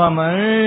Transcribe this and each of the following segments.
ومن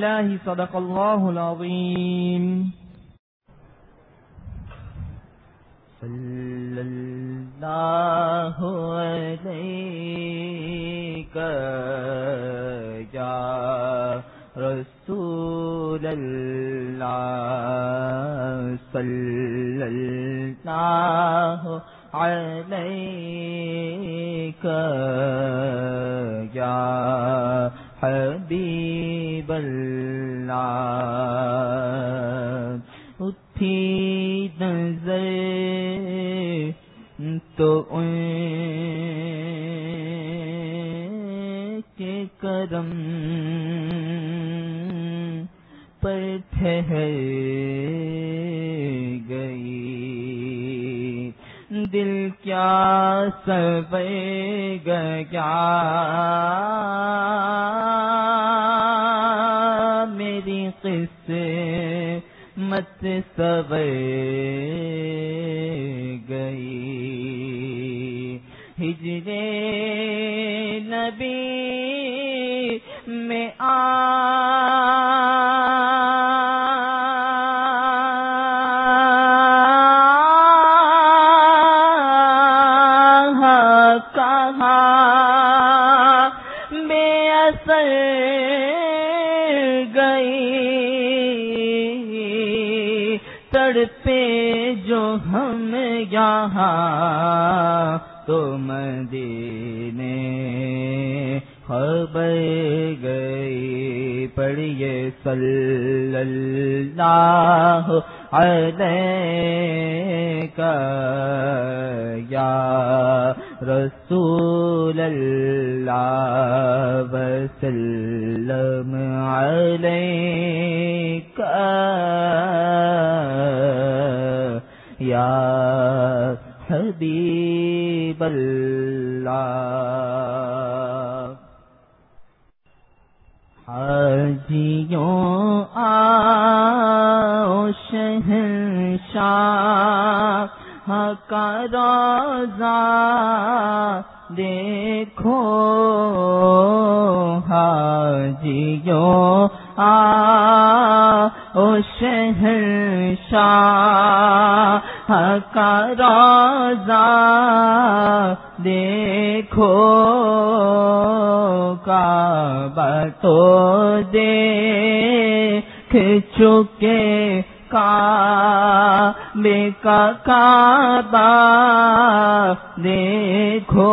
بالله صدق الله العظيم. اللہ علیہ یا رسول اللہ وسلم علیک یا حبیب اللہ حاجیوں آؤ شہنشاہ کا روزہ دیکھو۔ حاجیوں آؤ شہنشاہ کا روزہ دیکھو کا تو دیکھ چکے کا بے کا کعبہ دیکھو۔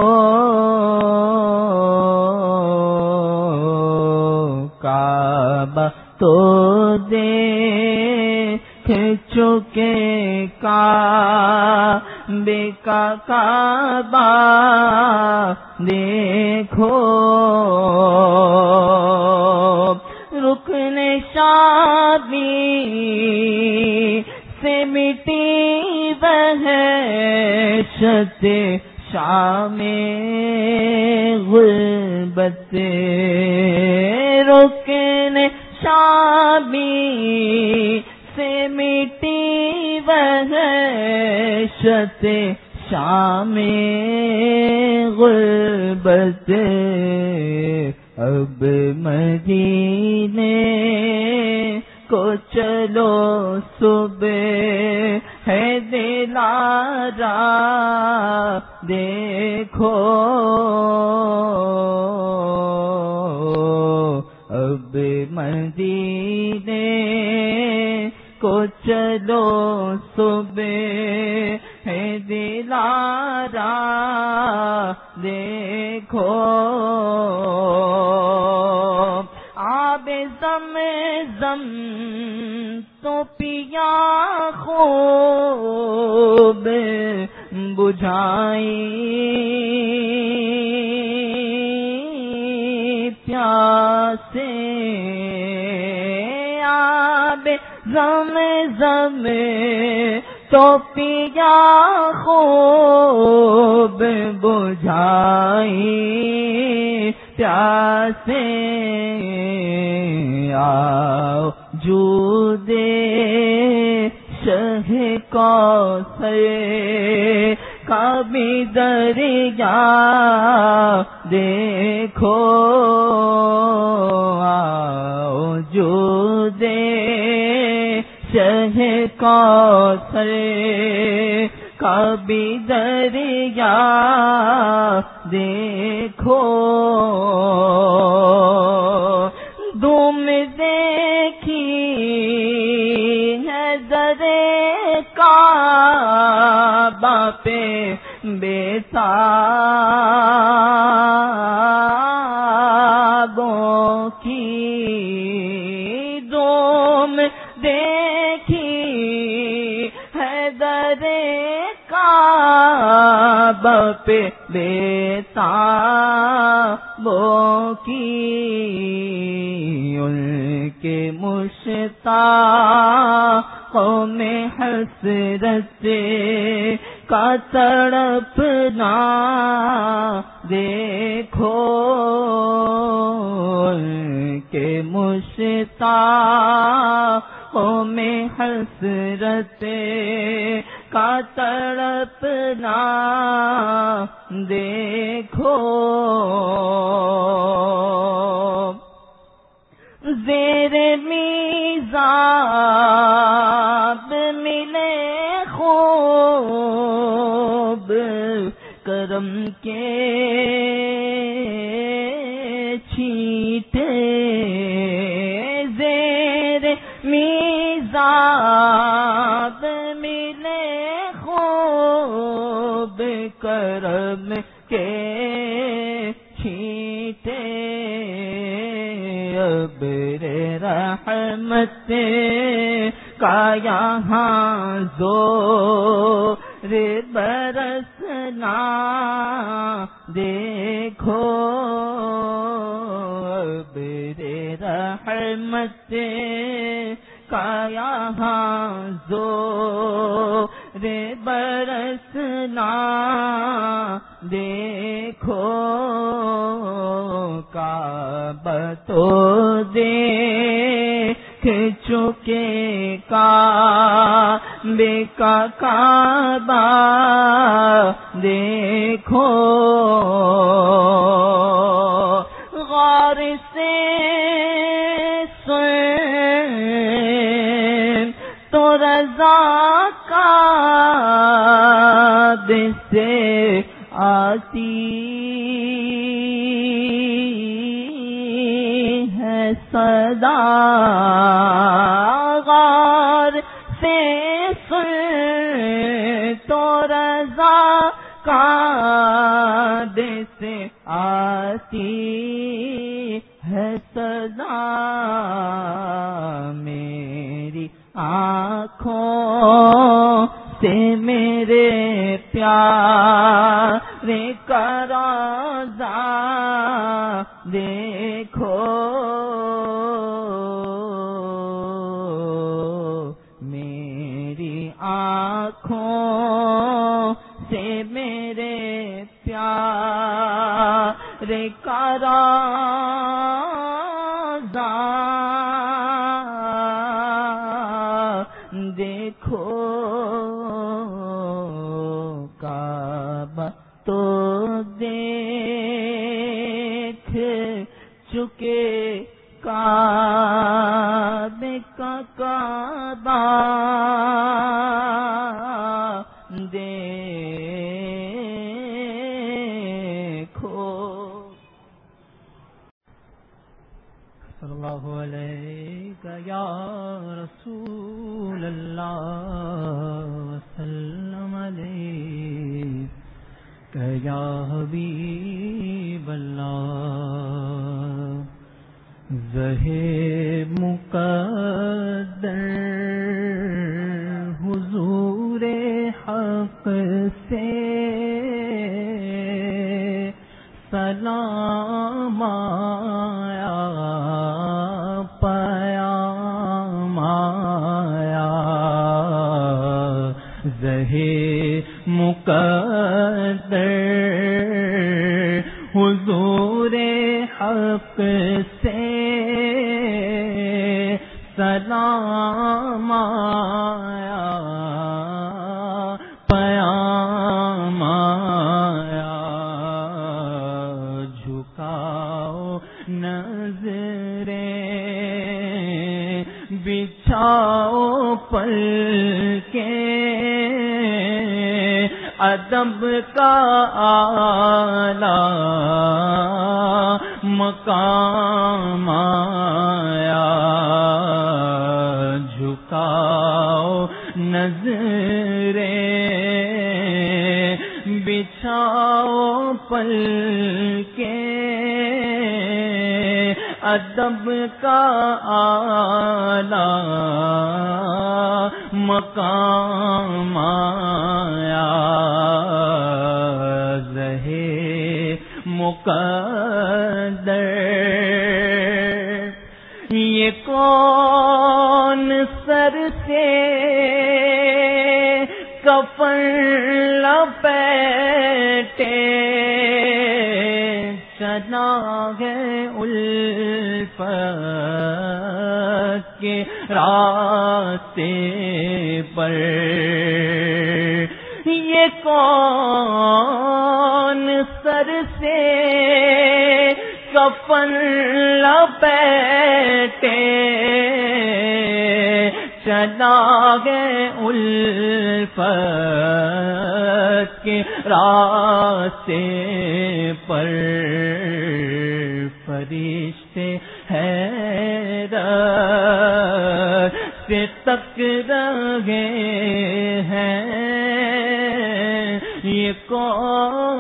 کعبہ تو دیکھ چکے کا بے کا کعبہ دیکھو رکن شادی سے مٹی بہشت شام غربت رکن شامی سے مٹی بہشت شام غربت اب مدینے کو چلو صبح ہے دلارا دیکھو اب مدینے کو چلو صبح ہے دلارا دیکھو۔ آب زم زم تو پیا خوب بجھائی۔ پیاسے زم زم تو پیا خوب بجھائی پیاسے آؤ جو دے شہ کو سے کبھی دریا دیکھو آؤ جو دے شہ کو سے کبھی دریا دیکھو۔ دم دیکھی ہے درے کا باپے بیتا بپے بیتا وہ کی ان کے مشتا میں حسرت کا تڑپنا دیکھو ان کے مشتا میں حسرت کا تڑپنا دیکھو۔ زیر میزاب ملے خوب کرم کے کرم کے چھیٹے اب رحمت کا یہاں زو رے برسنا۔ دیکھو۔ اب رحمت کا یہاں زو رے برسنا دیکھو کا تو دے چکے کا بے کا کعبہ دیکھو غور سے سن تو رضا باد سے آتی ہے صدا غار سے سن تو رضا کاد سے آتی ہے صدا میری آنکھوں سے میرے پیار رے کرا دے رہے مقدر حضور حق ادب کا آلہ مقام آیا۔ جھکاؤ نظر بچھاؤ پل کے ادب کا آلہ مقام راستے پر فرشتے ہیں سے تک رہے ہیں یہ کون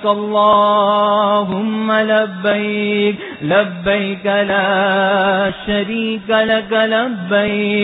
لبيك اللهم لبيك لبيك لا شريك لك لبيك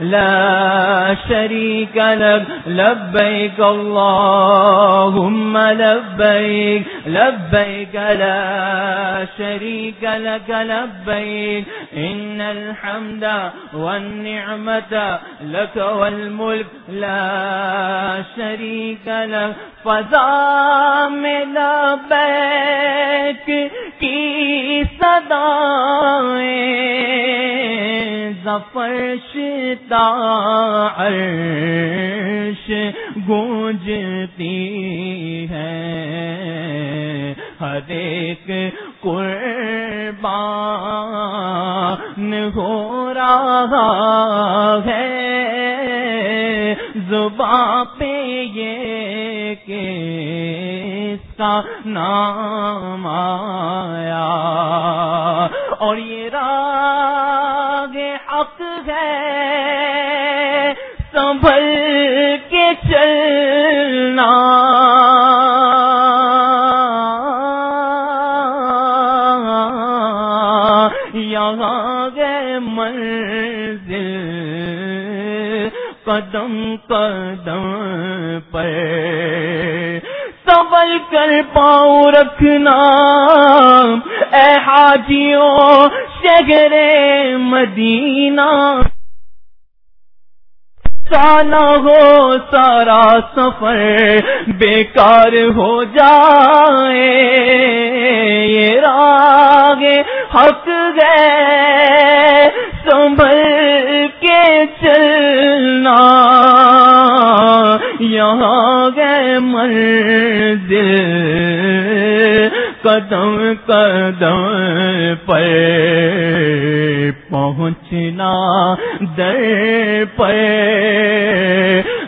لا شريك لك. لبيك اللهم لبيك. لبيك لا شريك لك. لبيك. إن الحمد والنعمة لك والملك لا شريك لك. فضا میں لبیک کی صدائیں ظفر شتا عرش گونجتی ہے۔ ہر ایک قربان ہو رہا ہے۔ زباں پہ یہ کس کا نام آیا؟ اور یہ راگ حق ہے سنبھل کے چلنا۔ یہاں گئے منزل قدم قدم پر۔ سنبھل کر پاؤں رکھنا۔ اے حاجیوں شہر مدینہ سانا ہو، سارا سفر بیکار ہو جائے۔ یہ راگ حق گئے سنبھل کے چلنا۔ یہاں گئے منزل۔ قدم قدم پر پہنچنا در پر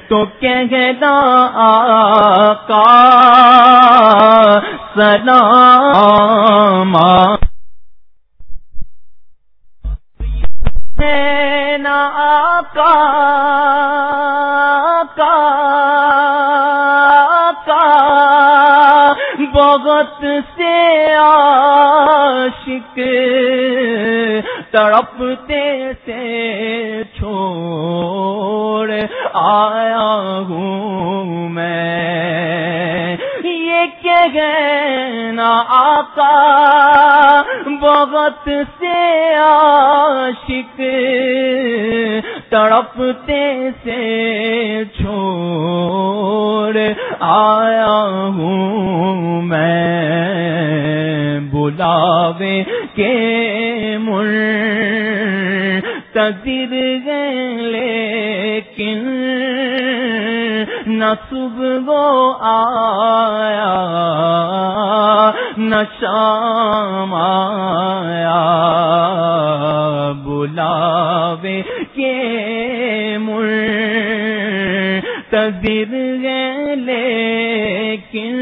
تو کہنا آقا سلام نا آقا بہت سے عاشق تڑپتے سے چھوڑ آیا ہوں میں۔ یہ کہنا آقا بہت سے عاشق تڑپتے سے چھوڑ آیا ہوں میں بلاوے کے مر تذر لیکن نہ صبح آیا، نہ شام آیا۔ بلاوے کے مر تذر لیکن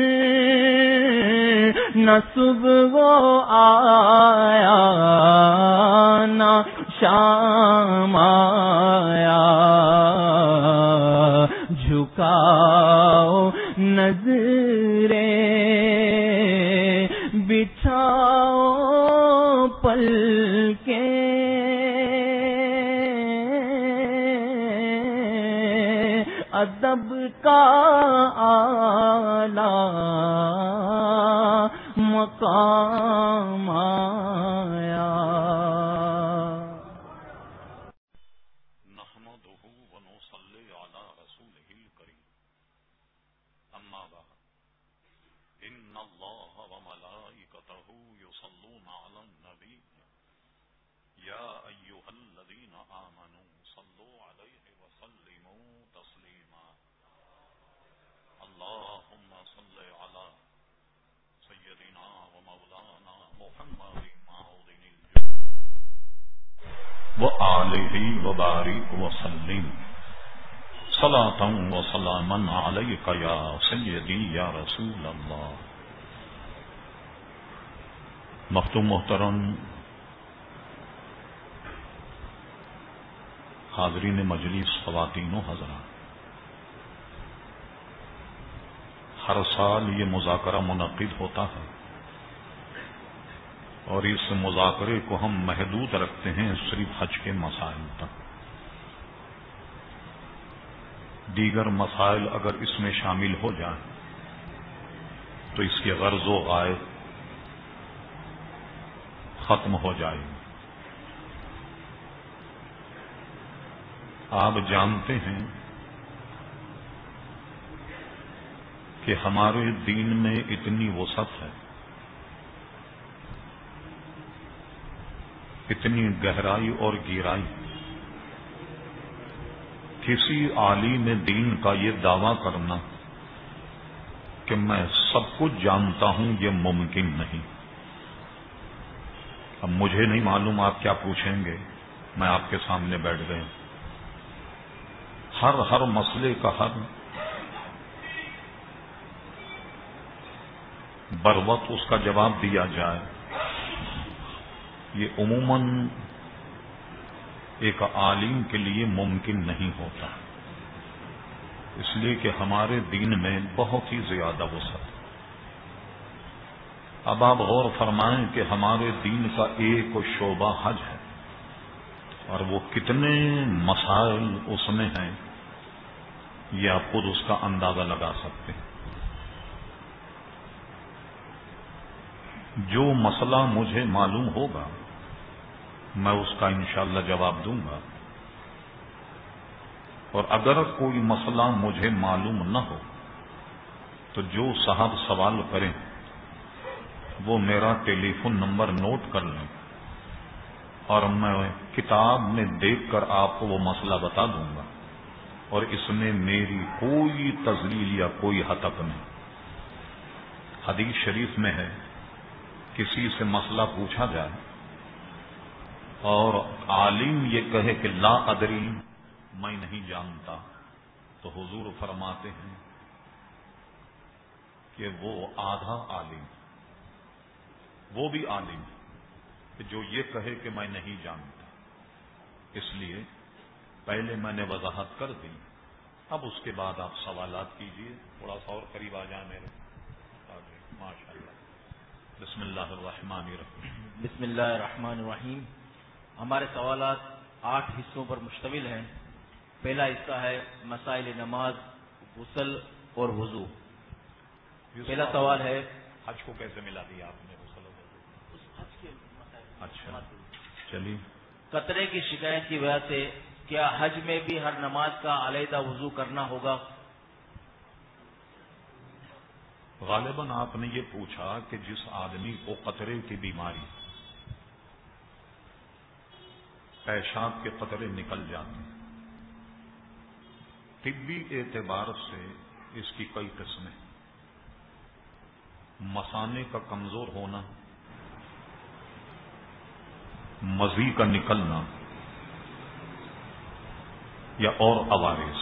نہ صبح آیا، نہ شام آیا۔ جھکاؤ نظرے، بچھاؤ پل ادب کا آلہ مقام آیا۔ إن الله وملائكته يصلون على النبي۔ يا أيها الذين آمنوا صلوا عليه وسلموا تسليما. اللهم صل على سيدنا ومولانا محمد معوذ وآله وبارك وسلم. صلاة وسلاما عليك يا سيدي يا رسول الله. مختوم محترم حاضرین مجلس خواتین و حضرات۔ ہر سال یہ مذاکرہ منعقد ہوتا ہے اور اس مذاکرے کو ہم محدود رکھتے ہیں صرف حج کے مسائل تک۔ دیگر مسائل اگر اس میں شامل ہو جائیں تو اس کے غرض و غائب ختم ہو جائے گی۔ آپ جانتے ہیں کہ ہمارے دین میں اتنی وسعت ہے، اتنی گہرائی اور گہرائی، کسی عالم دین کا یہ دعویٰ کرنا کہ میں سب کچھ جانتا ہوں، یہ ممکن نہیں۔ اب مجھے نہیں معلوم آپ کیا پوچھیں گے، میں آپ کے سامنے بیٹھ گئے ہر ہر مسئلے کا حل۔ بر وقت اس کا جواب دیا جائے۔ یہ عموماً ایک عالم کے لیے ممکن نہیں ہوتا۔ اس لیے کہ ہمارے دین میں بہت ہی زیادہ وسعت۔ اب آپ غور فرمائیں کہ ہمارے دین کا ایک شعبہ حج ہے اور وہ کتنے مسائل اس میں ہیں۔ یہ آپ خود اس کا اندازہ لگا سکتے ہیں۔ جو مسئلہ مجھے معلوم ہوگا، میں اس کا انشاءاللہ جواب دوں گا۔ اور اگر کوئی مسئلہ مجھے معلوم نہ ہو، تو جو صاحب سوال کریں، وہ میرا ٹیلی فون نمبر نوٹ کر لیں۔ اور میں کتاب میں دیکھ کر آپ کو وہ مسئلہ بتا دوں گا۔ اور اس میں میری کوئی تزلیل یا کوئی حتق نہیں۔ حدیث شریف میں ہے، کسی سے مسئلہ پوچھا جائے اور عالم یہ کہے کہ لا ادری، میں نہیں جانتا۔ تو حضور فرماتے ہیں کہ وہ آدھا عالم، وہ بھی عالم، کہ جو یہ کہے کہ میں نہیں جانتا۔ اس لیے پہلے میں نے وضاحت کر دی اب اس کے بعد آپ سوالات کیجیے تھوڑا سا اور قریب آ جائیں میرے۔ ماشاء اللہ بسم اللہ الرحمن الرحیم۔ بسم اللہ الرحمن الرحیم۔ ہمارے سوالات آٹھ حصوں پر مشتمل ہیں۔ پہلا حصہ ہے مسائل نماز غسل اور وضو۔ پہلا سوال ہے۔ حج کو کیسے ملا دیا آپ نے غسل اچھا۔ چلیے۔ قطرے کی شکایت کی وجہ سے کیا حج میں بھی ہر نماز کا علیحدہ وضو کرنا ہوگا؟ غالباً آپ نے یہ پوچھا کہ جس آدمی کو قطرے کی بیماری، پیشاب کے قطرے نکل جاتے ہیں، طبی اعتبار سے اس کی کئی قسمیں، مسانے کا کمزور ہونا مزی کا نکلنا یا اور عوارث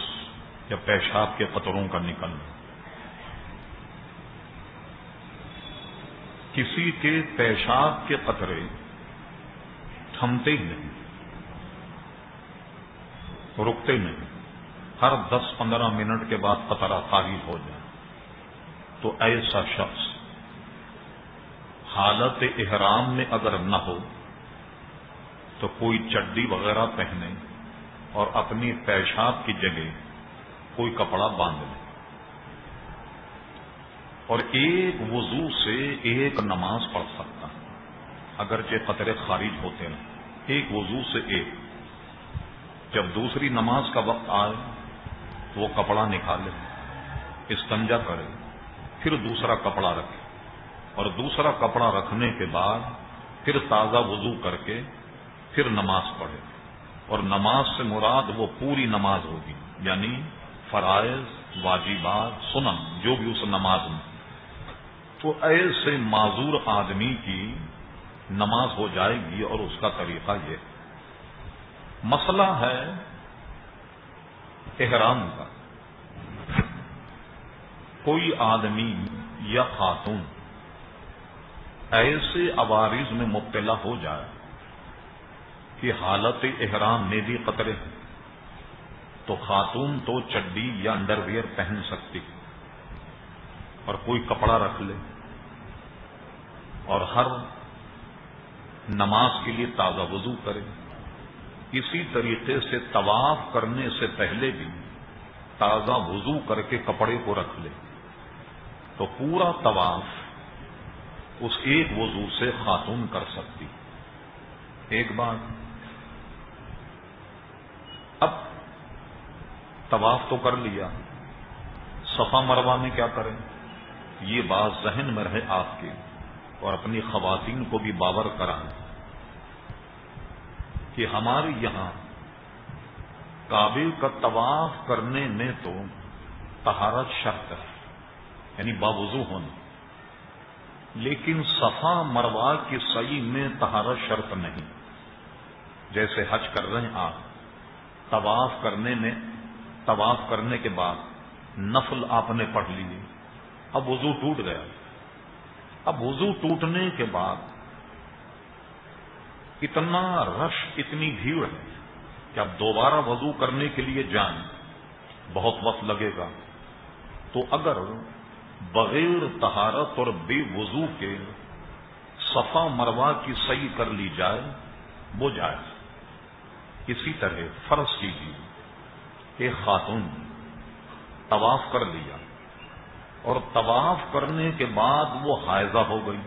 یا پیشاب کے قطروں کا نکلنا کسی کے پیشاب کے قطرے تھمتے ہی نہیں، رکتے نہیں۔ ہر دس پندرہ منٹ کے بعد قطرہ خارج ہو جائے۔ تو ایسا شخص حالت احرام میں اگر نہ ہو، تو کوئی چڈی وغیرہ پہنے۔ اور اپنی پیشاب کی جگہ کوئی کپڑا باندھ لے۔ اور ایک وضو سے ایک نماز پڑھ سکتا ہے اگرچہ قطرے خارج ہوتے ہیں۔ ایک وضو سے ایک۔ جب دوسری نماز کا وقت آئے تو وہ کپڑا نکالے، استنجا کرے، پھر دوسرا کپڑا رکھے۔ اور دوسرا کپڑا رکھنے کے بعد پھر تازہ وضو کر کے پھر نماز پڑھے۔ اور نماز سے مراد وہ پوری نماز ہوگی یعنی فرائض، واجبات، سنن، جو بھی اس نماز میں۔ تو ایسے معذور آدمی کی نماز ہو جائے گی اور اس کا طریقہ یہ مسئلہ ہے احرام کا۔ کوئی آدمی یا خاتون ایسے عوارض میں مبتلا ہو جائے کہ حالت احرام میں بھی قطرے ہیں۔ تو خاتون تو چڈی یا انڈر ویئر پہن سکتی۔ اور کوئی کپڑا رکھ لے۔ اور ہر نماز کے لیے تازہ وضو کرے۔ اسی طریقے سے طواف کرنے سے پہلے بھی تازہ وضو کر کے کپڑے کو رکھ لے۔ تو پورا طواف اس ایک وضو سے خاتون کر سکتی۔ ایک بات۔ اب طواف تو کر لیا، صفا مروا میں کیا کریں؟ یہ بات ذہن میں رہے آپ کے اور اپنی خواتین کو بھی باور کرائیں کہ ہمارے یہاں کعبے کا طواف کرنے میں تو تہارت شرط ہے یعنی باوضو ہونا۔ لیکن صفا مروا کی صحیح میں تہارت شرط نہیں۔ جیسے حج کر رہے ہیں آپ طواف کرنے میں، طواف کرنے کے بعد نفل آپ نے پڑھ لیے اب وضو ٹوٹ گیا۔ اب وضو ٹوٹنے کے بعد اتنا رش، اتنی بھیڑ ہے کہ اب دوبارہ وضو کرنے کے لیے جائیں، بہت وقت لگے گا۔ تو اگر بغیر تہارت اور بے وضو کے صفا مروا کی صحیح کر لی جائے، وہ جائے اسی طرح فرض کیجیے ایک خاتون طواف کر لیا اور طواف کرنے کے بعد وہ حائضہ ہو گئی۔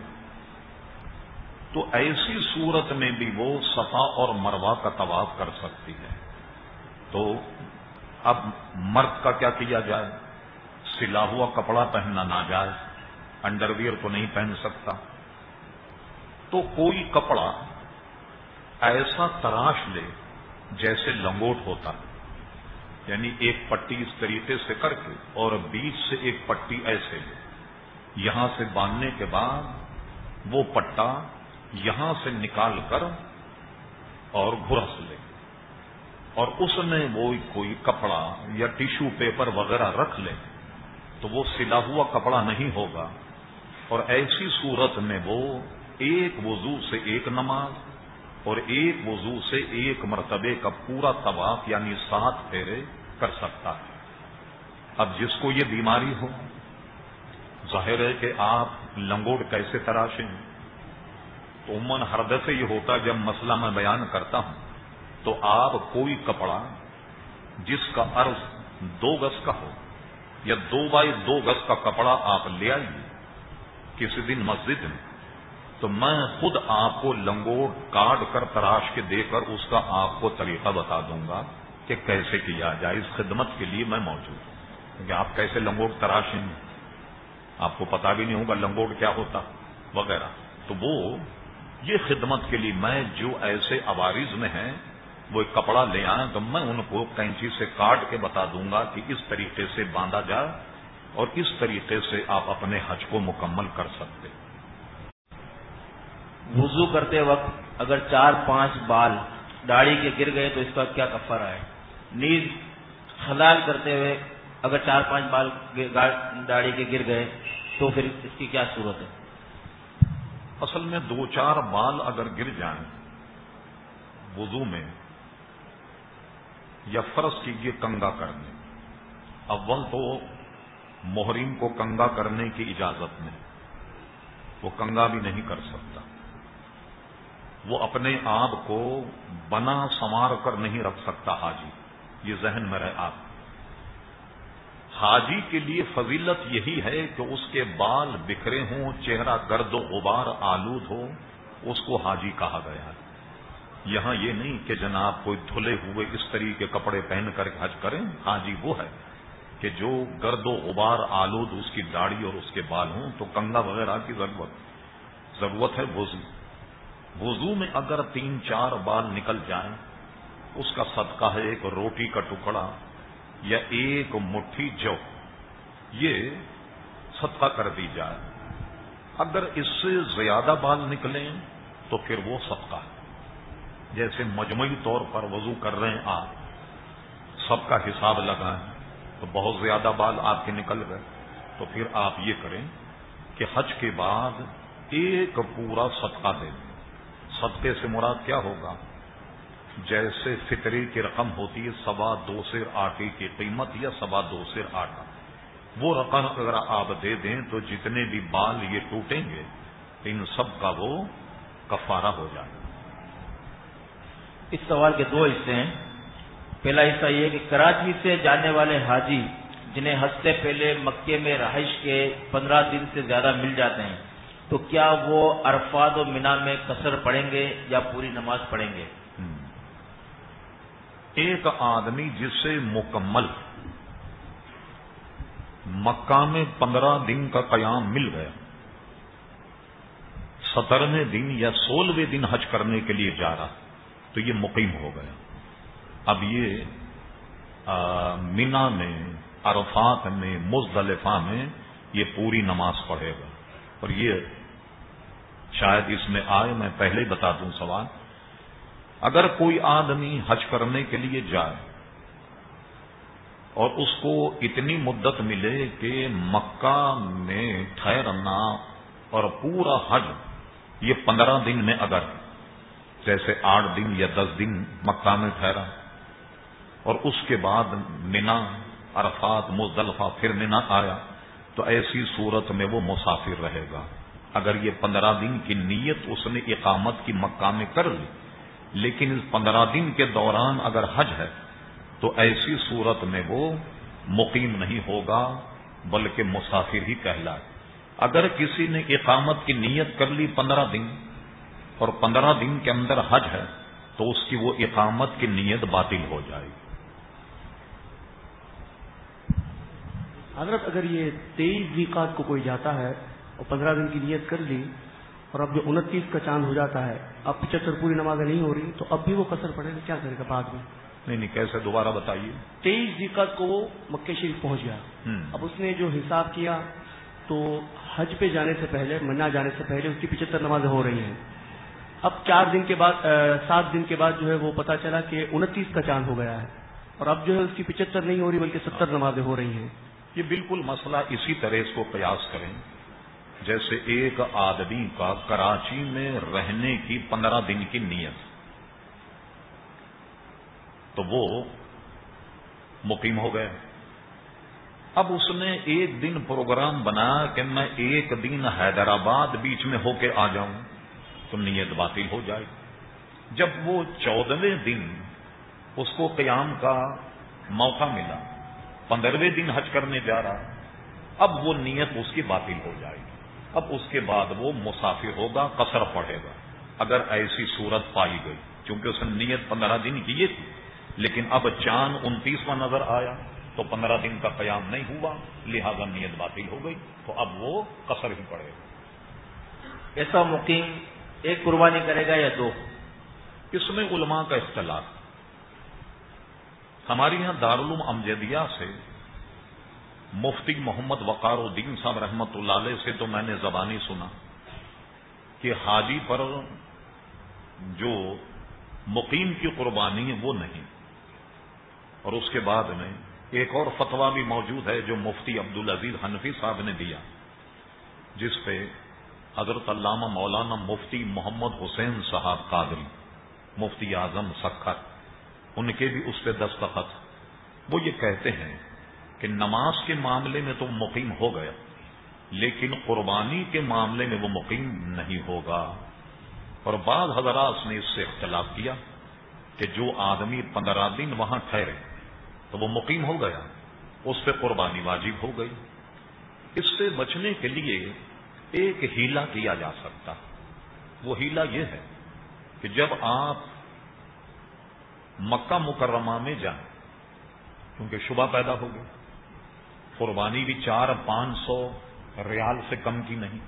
تو ایسی صورت میں بھی وہ صفا اور مروا کا طواف کر سکتی ہے۔ تو اب مرد کا کیا کیا جائے؟ سلا ہوا کپڑا پہننا نہ جائے انڈر ویئر تو نہیں پہن سکتا۔ تو کوئی کپڑا ایسا تراش لے جیسے لنگوٹ ہوتا یعنی ایک پٹی اس طریقے سے کر کے اور بیچ سے ایک پٹی ایسے لے۔ یہاں سے باندھنے کے بعد وہ پٹا یہاں سے نکال کر اور گھرس لے۔ اور اس میں وہ کوئی کپڑا یا ٹیشو پیپر وغیرہ رکھ لے تو وہ سلا ہوا کپڑا نہیں ہوگا۔ اور ایسی صورت میں وہ ایک وضو سے ایک نماز اور ایک وضو سے ایک مرتبے کا پورا طواف یعنی سات پھیرے کر سکتا ہے۔ اب جس کو یہ بیماری ہو، ظاہر ہے کہ آپ لنگوڑ کیسے تراشیں۔ تو عموماً ہر دفعہ یہ ہوتا جب مسئلہ میں بیان کرتا ہوں، تو آپ کوئی کپڑا جس کا عرض دو گز کا ہو یا دو بائی دو گز کا کپڑا آپ لے آئیے کسی دن مسجد میں۔ تو میں خود آپ کو لنگوٹ کاٹ کر تراش کے دے کر اس کا آپ کو طریقہ بتا دوں گا کہ کیسے کیا جائے۔ اس خدمت کے لیے میں موجود ہوں۔ کیونکہ آپ کیسے لنگوٹ تراشیں گے؟ آپ کو پتا بھی نہیں ہوگا لنگوٹ کیا ہوتا وغیرہ۔ تو وہ یہ خدمت کے لیے میں جو ایسے عوارض میں ہیں، وہ ایک کپڑا لے آئیں تو میں ان کو کینچی سے کاٹ کے بتا دوں گا کہ اس طریقے سے باندھا جائے اور اس طریقے سے آپ اپنے حج کو مکمل کر سکتے۔ وضو کرتے وقت اگر چار پانچ بال داڑھی کے گر گئے تو اس کا کیا کفر ہے؟ نیز خلال کرتے ہوئے اگر چار پانچ بال داڑھی کے گر گئے تو پھر اس کی کیا صورت ہے؟ اصل میں دو چار بال اگر گر جائیں وضو میں یا فرض کیجیے کنگا کرنے، اول تو محرم کو کنگا کرنے کی اجازت نہیں وہ کنگا بھی نہیں کر سکتا۔ وہ اپنے آپ کو بنا سنوار کر نہیں رکھ سکتا حاجی۔ یہ ذہن میں رہے آپ۔ حاجی کے لیے فضیلت یہی ہے کہ اس کے بال بکھرے ہوں، چہرہ گرد و غبار آلود ہو، اس کو حاجی کہا گیا۔ ہے یہاں یہ نہیں کہ جناب کوئی دھلے ہوئے اس طریقے کے کپڑے پہن کر حج کریں۔ حاجی وہ ہے کہ جو گرد و غبار آلود اس کی داڑھی اور اس کے بال ہوں، تو کنگا وغیرہ کی ضرورت ضرورت ہے وضو وضو میں اگر تین چار بال نکل جائیں، اس کا صدقہ ہے ایک روٹی کا ٹکڑا یا ایک مٹھی جو، یہ صدقہ کر دی جائے۔ اگر اس سے زیادہ بال نکلیں تو پھر وہ صدقہ ہے۔ جیسے مجموعی طور پر وضو کر رہے ہیں آپ، سب کا حساب لگائیں تو بہت زیادہ بال آپ کے نکل گئے۔ تو پھر آپ یہ کریں کہ حج کے بعد ایک پورا صدقہ دیں۔ صدقے سے مراد کیا ہوگا؟ جیسے فطری کی رقم ہوتی ہے سوا دو سیر آٹے کی قیمت یا سوا دو سیر آٹا۔ وہ رقم اگر آپ دے دیں تو جتنے بھی بال یہ ٹوٹیں گے، ان سب کا وہ کفارہ ہو جائے۔ اس سوال کے دو حصے ہیں۔ پہلا حصہ یہ کہ کراچی سے جانے والے حاجی جنہیں حج سے پہلے مکے میں رہائش کے پندرہ دن سے زیادہ مل جاتے ہیں تو کیا وہ عرفات و مینا میں قصر پڑھیں گے یا پوری نماز پڑھیں گے؟ ایک آدمی جس سے مکمل مکہ میں پندرہ دن کا قیام مل گیا سترویں دن یا سولہویں دن حج کرنے کے لیے جا رہا، تو یہ مقیم ہو گیا۔ اب یہ مینا میں، عرفات میں، مزدلفہ میں یہ پوری نماز پڑھے گا۔ اور یہ شاید اس میں آئے، میں پہلے بتا دوں سوال۔ اگر کوئی آدمی حج کرنے کے لیے جائے اور اس کو اتنی مدت ملے کہ مکہ میں ٹھہرنا اور پورا حج یہ پندرہ دن میں اگر جیسے آٹھ دن یا دس دن مکہ میں ٹھہرا اور اس کے بعد مینا، عرفات، مزدلفہ پھر مینا آیا تو ایسی صورت میں وہ مسافر رہے گا۔ اگر یہ پندرہ دن کی نیت اس نے اقامت کی مکہ میں کر لی، لیکن اس پندرہ دن کے دوران اگر حج ہے، تو ایسی صورت میں وہ مقیم نہیں ہوگا، بلکہ مسافر ہی کہلائے۔ اگر کسی نے اقامت کی نیت کر لی پندرہ دن اور پندرہ دن کے اندر حج ہے، تو اس کی وہ اقامت کی نیت باطل ہو جائے گی۔ حضرت اگر یہ تیئیس ویقات کو کوئی جاتا ہے اور پندرہ دن کی نیت کر لی اور اب جو انتیس کا چاند ہو جاتا ہے اب پچہتر پوری نمازیں نہیں ہو رہی تو اب بھی وہ قصر پڑے گا کیا کرے گا بعد میں؟ نہیں نہیں کیسے؟ دوبارہ بتائیے۔ تیئیس ویقات کو وہ مکے شریف پہنچ گیا۔ اب اس نے جو حساب کیا تو حج پہ جانے سے پہلے منا جانے سے پہلے اس کی پچہتر نمازیں ہو رہی ہیں۔ اب چار دن کے بعد سات دن کے بعد جو ہے وہ پتا چلا کہ انتیس کا چاند ہو گیا ہے۔ اور اب جو ہے اس کی پچہتر نہیں ہو رہی بلکہ ستر نمازیں ہو رہی ہیں۔ یہ بالکل مسئلہ اسی طرح اس کو قیاس کریں۔ جیسے ایک آدمی کا کراچی میں رہنے کی پندرہ دن کی نیت۔ تو وہ مقیم ہو گئے۔ اب اس نے ایک دن پروگرام بنایا کہ میں ایک دن حیدرآباد بیچ میں ہو کے آ جاؤں تو نیت باطل ہو جائے۔ جب وہ چودہویں دن اس کو قیام کا موقع ملا پندرہویں دن حج کرنے جا رہا اب وہ نیت اس کی باطل ہو جائے گی۔ اب اس کے بعد وہ مسافر ہوگا قصر پڑے گا۔ اگر ایسی صورت پائی گئی چونکہ اس نے نیت پندرہ دن کی یہ تھی لیکن اب چاند انتیسواں نظر آیا تو پندرہ دن کا قیام نہیں ہوا لہذا نیت باطل ہو گئی تو اب وہ قصر ہی پڑے گا۔ ایسا مقیم ایک قربانی کرے گا یا دو؟ اس میں علماء کا اختلاف ہمارے یہاں دارالعلوم امجدیہ سے مفتی محمد وقار الدین صاحب رحمت اللہ علیہ سے تو میں نے زبانی سنا کہ حاجی پر جو مقیم کی قربانی ہے وہ نہیں۔ اور اس کے بعد میں ایک اور فتویٰ بھی موجود ہے جو مفتی عبد العزیز حنفی صاحب نے دیا، جس پہ حضرت علامہ مولانا مفتی محمد حسین صاحب قادری، مفتی اعظم سکھر۔ ان کے بھی اس پہ دستخط۔ وہ یہ کہتے ہیں کہ نماز کے معاملے میں تو مقیم ہو گیا، لیکن قربانی کے معاملے میں وہ مقیم نہیں ہوگا۔ اور بعض حضرات نے اس سے اختلاف کیا کہ جو آدمی پندرہ دن وہاں ٹھہرے تو وہ مقیم ہو گیا، اس پہ قربانی واجب ہو گئی۔ اس سے بچنے کے لیے ایک ہیلا کیا جا سکتا۔ وہ ہیلا یہ ہے کہ جب آپ مکہ مکرمہ میں جائیں۔ کیونکہ شبہ پیدا ہو گئی قربانی بھی چار پانچ سو ریال سے کم کی نہیں۔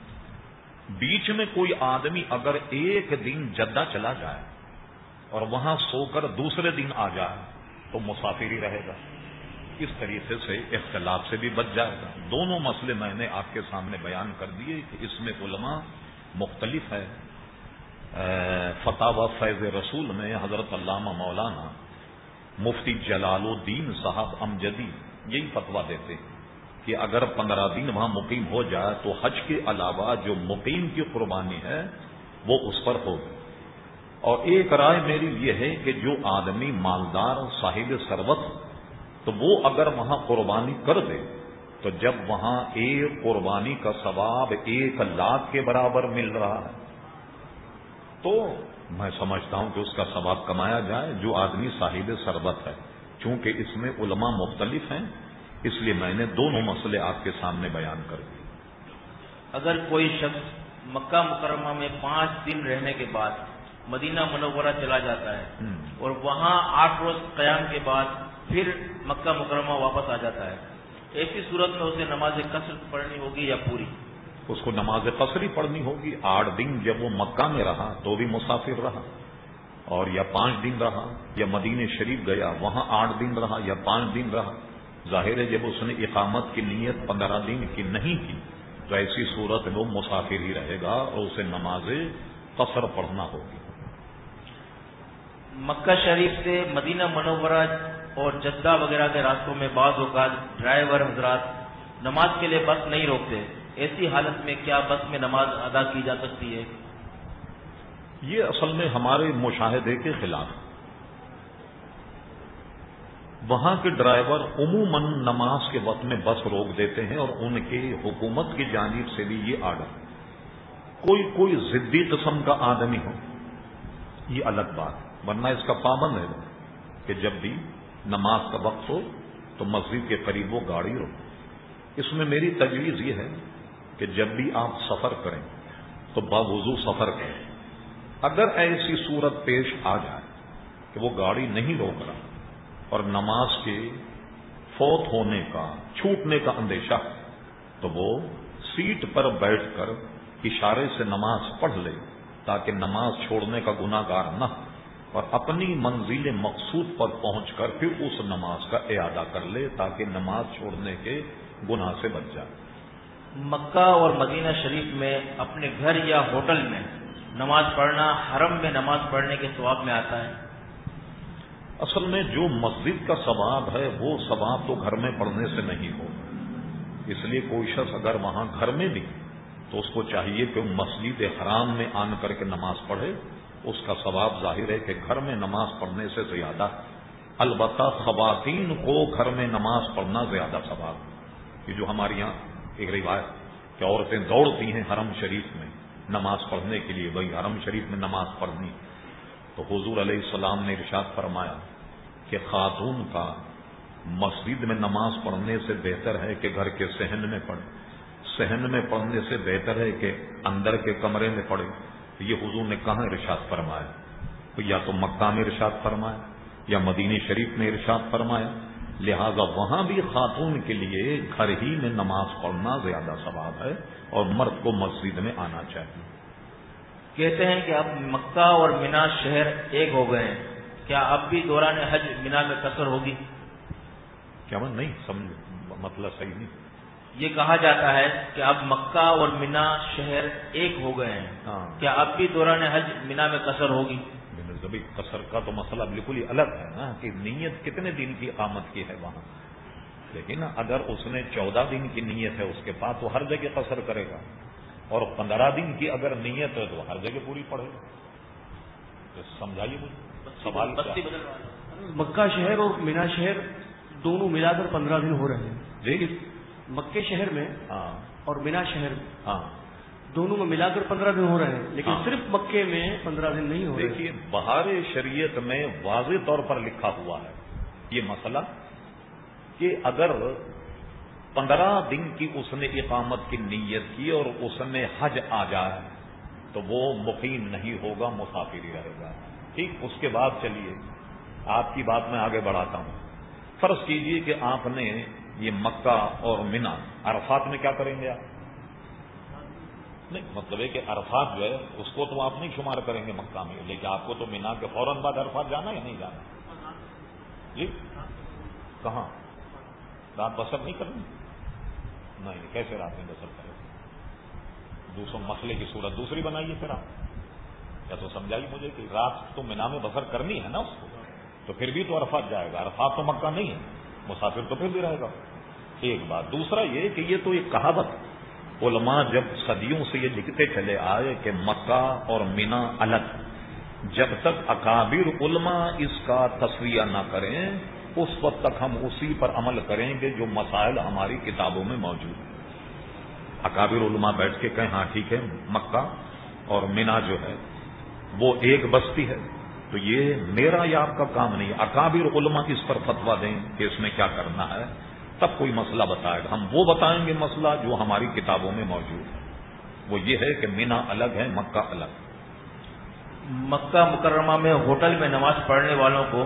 بیچ میں کوئی آدمی اگر ایک دن جدہ چلا جائے اور وہاں سو کر دوسرے دن آ جائے تو مسافر ہی رہے گا۔ اس طریقے سے اختلاف سے بھی بچ جائے گا۔ دونوں مسئلے میں نے آپ کے سامنے بیان کر دیے کہ اس میں علماء مختلف ہے فتح و فیض رسول میں حضرت علامہ مولانا مفتی جلال الدین صاحب امجدی یہی فتوا دیتے ہیں کہ اگر پندرہ دن وہاں مقیم ہو جائے تو حج کے علاوہ جو مقیم کی قربانی ہے وہ اس پر ہوگی۔ اور ایک رائے میری یہ ہے کہ جو آدمی مالدار صاحب سروت تو وہ اگر وہاں قربانی کر دے تو جب وہاں ایک قربانی کا ثواب ایک لاکھ کے برابر مل رہا ہے۔ تو میں سمجھتا ہوں کہ اس کا ثواب کمایا جائے جو آدمی صاحب سربت ہے چونکہ اس میں علماء مختلف ہیں اس لیے میں نے دونوں مسئلے آپ کے سامنے بیان کر دیے۔ اگر کوئی شخص مکہ مکرمہ میں پانچ دن رہنے کے بعد مدینہ منورہ چلا جاتا ہے اور وہاں آٹھ روز قیام کے بعد پھر مکہ مکرمہ واپس آ جاتا ہے ایسی صورت میں اسے نماز کثرت پڑھنی ہوگی یا پوری؟ اس کو نماز قصری پڑھنی ہوگی۔ آٹھ دن جب وہ مکہ میں رہا تو بھی مسافر رہا، اور یا پانچ دن رہا، یا مدینہ شریف گیا، وہاں آٹھ دن رہا یا پانچ دن رہا۔ ظاہر ہے جب اس نے اقامت کی نیت پندرہ دن کی نہیں کی، تو ایسی صورت میں وہ مسافر ہی رہے گا اور اسے نماز قصر پڑھنا ہوگی۔ مکہ شریف سے مدینہ منورہ اور جدہ وغیرہ کے راستوں میں بعض اوقات ڈرائیور حضرات نماز کے لیے بس نہیں روکتے۔ ایسی حالت میں کیا بس میں نماز ادا کی جا سکتی ہے؟ یہ اصل میں ہمارے مشاہدے کے خلاف وہاں کے ڈرائیور عموماً نماز کے وقت میں بس روک دیتے ہیں اور ان کے حکومت کی جانب سے بھی یہ آڈر کوئی کوئی ضدی قسم کا آدمی ہو، یہ الگ بات ورنہ اس کا پابند ہے کہ جب بھی نماز کا وقت ہو تو مسجد کے قریب وہ گاڑی رو اس میں میری تجویز یہ ہے کہ جب بھی آپ سفر کریں تو باوضو سفر کریں۔ اگر ایسی صورت پیش آ جائے کہ وہ گاڑی نہیں روک رہا اور نماز کے فوت ہونے کا، چھوٹنے کا اندیشہ تو وہ سیٹ پر بیٹھ کر اشارے سے نماز پڑھ لے تاکہ نماز چھوڑنے کا گناگار نہ ہو اور اپنی منزل مقصود پر پہنچ کر پھر اس نماز کا اعادہ کر لے تاکہ نماز چھوڑنے کے گناہ سے بچ جائے۔ مکہ اور مدینہ شریف میں اپنے گھر یا ہوٹل میں نماز پڑھنا حرم میں نماز پڑھنے کے ثواب میں آتا ہے۔ اصل میں جو مسجد کا ثواب ہے وہ ثواب تو گھر میں پڑھنے سے نہیں ہو۔ اس لیے کوئی شخص اگر وہاں گھر میں بھی تو اس کو چاہیے کہ مسجد حرام میں آن کر کے نماز پڑھے۔ اس کا ثواب ظاہر ہے کہ گھر میں نماز پڑھنے سے زیادہ۔ البتہ خواتین کو گھر میں نماز پڑھنا زیادہ ثواب۔ یہ جو ہمارے یہاں ایک روایت کہ عورتیں دوڑتی ہیں حرم شریف میں نماز پڑھنے کے لیے وہی حرم شریف میں نماز پڑھنی۔ تو حضور علیہ السلام نے ارشاد فرمایا کہ خاتون کا مسجد میں نماز پڑھنے سے بہتر ہے کہ گھر کے صحن میں پڑھے صحن میں پڑھنے سے بہتر ہے کہ اندر کے کمرے میں پڑھے یہ حضور نے کہاں ارشاد فرمایا؟ تو یا تو مکہ میں ارشاد فرمایا یا مدینی شریف میں ارشاد فرمایا۔ لہذا وہاں بھی خاتون کے لیے گھر ہی میں نماز پڑھنا زیادہ ثواب ہے اور مرد کو مسجد میں آنا چاہیے۔ کہتے ہیں کہ اب مکہ اور مینا شہر ایک ہو گئے ہیں۔ کیا اب بھی دوران حج مینا میں قصر ہوگی؟ کیا میں نہیں سمجھ مطلب صحیح نہیں۔ یہ کہا جاتا ہے کہ اب مکہ اور مینا شہر ایک ہو گئے ہیں۔ ہاں۔ کیا اب بھی دوران حج مینا میں قصر ہوگی؟ کبھی قصر کا تو مسئلہ بالکل ہی الگ ہے نا کہ نیت کتنے دن کی آمد کی ہے وہاں۔ لیکن اگر اس نے چودہ دن کی نیت ہے اس کے بعد تو ہر جگہ قصر کرے گا۔ اور پندرہ دن کی اگر نیت ہے تو ہر جگہ پوری پڑے گا۔ تو سمجھائیے مجھے۔ سوال مکہ شہر اور مینا شہر دونوں ملا کر پندرہ دن ہو رہے ہیں۔ جی۔ مکے شہر میں ہاں۔ اور مینا شہر میں۔ ہاں۔ دونوں میں ملا کر پندرہ دن ہو رہے ہیں لیکن ہاں۔ صرف مکے میں پندرہ دن نہیں ہو رہے۔ دیکھیے بہار شریعت میں واضح طور پر لکھا ہوا ہے یہ مسئلہ کہ اگر پندرہ دن کی اس نے اقامت کی نیت کی اور اس میں حج آ جائے تو وہ مقیم نہیں ہوگا مسافری رہے گا۔ ٹھیک اس کے بعد چلیے آپ کی بات میں آگے بڑھاتا ہوں۔ فرض کیجیے کہ آپ نے یہ مکہ اور مینا عرفات میں کیا کریں گے آپ؟ نہیں مطلب ہے کہ عرفات جو ہے، اس کو تو آپ نہیں شمار کریں گے مکہ میں، لیکن آپ کو تو مینا کے فوراً بعد عرفات جانا یا نہیں جانا جی؟ کہاں؟ رات بسر نہیں کرنی نہیں، کیسے رات میں بسر کریں دوسروں مسئلے کی صورت دوسری بنائیے پھر آپ۔ یا تو سمجھائیے مجھے کہ رات تو مینا میں بسر کرنی ہے نا اس کو، تو پھر بھی تو عرفات جائے گا۔ عرفات تو مکہ نہیں ہے، مسافر تو پھر بھی رہے گا۔ ایک بات، دوسرا یہ کہ یہ تو ایک کہاوت علماء جب صدیوں سے یہ لکھتے چلے آئے کہ مکہ اور مینا الگ، جب تک اکابر علماء اس کا تصویہ نہ کریں، اس وقت تک ہم اسی پر عمل کریں گے جو مسائل ہماری کتابوں میں موجود ہیں۔ اکابر علماء بیٹھ کے کہیں ہاں ٹھیک ہے، مکہ اور مینا جو ہے، وہ ایک بستی ہے۔ تو یہ میرا یا آپ کا کام نہیں، اکابر علماء اس پر فتوا دیں کہ اس میں کیا کرنا ہے۔ تب کوئی مسئلہ بتائے گا۔ ہم وہ بتائیں گے مسئلہ جو ہماری کتابوں میں موجود ہے۔ وہ یہ ہے کہ مینا الگ ہے مکہ الگ۔ مکہ مکرمہ میں ہوٹل میں نماز پڑھنے والوں کو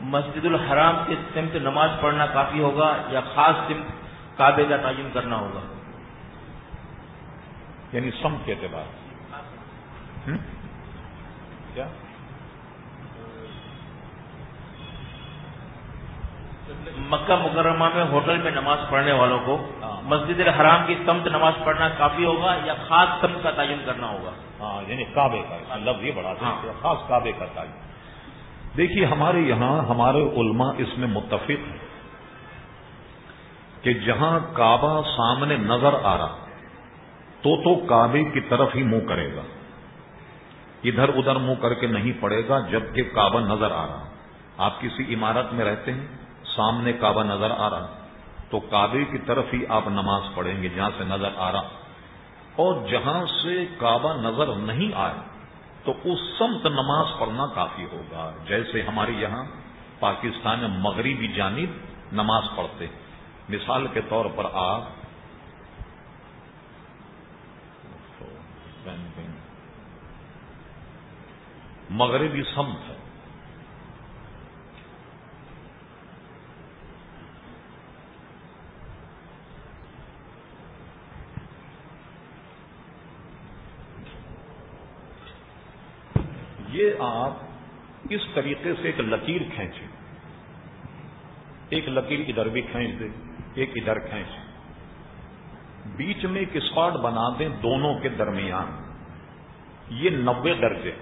مسجد الحرام کے سمت نماز پڑھنا کافی ہوگا یا خاص سمت کعبے کا تعین کرنا ہوگا؟ یعنی سم کے اعتبار کیا؟ مکہ مکرمہ میں ہوٹل میں نماز پڑھنے والوں کو ہاں۔ مسجد الحرام کی سمت نماز پڑھنا کافی ہوگا یا خاص سمت کا تعین کرنا ہوگا؟ ہاں یعنی کعبے کا لفظ یہ بڑا ہاں۔ خاص کعبے کا تعین۔ دیکھیے ہمارے یہاں ہمارے علماء اس میں متفق ہیں کہ جہاں کعبہ سامنے نظر آ رہا تو تو کعبے کی طرف ہی منہ کرے گا۔ ادھر ادھر منہ کر کے نہیں پڑے گا جبکہ کعبہ نظر آ رہا۔ آپ کسی عمارت میں رہتے ہیں؟ سامنے کعبہ نظر آ رہا تو کعبے کی طرف ہی آپ نماز پڑھیں گے جہاں سے نظر آ رہا۔ اور جہاں سے کعبہ نظر نہیں آئے، تو اس سمت نماز پڑھنا کافی ہوگا۔ جیسے ہمارے یہاں پاکستان میں مغربی جانب نماز پڑھتے مثال کے طور پر آپ مغربی سمت ہے۔ یہ آپ اس طریقے سے ایک لکیر کھینچیں۔ ایک لکیر ادھر بھی کھینچ دیں، ایک ادھر کھینچ۔ بیچ میں ایک اسپاٹ بنا دیں دونوں کے درمیان۔ یہ نبے درجے۔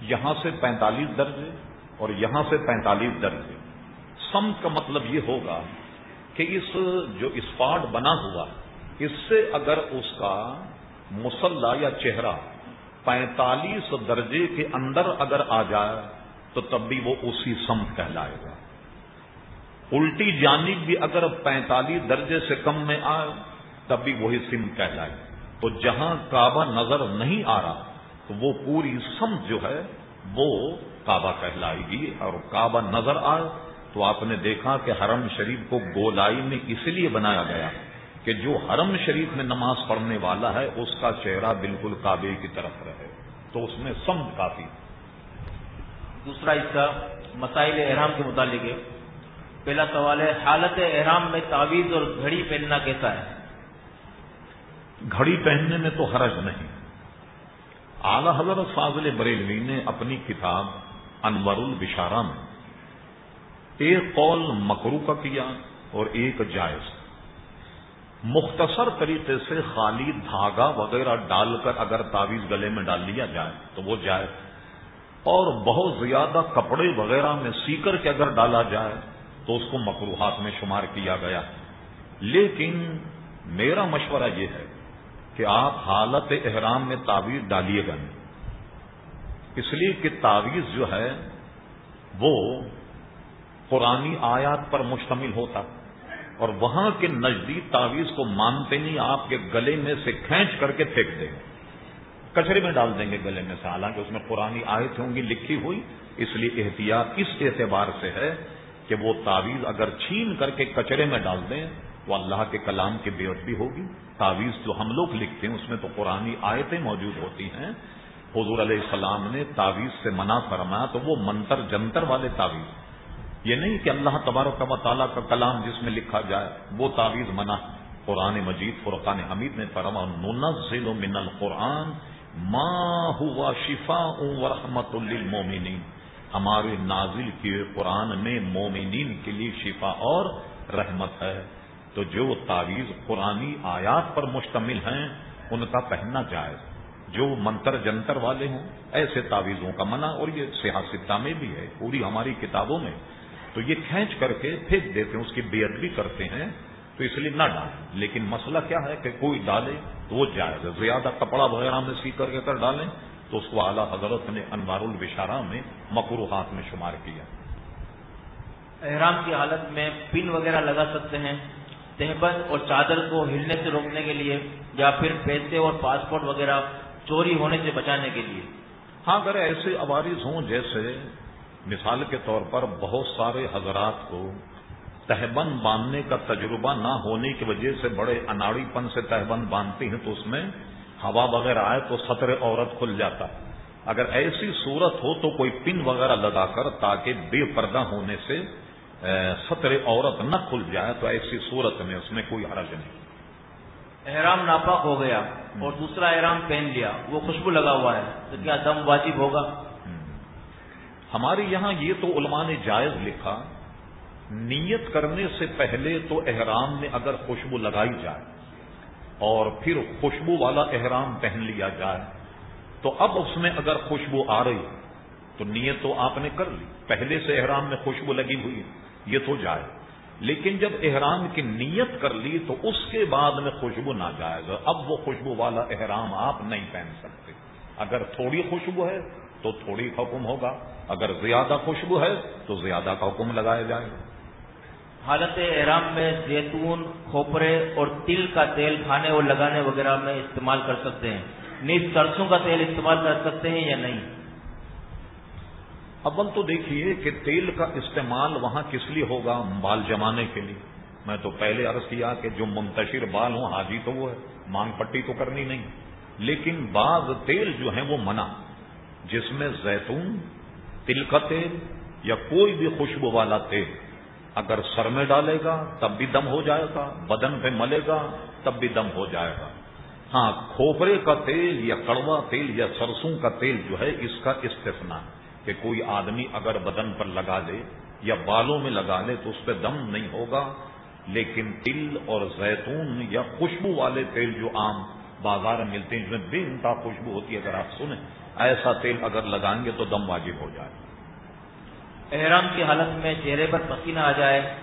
یہاں سے پینتالیس درجے اور یہاں سے پینتالیس درجے۔ سم کا مطلب یہ ہوگا کہ اس جو اسپاٹ بنا ہوا، اس سے اگر اس کا مسلح یا چہرہ پینتالیس درجے کے اندر اگر آ جائے تو تب بھی وہ اسی سمت کہلائے گا۔ الٹی جانب بھی اگر پینتالیس درجے سے کم میں آئے تب بھی وہی سمت کہلائے۔ تو جہاں کعبہ نظر نہیں آ رہا، تو وہ پوری سمت جو ہے وہ کعبہ کہلائے گی۔ اور کعبہ نظر آئے تو آپ نے دیکھا کہ حرم شریف کو گولائی میں اس لیے بنایا گیا۔ ہے کہ جو حرم شریف میں نماز پڑھنے والا ہے اس کا چہرہ بالکل کعبے کی طرف رہے۔ تو اس میں سمت کافی۔ دوسرا حصہ مسائل احرام کے متعلق ہے۔ پہلا سوال ہے حالت احرام میں تعویذ اور گھڑی پہننا کیسا ہے؟ گھڑی پہننے میں تو حرج نہیں۔ اعلی حضرت فاضل بریلوی نے اپنی کتاب انور البشارہ میں ایک قول مکرو کا کیا اور ایک جائز مختصر طریقے سے خالی دھاگا وغیرہ ڈال کر اگر تعویذ گلے میں ڈال لیا جائے تو وہ جائے۔ اور بہت زیادہ کپڑے وغیرہ میں سی کر کے اگر ڈالا جائے تو اس کو مقروحات میں شمار کیا گیا۔ لیکن میرا مشورہ یہ ہے کہ آپ حالت احرام میں تعویذ ڈالیے گا نہیں۔ اس لیے کہ تعویذ جو ہے وہ قرآنی آیات پر مشتمل ہوتا۔ اور وہاں کے نزدیک تعویذ کو مانتے نہیں، آپ کے گلے میں سے کھینچ کر کے پھینک دیں گے۔ کچرے میں ڈال دیں گے گلے میں سے۔ حالانکہ اس میں پرانی آیت ہوں گی لکھی ہوئی، اس لیے احتیاط اس اعتبار سے ہے کہ وہ تعویذ اگر چھین کر کے کچرے میں ڈال دیں تو اللہ کے کلام کی بے بھی ہوگی۔ تعویذ جو ہم لوگ لکھتے ہیں، اس میں تو قرآن آیتیں موجود ہوتی ہیں۔ حضور علیہ السلام نے تعویذ سے منع فرمایا تو وہ منتر جنتر والے تعویذ۔ یہ نہیں کہ اللہ تبارک و تعالیٰ کا کلام جس میں لکھا جائے، وہ تعویذ منع قرآن مجید، فرقان حمید نے فرما، ننزل من القرآن ما ہوا شفا و رحمت للمومنین ہمارے نازل کیے قرآن میں مومنین کے لیے شفا اور رحمت ہے۔ تو جو تعویذ قرآنی آیات پر مشتمل ہیں، ان کا پہننا جائز۔ جو منتر جنتر والے ہوں، ایسے تعویذوں کا منع اور یہ سیاستہ میں بھی ہے۔ پوری ہماری کتابوں میں تو یہ کھینچ کر کے پھینک دیتے ہیں اس کی بےعد بھی کرتے ہیں تو اس لیے نہ ڈالیں۔ لیکن مسئلہ کیا ہے کہ کوئی ڈالے تو وہ جائز زیادہ کپڑا وغیرہ میں سی کر کے کر ڈالیں تو اس کو اعلیٰ حضرت نے انوار البشارہ میں مقروحات میں شمار کیا۔ احرام کی حالت میں پن وغیرہ لگا سکتے ہیں۔ تہبند اور چادر کو ہلنے سے روکنے کے لیے یا پھر پیسے اور پاسپورٹ وغیرہ چوری ہونے سے بچانے کے لیے۔ ہاں اگر ایسے عوارض ہوں جیسے مثال کے طور پر بہت سارے حضرات کو تہبند باندھنے کا تجربہ نہ ہونے کی وجہ سے بڑے اناڑی پن سے تہبند باندھتے ہیں تو اس میں ہوا وغیرہ آئے تو سطر عورت کھل جاتا۔ اگر ایسی صورت ہو تو کوئی پن وغیرہ لگا کر تاکہ بے پردہ ہونے سے سطر عورت نہ کھل جائے تو ایسی صورت میں اس میں کوئی حرج نہیں۔ احرام ناپاک ہو گیا اور دوسرا احرام پہن لیا وہ خوشبو لگا ہوا ہے۔ تو کیا دم واجب ہوگا؟ ہمارے یہاں یہ تو علماء نے جائز لکھا، نیت کرنے سے پہلے تو احرام میں اگر خوشبو لگائی جائے اور پھر خوشبو والا احرام پہن لیا جائے، تو اب اس میں اگر خوشبو آ رہی، تو نیت تو آپ نے کر لی۔ پہلے سے احرام میں خوشبو لگی ہوئی، یہ تو جائے۔ لیکن جب احرام کی نیت کر لی، تو اس کے بعد میں خوشبو نہ جائے گا اب وہ خوشبو والا احرام آپ نہیں پہن سکتے۔ اگر تھوڑی خوشبو ہے تو تھوڑی حکم ہوگا۔ اگر زیادہ خوشبو ہے تو زیادہ کا حکم لگایا جائے گا حالت احرام میں زیتون کھوپرے اور تل کا تیل کھانے اور لگانے وغیرہ میں استعمال کر سکتے ہیں۔ نیز سرسوں کا تیل استعمال کر سکتے ہیں یا نہیں؟ اول تو دیکھیے کہ تیل کا استعمال وہاں کس لیے ہوگا بال جمانے کے لیے۔ میں تو پہلے عرض کیا کہ جو منتشر بال ہوں حاجی تو وہ ہے مانگ پٹی تو کرنی نہیں۔ لیکن بعض تیل جو ہیں وہ منع۔ جس میں زیتون تل کا تیل یا کوئی بھی خوشبو والا تیل اگر سر میں ڈالے گا تب بھی دم ہو جائے گا، بدن پہ ملے گا تب بھی دم ہو جائے گا۔ ہاں کھوپرے کا تیل یا کڑوا تیل یا سرسوں کا تیل جو ہے، اس کا استفنا کہ کوئی آدمی اگر بدن پر لگا دے یا بالوں میں لگا لے تو اس پہ دم نہیں ہوگا، لیکن تل اور زیتون یا خوشبو والے تیل جو عام بازار میں ملتے ہیں، جس میں بے انتہا خوشبو ہوتی ہے، اگر آپ سنیں۔ ایسا تیل اگر لگائیں گے تو دم واجب ہو جائے۔ احرام کی حالت میں چہرے پر پسینہ آ جائے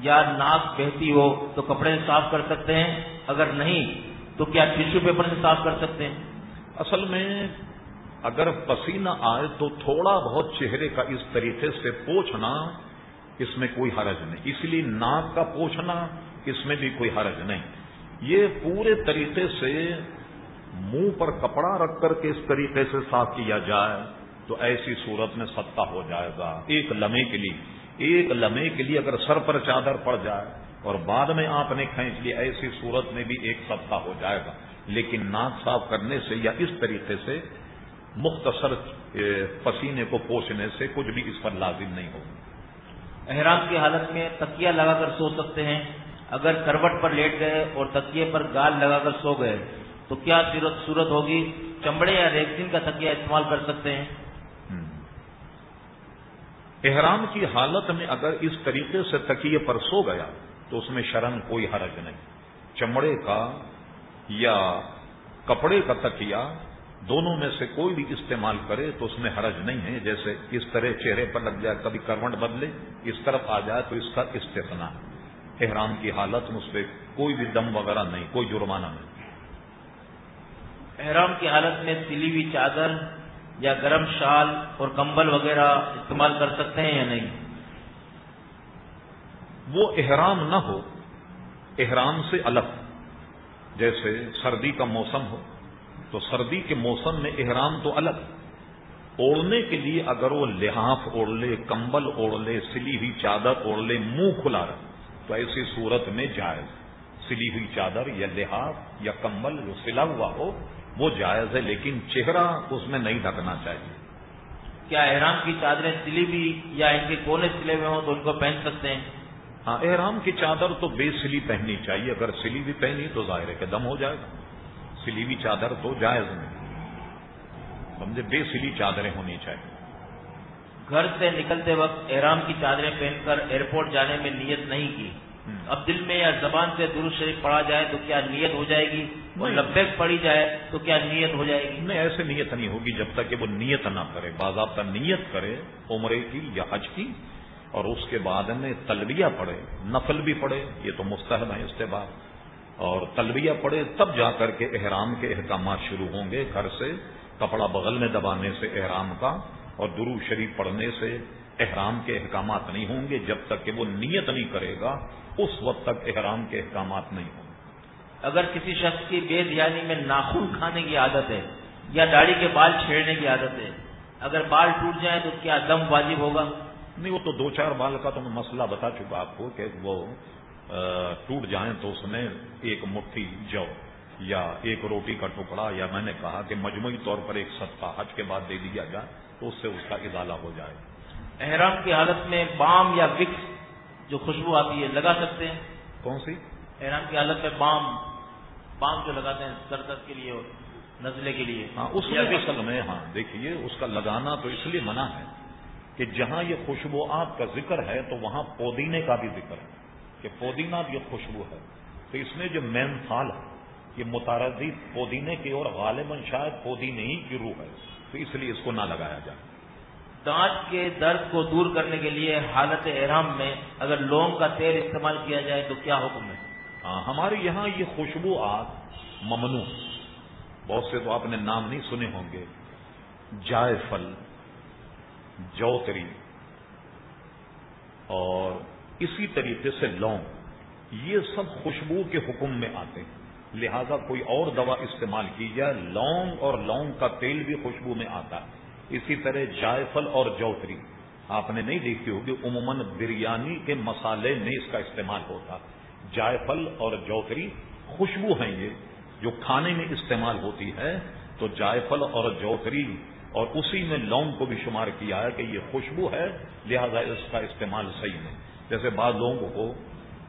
یا ناک بہتی ہو تو کپڑے صاف کر سکتے ہیں اگر نہیں تو کیا ٹیشو پیپر سے صاف کر سکتے ہیں؟ اصل میں اگر پسینہ آئے تو تھوڑا بہت چہرے کا اس طریقے سے پوچھنا اس میں کوئی حرج نہیں۔ اس لیے ناک کا پوچھنا اس میں بھی کوئی حرج نہیں۔ یہ پورے طریقے سے منہ پر کپڑا رکھ کر کے اس طریقے سے صاف کیا جائے تو ایسی صورت میں ستا ہو جائے گا۔ ایک لمحے کے لیے، ایک لمحے کے لیے اگر سر پر چادر پڑ جائے اور بعد میں آپ نے کھینچ لی، ایسی صورت میں بھی ایک ستا ہو جائے گا۔ لیکن ناک صاف کرنے سے یا اس طریقے سے مختصر پسینے کو پوچھنے سے کچھ بھی اس پر لازم نہیں ہوگا۔ احرام کی حالت میں تکیا لگا کر سو سکتے ہیں۔ اگر کروٹ پر لیٹ گئے اور تکیے پر گال لگا کر سو گئے تو کیا صورت ہوگی؟ چمڑے یا ریکسین کا تکیا استعمال کر سکتے ہیں؟ احرام کی حالت میں اگر اس طریقے سے تکیے پر سو گیا تو اس میں شرم کوئی حرج نہیں۔ چمڑے کا یا کپڑے کا تکیا دونوں میں سے کوئی بھی استعمال کرے تو اس میں حرج نہیں ہے۔ جیسے اس طرح چہرے پر لگ جائے کبھی کروٹ بدلے، اس طرف آ جائے تو اس کا استفنا احرام کی حالت میں اس پہ کوئی بھی دم وغیرہ نہیں، کوئی جرمانہ نہیں۔ احرام کی حالت میں سلی ہوئی چادر یا گرم شال اور کمبل وغیرہ استعمال کر سکتے ہیں یا نہیں؟ وہ احرام نہ ہو، احرام سے الگ۔ جیسے سردی کا موسم ہو، تو سردی کے موسم میں احرام تو الگ۔ اوڑھنے کے لیے اگر وہ لحاف اوڑھ لے، کمبل اوڑھ لے، سلی ہوئی چادر اوڑھ لے، منہ کھلا رہے تو ایسی صورت میں جائز۔ سلی ہوئی چادر یا لحاف یا کمبل جو سلا ہوا ہو وہ جائز ہے لیکن چہرہ اس میں نہیں ڈھکنا چاہیے۔ کیا احرام کی چادریں سلی بھی یا ان کے کونے سلے ہوئے ہوں تو ان کو پہن سکتے ہیں؟ ہاں احرام کی چادر تو بے سلی پہننی چاہیے۔ اگر سلی بھی پہنی تو ظاہر ہے کہ دم ہو جائے گا۔ سلی ہوئی چادر تو جائز نہیں۔ سمجھے؟ بے سلی چادریں ہونی چاہیے۔ گھر سے نکلتے وقت احرام کی چادریں پہن کر ایئرپورٹ جانے میں نیت نہیں کی۔ اب دل میں یا زبان سے درست شریف پڑا جائے تو کیا نیت ہو جائے گی؟ اور لبیک پڑی جائے تو کیا نیت ہو جائے گی؟ نہیں ایسے نیت نہیں ہوگی جب تک کہ وہ نیت نہ کرے، باضابطہ نیت کرے عمرے کی یا حج کی، اور اس کے بعد میں تلبیہ پڑے نفل بھی پڑے یہ تو مستحب ہے اس کے بعد۔ اور تلبیہ پڑے تب جا کر کے احرام کے احکامات شروع ہوں گے گھر سے، کپڑا بغل میں دبانے سے احرام کا، اور درو شریف پڑھنے سے احرام کے احکامات نہیں ہوں گے جب تک کہ وہ نیت نہیں کرے گا، اس وقت تک احرام کے احکامات نہیں ہوں گے۔ اگر کسی شخص کی بے دیانی میں ناخن کھانے کی عادت ہے یا داڑھی کے بال چھیڑنے کی عادت ہے اگر بال ٹوٹ جائیں تو کیا دم واجب ہوگا؟ نہیں وہ تو دو چار بال کا تو میں مسئلہ بتا چکا آپ کو کہ وہ ٹوٹ جائیں تو اس میں ایک مٹھی جو یا ایک روٹی کا ٹکڑا یا میں نے کہا کہ مجموعی طور پر ایک صدقہ حج کے بعد دے دیا جائے تو اس سے اس کا ازالہ ہو جائے۔ احرام کی حالت میں بام یا وکس جو خوشبو آتی ہے لگا سکتے ہیں؟ کون سی؟ احرام کی حالت میں بام بام جو لگاتے ہیں سر درد کے لیے اور نزلے کے لیے ہاں اس میں اصل میں ہاں دیکھیے اس کا لگانا تو اس لیے منع ہے کہ جہاں یہ خوشبو آپ کا ذکر ہے تو وہاں پودینے کا بھی ذکر ہے کہ پودینہ بھی خوشبو ہے۔ تو اس میں جو مین تھال ہے یہ متعدد پودینے کی اور غالباً شاید پودینے ہی کی روح ہے تو اس لیے اس کو نہ لگایا جائے۔ دانت کے درد کو دور کرنے کے لیے حالت احرام میں اگر لونگ کا تیل استعمال کیا جائے تو کیا حکم ہے؟ ہاں، ہمارے یہاں یہ خوشبو آگ ممنوع۔ بہت سے تو آپ نے نام نہیں سنے ہوں گے۔ جائے پھل جوتری اور اسی طریقے سے لونگ۔ یہ سب خوشبو کے حکم میں آتے ہیں۔ لہذا کوئی اور دوا استعمال کی جائے لونگ اور لونگ کا تیل بھی خوشبو میں آتا ہے۔ اسی طرح جائفل اور جوتری۔ آپ نے نہیں دیکھی ہوگی، عموماً بریانی کے مسالے میں اس کا استعمال ہوتا جائفل اور جوتری خوشبو ہیں یہ، جو کھانے میں استعمال ہوتی ہے، تو جائفل اور جوتری اور اسی میں لونگ کو بھی شمار کیا ہے کہ یہ خوشبو ہے، لہذا اس کا استعمال صحیح نہیں جیسے بعض لوگوں کو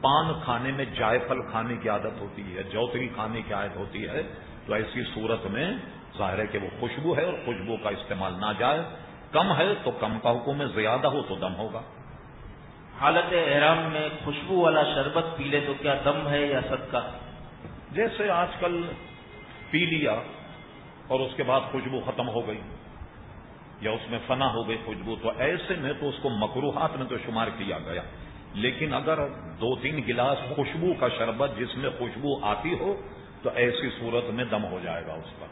پان کھانے میں جائفل کھانے کی عادت ہوتی ہے جوتری کھانے کی عادت ہوتی ہے، تو ایسی صورت میں ظاہر ہے کہ وہ خوشبو ہے اور خوشبو کا استعمال نہ جائے۔ کم ہے تو کم کا حکم میں زیادہ ہو تو دم ہوگا۔ حالت احرام میں خوشبو والا شربت پی لے تو کیا دم ہے یا صدقہ؟ جیسے آج کل پی لیا اور اس کے بعد خوشبو ختم ہو گئی یا اس میں فنا ہو گئی خوشبو تو ایسے میں تو اس کو مکروحات میں تو شمار کیا گیا۔ لیکن اگر دو تین گلاس خوشبو کا شربت جس میں خوشبو آتی ہو تو ایسی صورت میں دم ہو جائے گا اس پر۔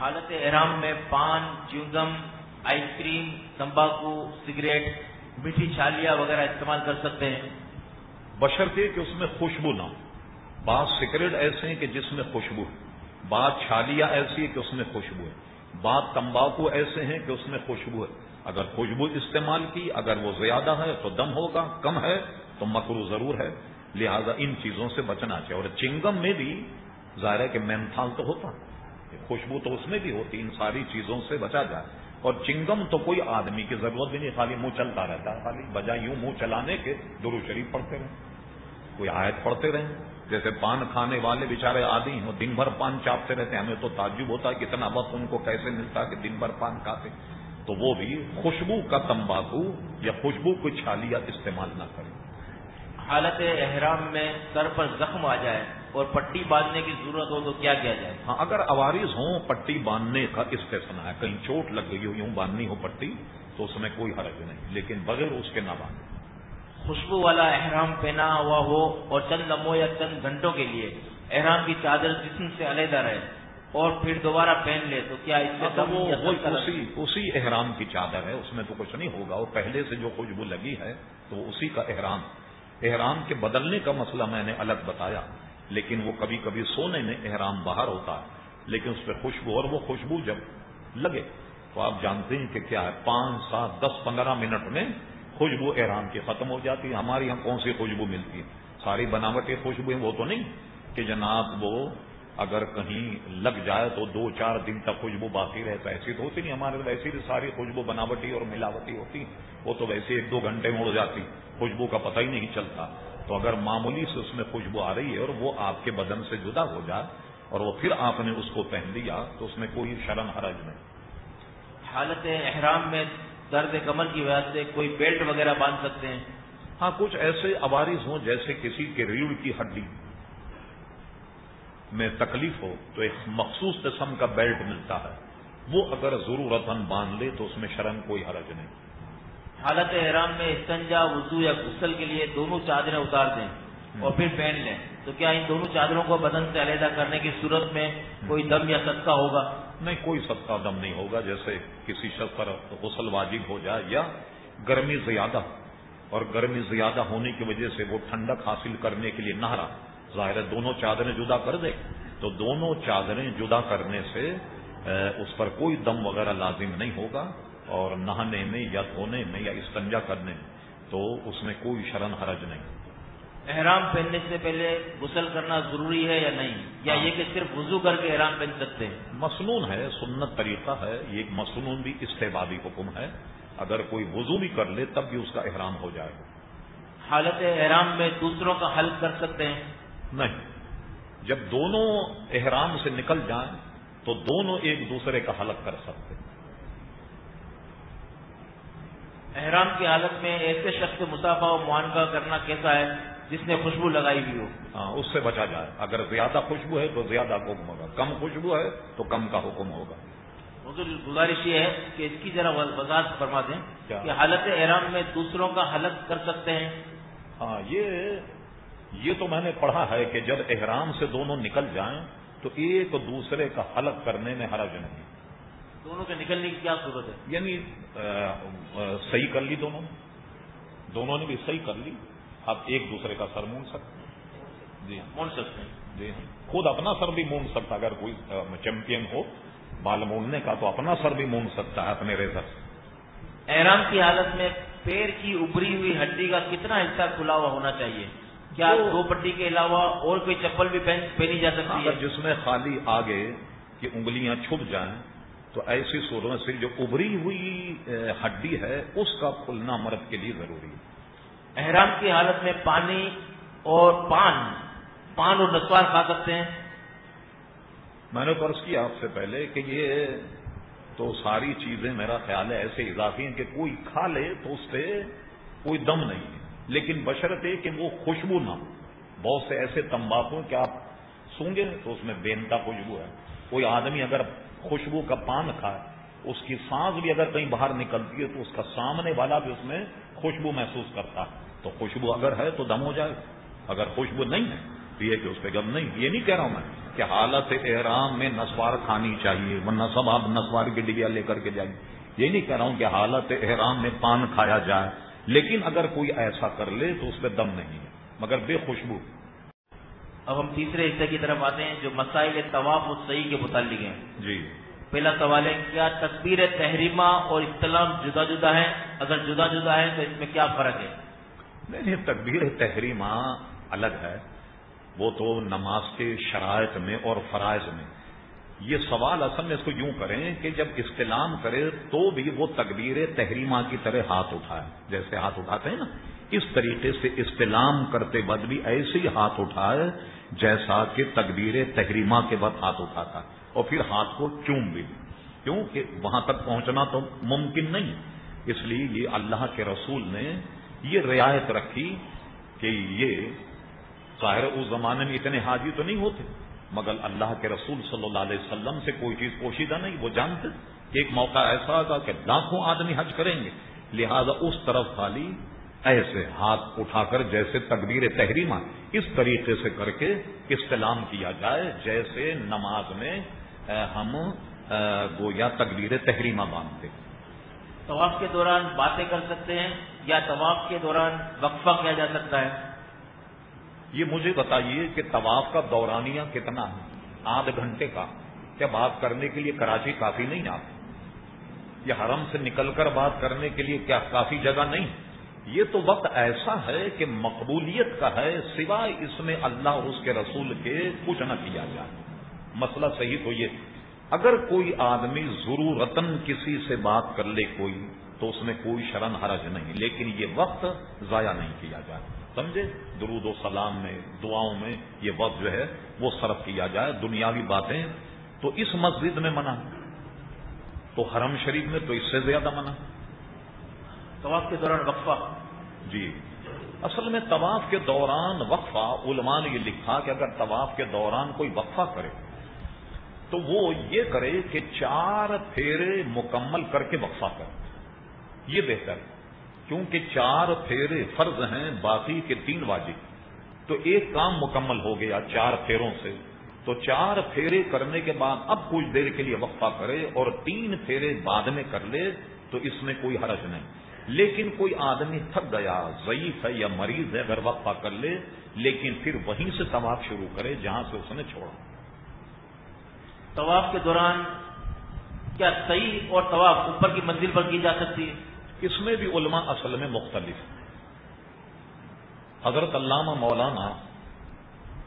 حالت احرام میں پان چیوگم آئس کریم تمباکو سگریٹ میٹھی چھالیاں وغیرہ استعمال کر سکتے ہیں۔ بشرطے کہ اس میں خوشبو نہ ہو۔ بعض سگریٹ ایسے ہیں کہ جس میں خوشبو ہے۔ بعض چھالیاں ایسی ہیں کہ اس میں خوشبو ہے۔ بعض تمباکو ایسے ہیں کہ اس میں خوشبو ہے۔ اگر خوشبو استعمال کی، اگر وہ زیادہ ہے تو دم ہوگا، کم ہے تو مکرو ضرور ہے۔ لہذا ان چیزوں سے بچنا چاہیے۔ اور چنگم میں بھی ظاہر ہے کہ مینتھال تو ہوتا خوشبو تو اس میں بھی ہوتی، ان ساری چیزوں سے بچا جائے۔ اور چنگم تو کوئی آدمی کی ضرورت بھی نہیں، خالی منہ چلتا رہتا ہے، خالی بجائے یوں منہ چلانے کے درو شریف پڑھتے رہیں۔ کوئی آیت پڑھتے رہیں، جیسے پان کھانے والے بےچارے آدمی ہیں دن بھر پان چاپتے رہتے ہیں، ہمیں تو تعجب ہوتا ہے کہ اتنا وقت ان کو کیسے ملتا ہے کہ دن بھر پان کھاتے تو وہ بھی خوشبو کا تمباکو یا خوشبو کو چھالیا استعمال نہ کریں حالت احرام میں سر پر زخم آ جائے اور پٹی باندھنے کی ضرورت ہو تو کیا کیا جائے؟ ہاں اگر عوارض ہوں پٹی باندھنے کا استعمال ہے کہیں چوٹ لگ گئی ہو یوں باندھنی ہو پٹی تو اس میں کوئی حرج نہیں لیکن بغیر اس کے نہ باندھے۔ خوشبو والا احرام پہنا ہوا ہو اور چند لمحوں یا چند گھنٹوں کے لیے احرام کی چادر جسم سے علیحدہ رہے اور پھر دوبارہ پہن لے تو کیا اس میں اسی احرام کی چادر ہے اس میں تو کچھ نہیں ہوگا اور پہلے سے جو خوشبو لگی ہے تو اسی کا احرام۔ احرام کے بدلنے کا مسئلہ میں نے الگ بتایا۔ لیکن وہ کبھی کبھی سونے میں احرام باہر ہوتا ہے، لیکن اس پہ خوشبو، اور وہ خوشبو جب لگے تو آپ جانتے ہیں کہ کیا ہے؟ پانچ، سات، دس، پندرہ منٹ میں خوشبو احرام کی ختم ہو جاتی ہے۔ ہمارے یہاں کون سی خوشبو ملتی ہے؟ ساری بناوٹیں خوشبو وہ تو نہیں کہ جناب وہ اگر کہیں لگ جائے تو دو، چار دن تک خوشبو باقی رہتا ہے۔ ایسی تو ہوتی نہیں، ہمارے ویسی بھی ساری خوشبو بناوٹی اور ملاوٹی ہوتی وہ تو ویسے ایک دو گھنٹے میں اڑ جاتی خوشبو کا پتہ ہی نہیں چلتا۔ تو اگر معمولی سے اس میں خوشبو آ رہی ہے اور وہ آپ کے بدن سے جدا ہو جائے اور وہ پھر آپ نے اس کو پہن لیا تو اس میں کوئی شرم حرج نہیں۔ حالت احرام میں درد کمر کی وجہ سے کوئی بیلٹ وغیرہ باندھ سکتے ہیں؟ ہاں کچھ ایسے عوارض ہوں جیسے کسی کے ریڑھ کی ہڈی میں تکلیف ہو تو ایک مخصوص قسم کا بیلٹ ملتا ہے۔ وہ اگر ضرورت باندھ لے تو اس میں شرم کوئی حرج نہیں۔ حالت احرام میں استنجا، وضو یا غسل کے لیے دونوں چادریں اتار دیں اور پھر پہن لیں۔ تو کیا ان دونوں چادروں کو بدن سے علیحدہ کرنے کی صورت میں کوئی دم یا صدقہ ہوگا؟ نہیں، کوئی صدقہ دم نہیں ہوگا، جیسے کسی شخص پر غسل واجب ہو جائے یا گرمی زیادہ، اور گرمی زیادہ ہونے کی وجہ سے وہ ٹھنڈک حاصل کرنے کے لیے نہرا۔ ظاہر ہے دونوں چادریں جدا کر دے۔ تو دونوں چادریں جدا کرنے سے اس پر کوئی دم وغیرہ لازم نہیں ہوگا۔ اور نہانے میں یا دھونے میں یا استنجا کرنے میں تو اس میں کوئی شرن حرج نہیں۔ احرام پہننے سے پہلے غسل کرنا ضروری ہے یا نہیں؟ یا یہ کہ صرف وضو کر کے احرام پہن سکتے ہیں؟ مصنون ہے سنت طریقہ ہے یہ ایک مصنون بھی استحبابی حکم ہے۔ اگر کوئی وضو بھی کر لے تب بھی اس کا احرام ہو جائے گا۔ حالت احرام میں دوسروں کا حل کر سکتے ہیں؟ نہیں۔ جب دونوں احرام سے نکل جائیں تو دونوں ایک دوسرے کا حلق کر سکتے ہیں احرام کی حالت میں ایسے شخص مسافہ و معانقہ کرنا کیسا ہے جس نے خوشبو لگائی ہوئی ہو؟ ہاں اس سے بچا جائے۔ اگر زیادہ خوشبو ہے تو زیادہ حکم ہوگا۔ کم خوشبو ہے تو کم کا حکم ہوگا۔ گزارش یہ ہے کہ اس کی ذرا وضاحت فرما دیں کہ حالت احرام میں دوسروں کا حلق کر سکتے ہیں؟ ہاں یہ یہ تو میں نے پڑھا ہے کہ جب احرام سے دونوں نکل جائیں تو ایک دوسرے کا حلق کرنے میں حرج نہیں۔ دونوں کے نکلنے کی کیا صورت ہے؟ یعنی صحیح کر لی دونوں۔ دونوں نے بھی صحیح کر لی۔ اب ایک دوسرے کا سر مونڈ سکتے جی۔ مونڈ سکتے ہیں۔ جی۔ ہاں خود اپنا سر بھی مونڈ سکتا اگر کوئی چیمپئن ہو بال مونڈنے کا تو اپنا سر بھی مونڈ سکتا ہے اپنے ریزر سے۔ احرام کی حالت میں پیر کی ابری ہوئی ہڈی کا کتنا حصہ کھلا ہوا ہونا چاہیے؟ کیا دو پٹی کے علاوہ اور کوئی چپل بھی پہنی جا سکتی ہے؟ جس میں خالی آگے کی انگلیاں چھپ جائیں تو ایسی صورت سے جو ابری ہوئی ہڈی ہے اس کا کھلنا مرد کے لیے ضروری ہے۔ احرام کی حالت میں پانی اور پان پان اور نسوار کھا سکتے ہیں۔ میں نے فرض کیا آپ سے پہلے کہ یہ تو ساری چیزیں میرا خیال ہے ایسے اضافی ہیں کہ کوئی کھا لے تو اس پہ کوئی دم نہیں ہے۔ لیکن بشرط ہے کہ وہ خوشبو نہ ہو۔ بہت سے ایسے تمباکو کہ آپ سونگے تو اس میں بینتا خوشبو ہے۔ کوئی آدمی اگر خوشبو کا پان کھائے، اس کی سانس بھی اگر کہیں باہر نکلتی ہے تو اس کا سامنے والا بھی اس میں خوشبو محسوس کرتا ہے۔ تو خوشبو اگر ہے تو دم ہو جائے۔ اگر خوشبو نہیں ہے تو یہ کہ اس پہ گم نہیں۔ یہ نہیں کہہ رہا ہوں میں کہ حالت احرام میں نسوار کھانی چاہیے، ورنہ سب آپ نسوار کی ڈبیا لے کر کے جائیں۔ یہ نہیں کہہ رہا ہوں کہ حالت احرام میں پان کھایا جائے، لیکن اگر کوئی ایسا کر لے تو اس پہ دم نہیں ہے۔ مگر بے خوشبو اب ہم تیسرے حصے کی طرف آتے ہیں جو مسائل طواف و صحیح کے متعلق ہیں۔ جی۔ پہلا سوال ہے کیا تصویر تحریمہ اور استلام جدا جدا ہے اگر جدا جدا ہے تو اس میں کیا فرق ہے؟ نہیں تقبیر تحریمہ الگ ہے۔ وہ تو نماز کے شرائط میں اور فرائض میں۔ یہ سوال اصل میں اس کو یوں کریں کہ جب استلام کرے تو بھی وہ تقبیر تحریمہ کی طرح ہاتھ اٹھائے۔ جیسے ہاتھ اٹھاتے ہیں نا اس طریقے سے استلام کرتے بعد بھی ایسے ہی ہاتھ اٹھائے جیسا کہ تقبیر تحریمہ کے بعد ہاتھ اٹھاتا اور پھر ہاتھ کو چوم بھی کیونکہ وہاں تک پہنچنا تو ممکن نہیں۔ اس لیے یہ اللہ کے رسول نے یہ رعایت رکھی کہ یہ ظاہر اس زمانے میں اتنے حاجی تو نہیں ہوتے، مگر اللہ کے رسول صلی اللہ علیہ وسلم سے کوئی چیز پوشیدہ نہیں، وہ جانتے۔ کہ ایک موقع ایسا ہوگا کہ لاکھوں آدمی حج کریں گے، لہذا اس طرف خالی ایسے ہاتھ اٹھا کر جیسے تقبیر تحریمہ اس طریقے سے کر کے استلام کیا جائے جیسے نماز میں ہم گویا تقبیر تحریمہ باندھتے طواف کے دوران باتیں کر سکتے ہیں یا طواف کے دوران وقفہ کیا جا سکتا ہے؟ یہ مجھے بتائیے کہ طواف کا دورانیہ کتنا ہے؟ آدھ گھنٹے کا۔ کیا بات کرنے کے لیے کراچی کافی نہیں آپ؟ یہ حرم سے نکل کر بات کرنے کے لیے کیا کافی جگہ نہیں؟ یہ تو وقت ایسا ہے کہ مقبولیت کا ہے، سوائے اس میں اللہ اور اس کے رسول کے کچھ نہ کیا جائے۔ مسئلہ صحیح تو یہ، اگر کوئی آدمی ضرورتن کسی سے بات کر لے کوئی، تو اس میں کوئی شرن حرج نہیں، لیکن یہ وقت ضائع نہیں کیا جائے۔ سمجھے؟ درود و سلام میں، دعاؤں میں یہ وقت جو ہے، وہ صرف کیا جائے، دنیاوی باتیں۔ تو اس مسجد میں منع، تو حرم شریف میں تو اس سے زیادہ منع۔ طواف کے دوران وقفہ۔ جی۔ اصل میں طواف کے دوران وقفہ، علماء نے یہ لکھا کہ اگر طواف کے دوران کوئی وقفہ کرے، تو وہ یہ کرے کہ چار پھیرے مکمل کر کے وقفہ کرے۔ یہ بہتر ہے، کیونکہ چار پھیرے فرض ہیں، باقی کے تین واجب۔ تو ایک کام مکمل ہو گیا چار پھیروں سے، تو چار پھیرے کرنے کے بعد اب کچھ دیر کے لیے وقفہ کرے اور تین پھیرے بعد میں کر لے، تو اس میں کوئی حرج نہیں۔ لیکن کوئی آدمی تھک گیا ضعیف ہے یا مریض ہے اگر وقفہ کر لے لیکن پھر وہیں سے طواف شروع کرے جہاں سے اس نے چھوڑا۔ طواف کے دوران کیا صحیح اور طواف اوپر کی منزل پر کی جا سکتی ہے؟ اس میں بھی علماء اصل میں مختلف ہیں۔ حضرت علامہ مولانا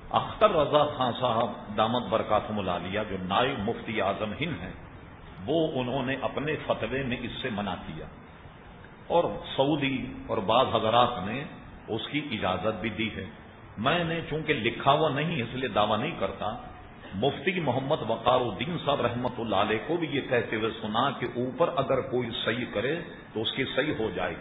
اختر رضا خان صاحب دامت برکاتم العالیہ جو نائب مفتی اعظم ہند ہیں وہ انہوں نے اپنے فتوے میں اس سے منع کیا۔ اور سعودی اور بعض حضرات نے اس کی اجازت بھی دی ہے۔ میں نے چونکہ لکھا ہوا نہیں، اس لیے دعویٰ نہیں کرتا، مفتی محمد وقار الدین صاحب رحمت اللہ علیہ کو بھی یہ کہتے ہوئے سنا کہ اوپر اگر کوئی صحیح کرے تو اس کی صحیح ہو جائے۔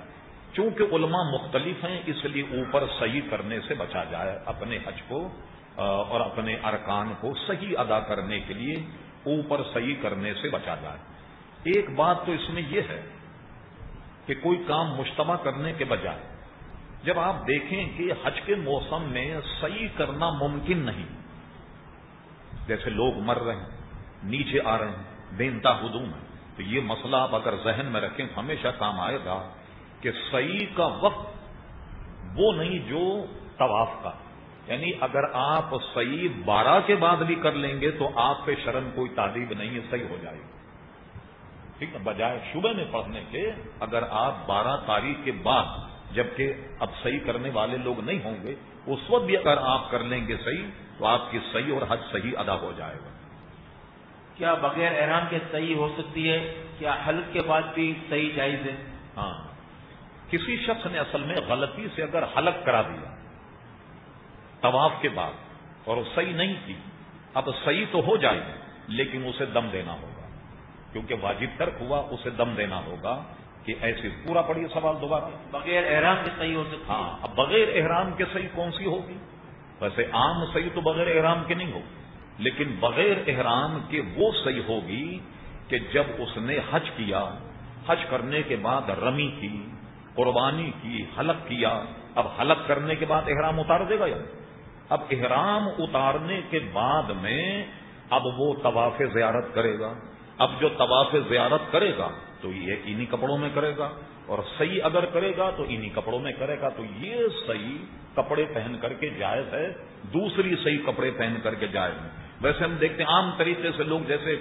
چونکہ علماء مختلف ہیں، اس لیے اوپر صحیح کرنے سے بچا جائے، اپنے حج کو اور اپنے ارکان کو صحیح ادا کرنے کے لیے اوپر صحیح کرنے سے بچا جائے۔ ایک بات تو اس میں یہ ہے کہ کوئی کام مشتبہ کرنے کے بجائے جب آپ دیکھیں کہ حج کے موسم میں صحیح کرنا ممکن نہیں۔ جیسے لوگ مر رہے ہیں، نیچے آ رہے ہیں بے انتہا ہدوم ہے تو یہ مسئلہ آپ اگر ذہن میں رکھیں، ہمیشہ کام آئے گا کہ صحیح کا وقت وہ نہیں جو طواف کا۔ یعنی اگر آپ صحیح بارہ کے بعد بھی کر لیں گے تو آپ پہ شرم کوئی تعلیم نہیں ہے صحیح ہو جائے گی۔ ٹھیک ہے بجائے شبہ میں پڑھنے کے اگر آپ بارہ تاریخ کے بعد جبکہ اب صحیح کرنے والے لوگ نہیں ہوں گے اس وقت بھی اگر آپ کر لیں گے صحیح تو آپ کی صحیح اور حج صحیح ادا ہو جائے گا۔ کیا بغیر احرام کے صحیح ہو سکتی ہے؟ کیا حلق کے بعد بھی صحیح جائز ہے؟ ہاں۔ کسی شخص نے اصل میں غلطی سے اگر حلق کرا دیا طواف کے بعد اور صحیح نہیں کی اب صحیح تو ہو جائے گی لیکن اسے دم دینا ہوگا۔ کیونکہ واجب ترک ہوا اسے دم دینا ہوگا کہ ایسے پورا پڑیے سوال دوبارہ۔ بغیر احرام کے صحیح ہو سکتا ہاں اب بغیر احرام کے صحیح کون سی ہوگی؟ ویسے عام صحیح تو بغیر احرام کے نہیں ہوگی لیکن بغیر احرام کے وہ صحیح ہوگی کہ جب اس نے حج کیا حج کرنے کے بعد رمی کی قربانی کی حلق کیا اب حلق کرنے کے بعد احرام اتار دے گا یا اب احرام اتارنے کے بعد میں اب وہ طواف زیارت کرے گا۔ اب جو طواف زیارت کرے گا تو یہ انہی کپڑوں میں کرے گا اور صحیح اگر کرے گا تو انہی کپڑوں میں کرے گا تو یہ صحیح کپڑے پہن کر کے جائز ہے، دوسری صحیح کپڑے پہن کر کے جائز ہے ویسے ہم دیکھتے ہیں عام طریقے سے لوگ جیسے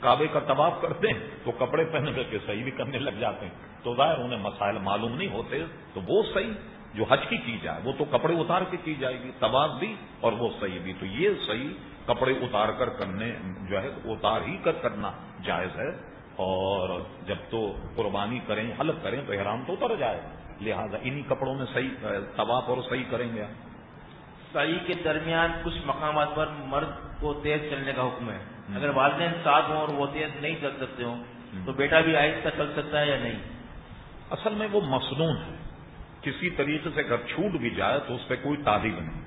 کعبے کا طواف کرتے ہیں تو کپڑے پہن کر کے صحیح بھی کرنے لگ جاتے ہیں۔ تو ظاہر انہیں مسائل معلوم نہیں ہوتے، تو وہ صحیح جو حج کی کی جائے وہ تو کپڑے اتار کے کی جائے گی طواف بھی اور وہ صحیح بھی۔ تو یہ صحیح کپڑے اتار کر کرنے جو ہے اتار ہی کر کرنا جائز ہے۔ اور جب تو قربانی کریں حلق کریں تو احرام تو اتر جائے۔ لہذا انہی کپڑوں میں صحیح طواف اور صحیح کریں گے۔ صحیح کے درمیان کچھ مقامات پر مرد کو تیز چلنے کا حکم ہے۔ اگر والدین ساتھ ہوں اور وہ تیز نہیں چل سکتے ہوں تو بیٹا بھی آہستہ چل سکتا ہے یا نہیں؟ اصل میں وہ مصنون ہے۔ کسی طریقے سے اگر چھوٹ بھی جائے تو اس پہ کوئی تعلیم نہیں۔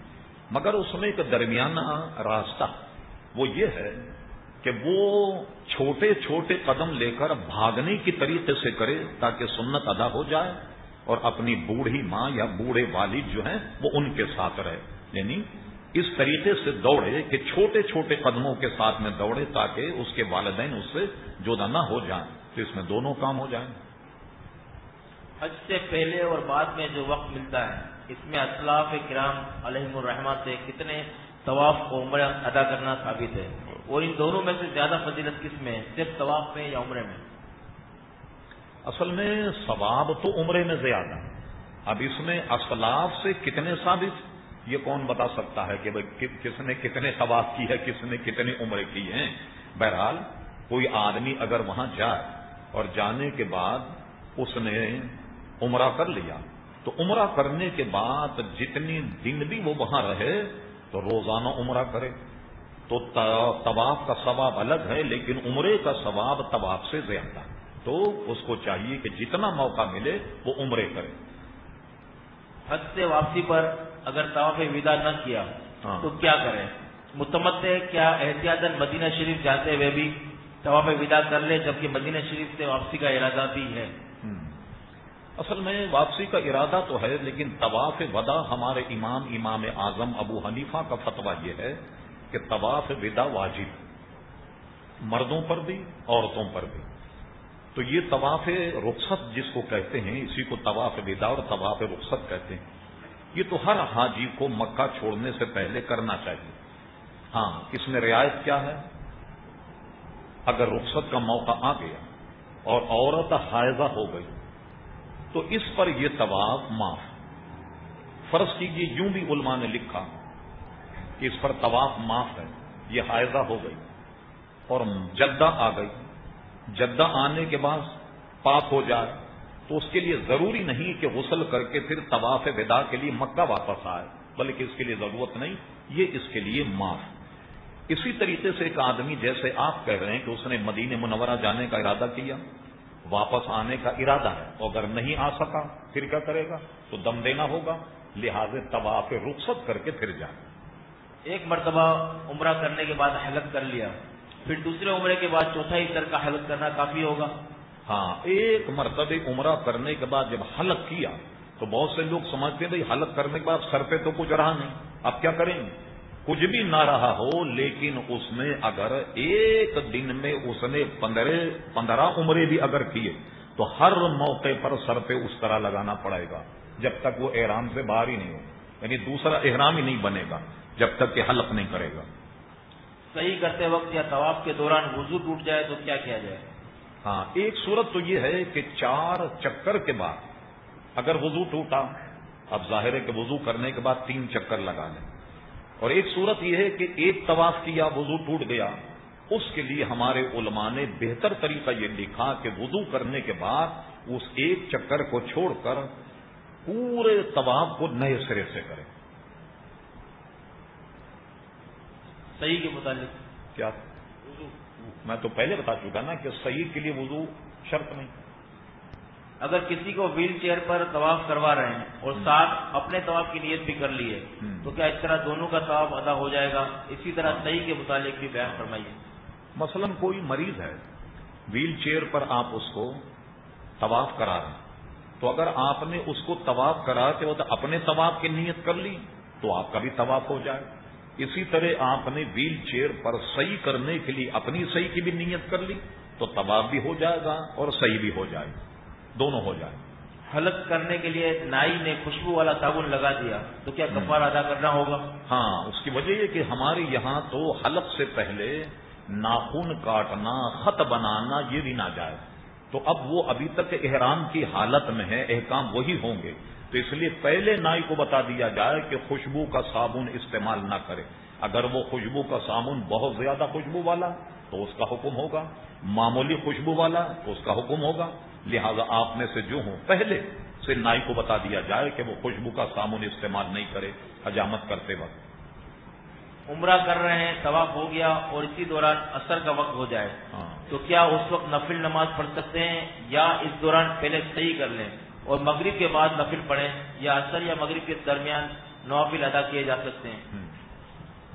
مگر اس میں ایک درمیانہ راستہ، وہ یہ ہے کہ وہ چھوٹے چھوٹے قدم لے کر بھاگنے کی طریقے سے کرے تاکہ سنت ادا ہو جائے اور اپنی بوڑھی ماں یا بوڑھے والد جو ہیں وہ ان کے ساتھ رہے۔ یعنی اس طریقے سے دوڑے کہ چھوٹے چھوٹے قدموں کے ساتھ میں دوڑے تاکہ اس کے والدین اس سے جدا نہ ہو جائیں، تو اس میں دونوں کام ہو جائیں۔ حج سے پہلے اور بعد میں جو وقت ملتا ہے، اس میں اسلاف کرام علیہ الرحمٰ سے کتنے طواف کو عمر ادا کرنا ثابت ہے۔ اور ان دونوں میں سے زیادہ فضیلت کس میں ہے؟ صرف طواف میں یا عمرے میں؟ اصل میں ثواب تو عمرے میں زیادہ۔ اب اس میں اسلاف سے کتنے ثابت؟ یہ کون بتا سکتا ہے کہ کس نے کتنے طواف کی ہے، کس نے کتنے عمرے کی ہیں؟ بہرحال، کوئی آدمی اگر وہاں جائے اور جانے کے بعد اس نے عمرہ کر لیا۔ تو عمرہ کرنے کے بعد جتنی دن بھی وہ وہاں رہے تو روزانہ عمرہ کرے۔ تو طواف کا ثواب الگ ہے لیکن عمرے کا ثواب طواف سے زیادہ۔ تو اس کو چاہیے کہ جتنا موقع ملے وہ عمرے کرے۔ حج سے واپسی پر اگر طواف ودا نہ کیا ہاں۔ تو کیا کریں؟ متمد کیا احتیاط مدینہ شریف جاتے ہوئے بھی طواف ودا کر لے جبکہ مدینہ شریف سے واپسی کا ارادہ بھی ہے۔ اصل میں واپسی کا ارادہ تو ہے، لیکن طواف ودا ہمارے امام امام اعظم ابو حنیفہ کا فتویٰ یہ ہے کہ طواف ودا واجب، مردوں پر بھی، عورتوں پر بھی۔ تو یہ طواف رخصت جس کو کہتے ہیں، اسی کو طواف ودا اور طواف رخصت کہتے ہیں۔ یہ تو ہر حاجی کو مکہ چھوڑنے سے پہلے کرنا چاہیے۔ ہاں اس میں رعایت کیا ہے؟ اگر رخصت کا موقع آ گیا اور عورت حائضہ ہو گئی تو اس پر یہ طواف معاف۔ فرض کیجیے یوں بھی علماء نے لکھا کہ اس پر طواف معاف ہے، یہ حائضہ ہو گئی اور جدہ آ گئی۔ جدہ آنے کے بعد پاک ہو جائے تو اس کے لیے ضروری نہیں کہ غسل کر کے پھر طواف ودا کے لیے مکہ واپس آئے، بلکہ اس کے لیے ضرورت نہیں، یہ اس کے لیے معاف۔ اسی طریقے سے ایک آدمی جیسے آپ کہہ رہے ہیں کہ اس نے مدینہ منورہ جانے کا ارادہ کیا واپس آنے کا ارادہ ہے۔ اور اگر نہیں آ سکا پھر کیا کرے گا؟ تو دم دینا ہوگا۔ لہٰذا طواف رخصت کر کے پھر جائیں ایک مرتبہ عمرہ کرنے کے بعد حلق کر لیا۔ پھر دوسرے عمرے کے بعد چوتھا حصر کا حلق کرنا کافی ہوگا۔ ہاں ایک مرتبہ عمرہ کرنے کے بعد جب حلق کیا تو بہت سے لوگ سمجھتے ہیں بھائی حلق کرنے کے بعد سر پہ تو کچھ رہا نہیں۔ اب کیا کریں گے؟ کچھ بھی نہ رہا ہو لیکن اس میں اگر ایک دن میں اس نے پندرہ پندرہ عمرے بھی اگر کیے تو ہر موقع پر سر پہ اس طرح لگانا پڑے گا جب تک وہ احرام سے باہر ہی نہیں ہو یعنی دوسرا احرام ہی نہیں بنے گا جب تک کہ حلق نہیں کرے گا۔ صحیح کرتے وقت یا طواف کے دوران وضو ٹوٹ جائے تو کیا کیا جائے؟ ہاں ایک صورت تو یہ ہے کہ چار چکر کے بعد اگر وضو ٹوٹا اب ظاہر ہے کہ وضو کرنے کے بعد تین چکر لگا لیں۔ اور ایک صورت یہ ہے کہ ایک طواف کیا وضو ٹوٹ گیا اس کے لیے ہمارے علماء نے بہتر طریقہ یہ لکھا کہ وضو کرنے کے بعد اس ایک چکر کو چھوڑ کر پورے طواف کو نئے سرے سے کریں۔ صحیح کے متعلق۔ کیا؟ میں تو پہلے بتا چکا نا کہ صحیح کے لیے وضو شرط نہیں۔ اگر کسی کو ویل چیئر پر طواف کروا رہے ہیں اور ساتھ اپنے طواف کی نیت بھی کر لی ہے تو کیا اس طرح دونوں کا طواف ادا ہو جائے گا؟ اسی طرح صحیح کے متعلق بھی بیان فرمائیے۔ مثلا کوئی مریض ہے ویل چیئر پر آپ اس کو طواف کرا رہے ہیں تو اگر آپ نے اس کو طواف کرا کے وہ اپنے طواف کی نیت کر لی تو آپ کا بھی طواف ہو جائے۔ اسی طرح آپ نے ویل چیئر پر صحیح کرنے کے لیے اپنی صحیح کی بھی نیت کر لی تو طواف بھی ہو جائے گا اور صحیح بھی ہو جائے گا۔ دونوں ہو جائیں۔ حلق کرنے کے لیے نائی نے خوشبو والا صابن لگا دیا تو کیا کفار ادا کرنا ہوگا؟ ہاں اس کی وجہ یہ کہ ہمارے یہاں تو حلق سے پہلے ناخن کاٹنا خط بنانا یہ بھی نہ جائے تو اب وہ ابھی تک احرام کی حالت میں ہے احکام وہی ہوں گے۔ تو اس لیے پہلے نائی کو بتا دیا جائے کہ خوشبو کا صابن استعمال نہ کرے۔ اگر وہ خوشبو کا صابن بہت زیادہ خوشبو والا تو اس کا حکم ہوگا۔ معمولی خوشبو والا تو اس کا حکم ہوگا۔ لہذا آپ میں سے جو ہوں پہلے سے نائی کو بتا دیا جائے کہ وہ خوشبو کا سامون استعمال نہیں کرے حجامت کرتے وقت۔ عمرہ کر رہے ہیں طواف ہو گیا اور اسی دوران اثر کا وقت ہو جائے۔ ہاں۔ تو کیا اس وقت نفل نماز پڑھ سکتے ہیں یا اس دوران پہلے صحیح کر لیں اور مغرب کے بعد نفل پڑھیں یا اثر یا مغرب کے درمیان نوافل ادا کیے جا سکتے ہیں؟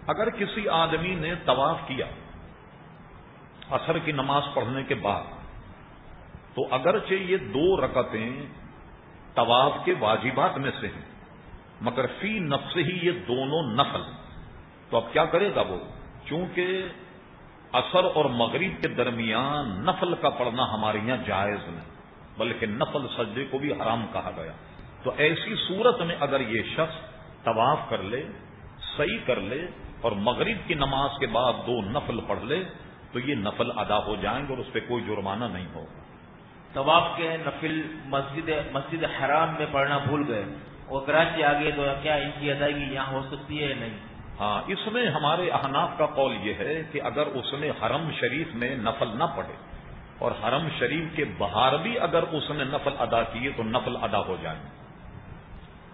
اگر کسی آدمی نے طواف کیا اثر کی نماز پڑھنے کے بعد تو اگرچہ یہ دو رکتیں طواف کے واجبات میں سے ہیں، مگر فی نفس ہی یہ دونوں نفل تو اب کیا کرے گا وہ؟ چونکہ اثر اور مغرب کے درمیان نفل کا پڑھنا ہمارے یہاں جائز نہیں، بلکہ نفل سجدے کو بھی حرام کہا گیا۔ تو ایسی صورت میں اگر یہ شخص طواف کر لے، صحیح کر لے اور مغرب کی نماز کے بعد دو نفل پڑھ لے، تو یہ نفل ادا ہو جائیں گے اور اس پہ کوئی جرمانہ نہیں ہوگا۔ طواف کے نفل مسجد مسجد حرام میں پڑھنا بھول گئے۔ اور کراچی آگے تو کیا ان کی ادائیگی یہاں ہو سکتی ہے یا نہیں؟ ہاں اس میں ہمارے احناف کا قول یہ ہے کہ اگر اس نے حرم شریف میں نفل نہ پڑھے اور حرم شریف کے باہر بھی اگر اس نے نفل ادا کیے تو نفل ادا ہو جائیں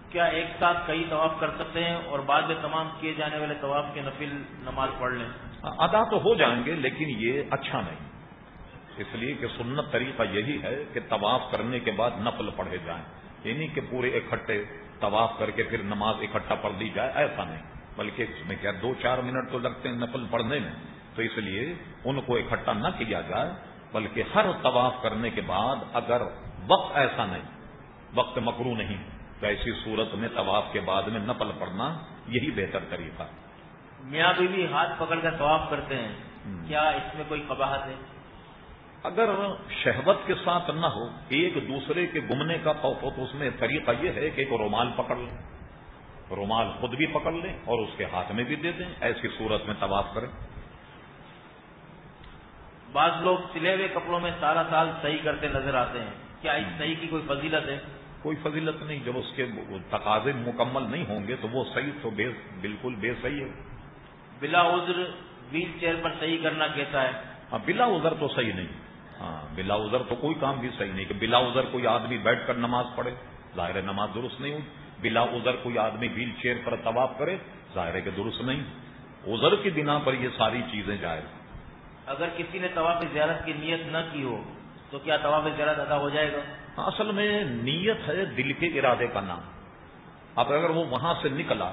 کیا ایک ساتھ کئی طواف کر سکتے ہیں اور بعد میں تمام کیے جانے والے طواف کے نفل نماز پڑھ لیں؟ ادا تو ہو جائیں گے لیکن یہ اچھا نہیں۔ اس لیے کہ سنت طریقہ یہی ہے کہ طواف کرنے کے بعد نفل پڑھے جائیں۔ یعنی کہ پورے اکٹھے طواف کر کے پھر نماز اکٹھا پڑھ دی جائے ایسا نہیں۔ بلکہ اس میں کیا دو چار منٹ تو لگتے ہیں نفل پڑھنے میں۔ تو اس لیے ان کو اکٹھا نہ کیا جائے بلکہ ہر طواف کرنے کے بعد اگر وقت ایسا نہیں وقت مکرو نہیں تو ایسی صورت میں طواف کے بعد میں نفل پڑھنا یہی بہتر طریقہ۔ میاں بیوی ہاتھ پکڑ کر طواف کرتے ہیں کیا اس میں کوئی قباہت ہے؟ اگر شہبت کے ساتھ نہ ہو ایک دوسرے کے گمنے کا خوف ہو تو اس میں طریقہ یہ ہے کہ ایک رومال پکڑ لیں۔ رومال خود بھی پکڑ لیں اور اس کے ہاتھ میں بھی دے دیں ایسی صورت میں طواف کریں۔ بعض لوگ سلے ہوئے کپڑوں میں سارا سال صحیح کرتے نظر آتے ہیں۔ کیا اس صحیح کی کوئی فضیلت ہے؟ کوئی فضیلت نہیں۔ جب اس کے تقاضے مکمل نہیں ہوں گے تو وہ صحیح تو بے بالکل بے صحیح ہے۔ بلا عذر ویل چیئر پر صحیح کرنا کیسا ہے؟ ہاں بلا عذر تو صحیح نہیں۔ ہاں بلا عذر تو کوئی کام بھی صحیح نہیں کہ بلا عذر کوئی آدمی بیٹھ کر نماز پڑھے ظاہر نماز درست نہیں ہوئی۔ بلا عذر کوئی آدمی ویل چیئر پر طواف کرے ظاہر ہے کہ درست نہیں۔ عذر کی بنا پر یہ ساری چیزیں جائیں اگر کسی نے طواف زیارت کی نیت نہ کی ہو تو کیا طواف زیارت ادا ہو جائے گا؟ اصل میں نیت ہے دل کے ارادے کا نام۔ اب اگر وہ وہاں سے نکلا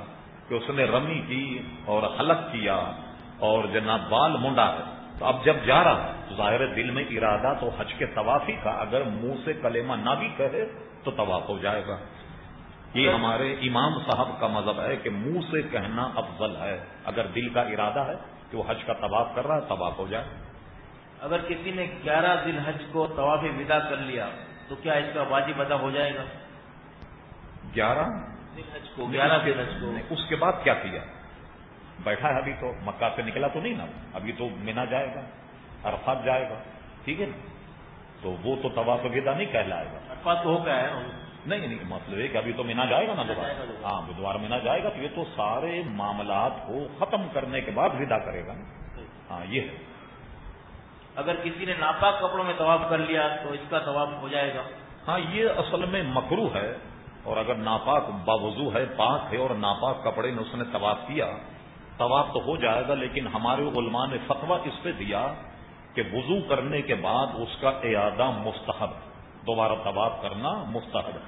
کہ اس نے رمی کی اور حلق کیا اور جناب بال منڈا ہے تو اب جب جا رہا ہے تو ظاہر دل میں ارادہ تو حج کے طوافی کا۔ اگر منہ سے کلیمہ نہ بھی کہے تو طواف ہو جائے گا۔ یہ ہمارے امام صاحب کا مذہب ہے کہ منہ سے کہنا افضل ہے۔ اگر دل کا ارادہ ہے کہ وہ حج کا طواف کر رہا ہے طواف ہو جائے۔ اگر کسی نے گیارہ دن حج کو طواف ودا کر لیا تو کیا اس کا واجب ادا ہو جائے گا؟ گیارہ دن حج کو گیارہ دن حج کو۔ اس کے بعد کیا کیا؟ بیٹھا ہے ابھی تو مکہ سے نکلا تو نہیں نا؟ ابھی تو مینا جائے گا عرفات جائے گا ٹھیک ہے نا؟ تو وہ تو طواف ودا نہیں کہلائے گا۔ عرفات تو ہو گیا ہے نہیں نہیں مطلب ہے کہ ابھی تو مینا جائے گا نا دوبارہ؟ ہاں بدوار مینا جائے گا تو یہ تو سارے معاملات کو ختم کرنے کے بعد ودا کرے گا ہاں یہ ہے۔ اگر کسی نے ناپاک کپڑوں میں طواف کر لیا تو اس کا طواف ہو جائے گا۔ ہاں یہ اصل میں مکرو ہے۔ اور اگر ناپاک باوضو ہے پاک ہے اور ناپاک کپڑے میں اس نے طواف کیا طواف تو ہو جائے گا لیکن ہمارے علماء نے فتوا اس پہ دیا کہ وضو کرنے کے بعد اس کا اعادہ مستحب دوبارہ طواف کرنا مستحب ہے۔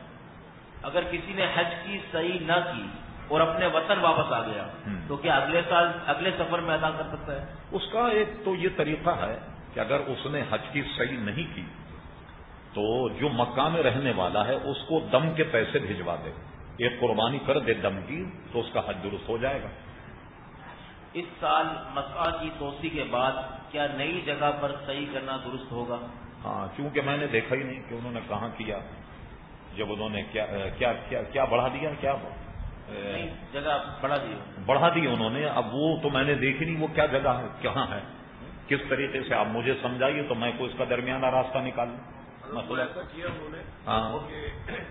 اگر کسی نے حج کی صحیح نہ کی اور اپنے وطن واپس آ گیا تو کیا اگلے سال اگلے سفر میں ادا کر سکتا ہے؟ اس کا ایک تو یہ طریقہ ہے کہ اگر اس نے حج کی صحیح نہیں کی تو جو مکہ میں رہنے والا ہے اس کو دم کے پیسے بھجوا دے۔ ایک قربانی کر دے دم کی تو اس کا حج درست ہو جائے گا۔ اس سال مکہ کی توسیع کے بعد کیا نئی جگہ پر صحیح کرنا درست ہوگا؟ ہاں چونکہ میں نے دیکھا ہی نہیں کہ انہوں نے کہاں کیا جب انہوں نے کیا کیا کیا, کیا بڑھا دیا کیا جگہ بڑھا دی۔ بڑھا دی انہوں نے۔ اب وہ تو میں نے دیکھی نہیں وہ کیا جگہ ہے کہاں ہے کس طریقے سے؟ آپ مجھے سمجھائیے تو میں کوئی اس کا درمیانہ راستہ نکال مطلب ایسا کیا انہوں نے ہاں۔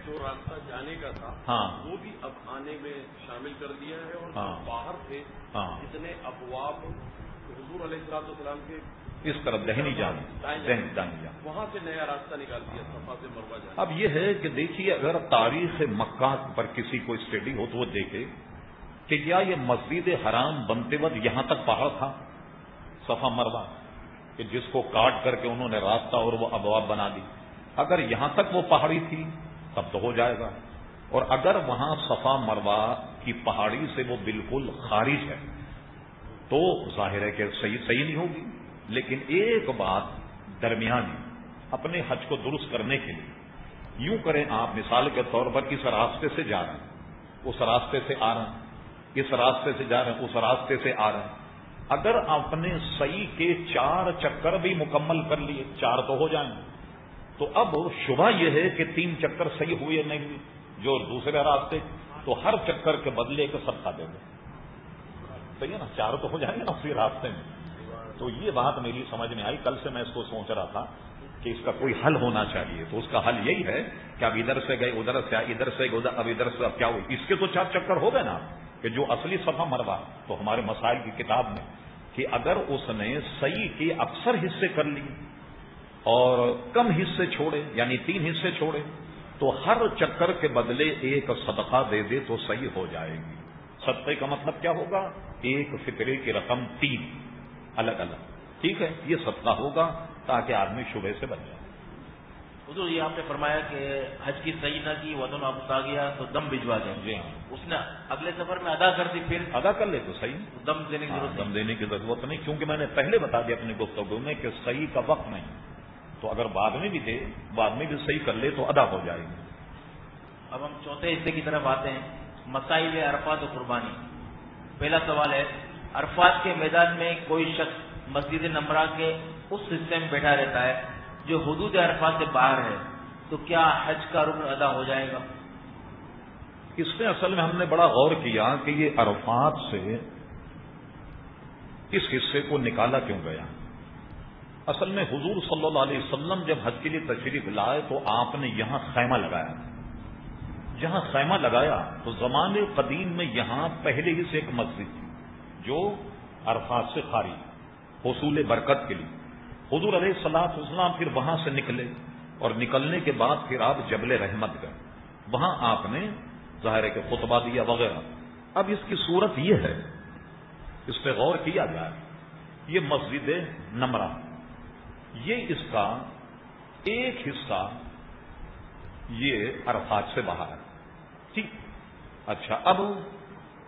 جو راستہ جانے کا تھا ہاں۔ وہ بھی اب آنے میں شامل کر دیا ہے اور ہاں۔ باہر تھے ہاں۔ اتنے ابواب حضور علیہ السلام السلام کے اس طرف دہنی جان۔ دہنی جان۔ وہاں سے نیا راستہ نکال دیا صفا سے مروا جانا اب یہ ہے کہ دیکھیے اگر تاریخ مکہ پر کسی کو اسٹڈی ہو تو وہ دیکھے کہ کیا یہ مسجد حرام بنتے وقت یہاں تک پہاڑ تھا؟ صفا مروا کہ جس کو کاٹ کر کے انہوں نے راستہ اور وہ ابواب بنا دی۔ اگر یہاں تک وہ پہاڑی تھی، تب تو ہو جائے گا۔ اور اگر وہاں صفا مروا کی پہاڑی سے وہ بالکل خارج ہے، تو ظاہر ہے کہ صحیح صحیح نہیں ہوگی۔ لیکن ایک بات درمیانی، اپنے حج کو درست کرنے کے لیے۔ یوں کریں آپ مثال کے طور پر اس راستے سے جا رہے ہیں؟ اس راستے سے آ رہے ہیں۔ اس راستے سے جا رہے ہیں؟ اس راستے سے آ رہے ہیں۔ اگر آپ نے صحیح کے چار چکر بھی مکمل کر لیے، چار تو ہو جائیں تو اب شبہ یہ ہے کہ تین چکر صحیح ہوئے نہیں جو دوسرے راستے، تو ہر چکر کے بدلے ایک سب دے دیں صحیح ہے نا چار تو ہو جائیں گے نا اسی راستے میں۔ تو یہ بات میری سمجھ میں آئی۔ کل سے میں اس کو سوچ رہا تھا کہ اس کا کوئی حل ہونا چاہیے۔ تو اس کا حل یہی ہے کہ اب ادھر سے گئے، ادھر سے ادھر سے گئے اب ادھر سے اب کیا ہوئی؟ اس کے تو چار چکر ہو گئے نا کہ جو اصلی صفحہ مروا تو ہمارے مسائل کی کتاب میں کہ اگر اس نے صحیح کے اکثر حصے کر لیے اور کم حصے چھوڑے یعنی تین حصے چھوڑے تو ہر چکر کے بدلے ایک صدقہ دے دے تو صحیح ہو جائے گی۔ صدقے کا مطلب کیا ہوگا؟ ایک فطرے کی رقم تین الگ الگ۔ ٹھیک ہے؟ یہ صدقہ ہوگا تاکہ آدمی شبہ سے بچ جائے۔ حضور یہ آپ نے فرمایا کہ حج کی صحیح نہ کی وطن واپس آ گیا تو دم بھجوا دیں۔ جی ہاں۔ اس نے اگلے سفر میں ادا کر دی پھر ادا کر لے تو صحیح۔ دم دینے کی ہاں، ضرورت دم دینے کی ضرورت نہیں کیونکہ میں نے پہلے بتا دیا اپنی گفتگو میں کہ صحیح کا وقت نہیں۔ تو اگر بعد میں بھی دے بعد میں بھی صحیح کر لے تو ادا ہو جائے گی۔ اب ہم چوتھے حصے کی طرف آتے ہیں مسائل عرفات و قربانی۔ پہلا سوال ہے عرفات کے میدان میں کوئی شخص مسجد نمرہ کے اس حصے میں بیٹھا رہتا ہے جو حدود عرفات سے باہر ہے تو کیا حج کا رکن ادا ہو جائے گا؟ اس میں اصل میں ہم نے بڑا غور کیا کہ یہ عرفات سے اس حصے کو نکالا کیوں گیا؟ اصل میں حضور صلی اللہ علیہ وسلم جب حج کے لیے تشریف لائے تو آپ نے یہاں خیمہ لگایا۔ جہاں خیمہ لگایا تو زمانے قدیم میں یہاں پہلے ہی سے ایک مسجد تھی جو عرفات سے خاری حصول برکت کے لیے۔ حضور علیہ السلاط اسلام پھر وہاں سے نکلے اور نکلنے کے بعد پھر آپ جبل رحمت گئے۔ وہاں آپ نے ظاہر ہے کہ خطبہ دیا وغیرہ۔ اب اس کی صورت یہ ہے، اس پہ غور کیا جائے، یہ مسجد نمرہ۔ یہ اس کا ایک حصہ یہ عرفات سے باہر ہے۔ ٹھیک۔ اچھا اب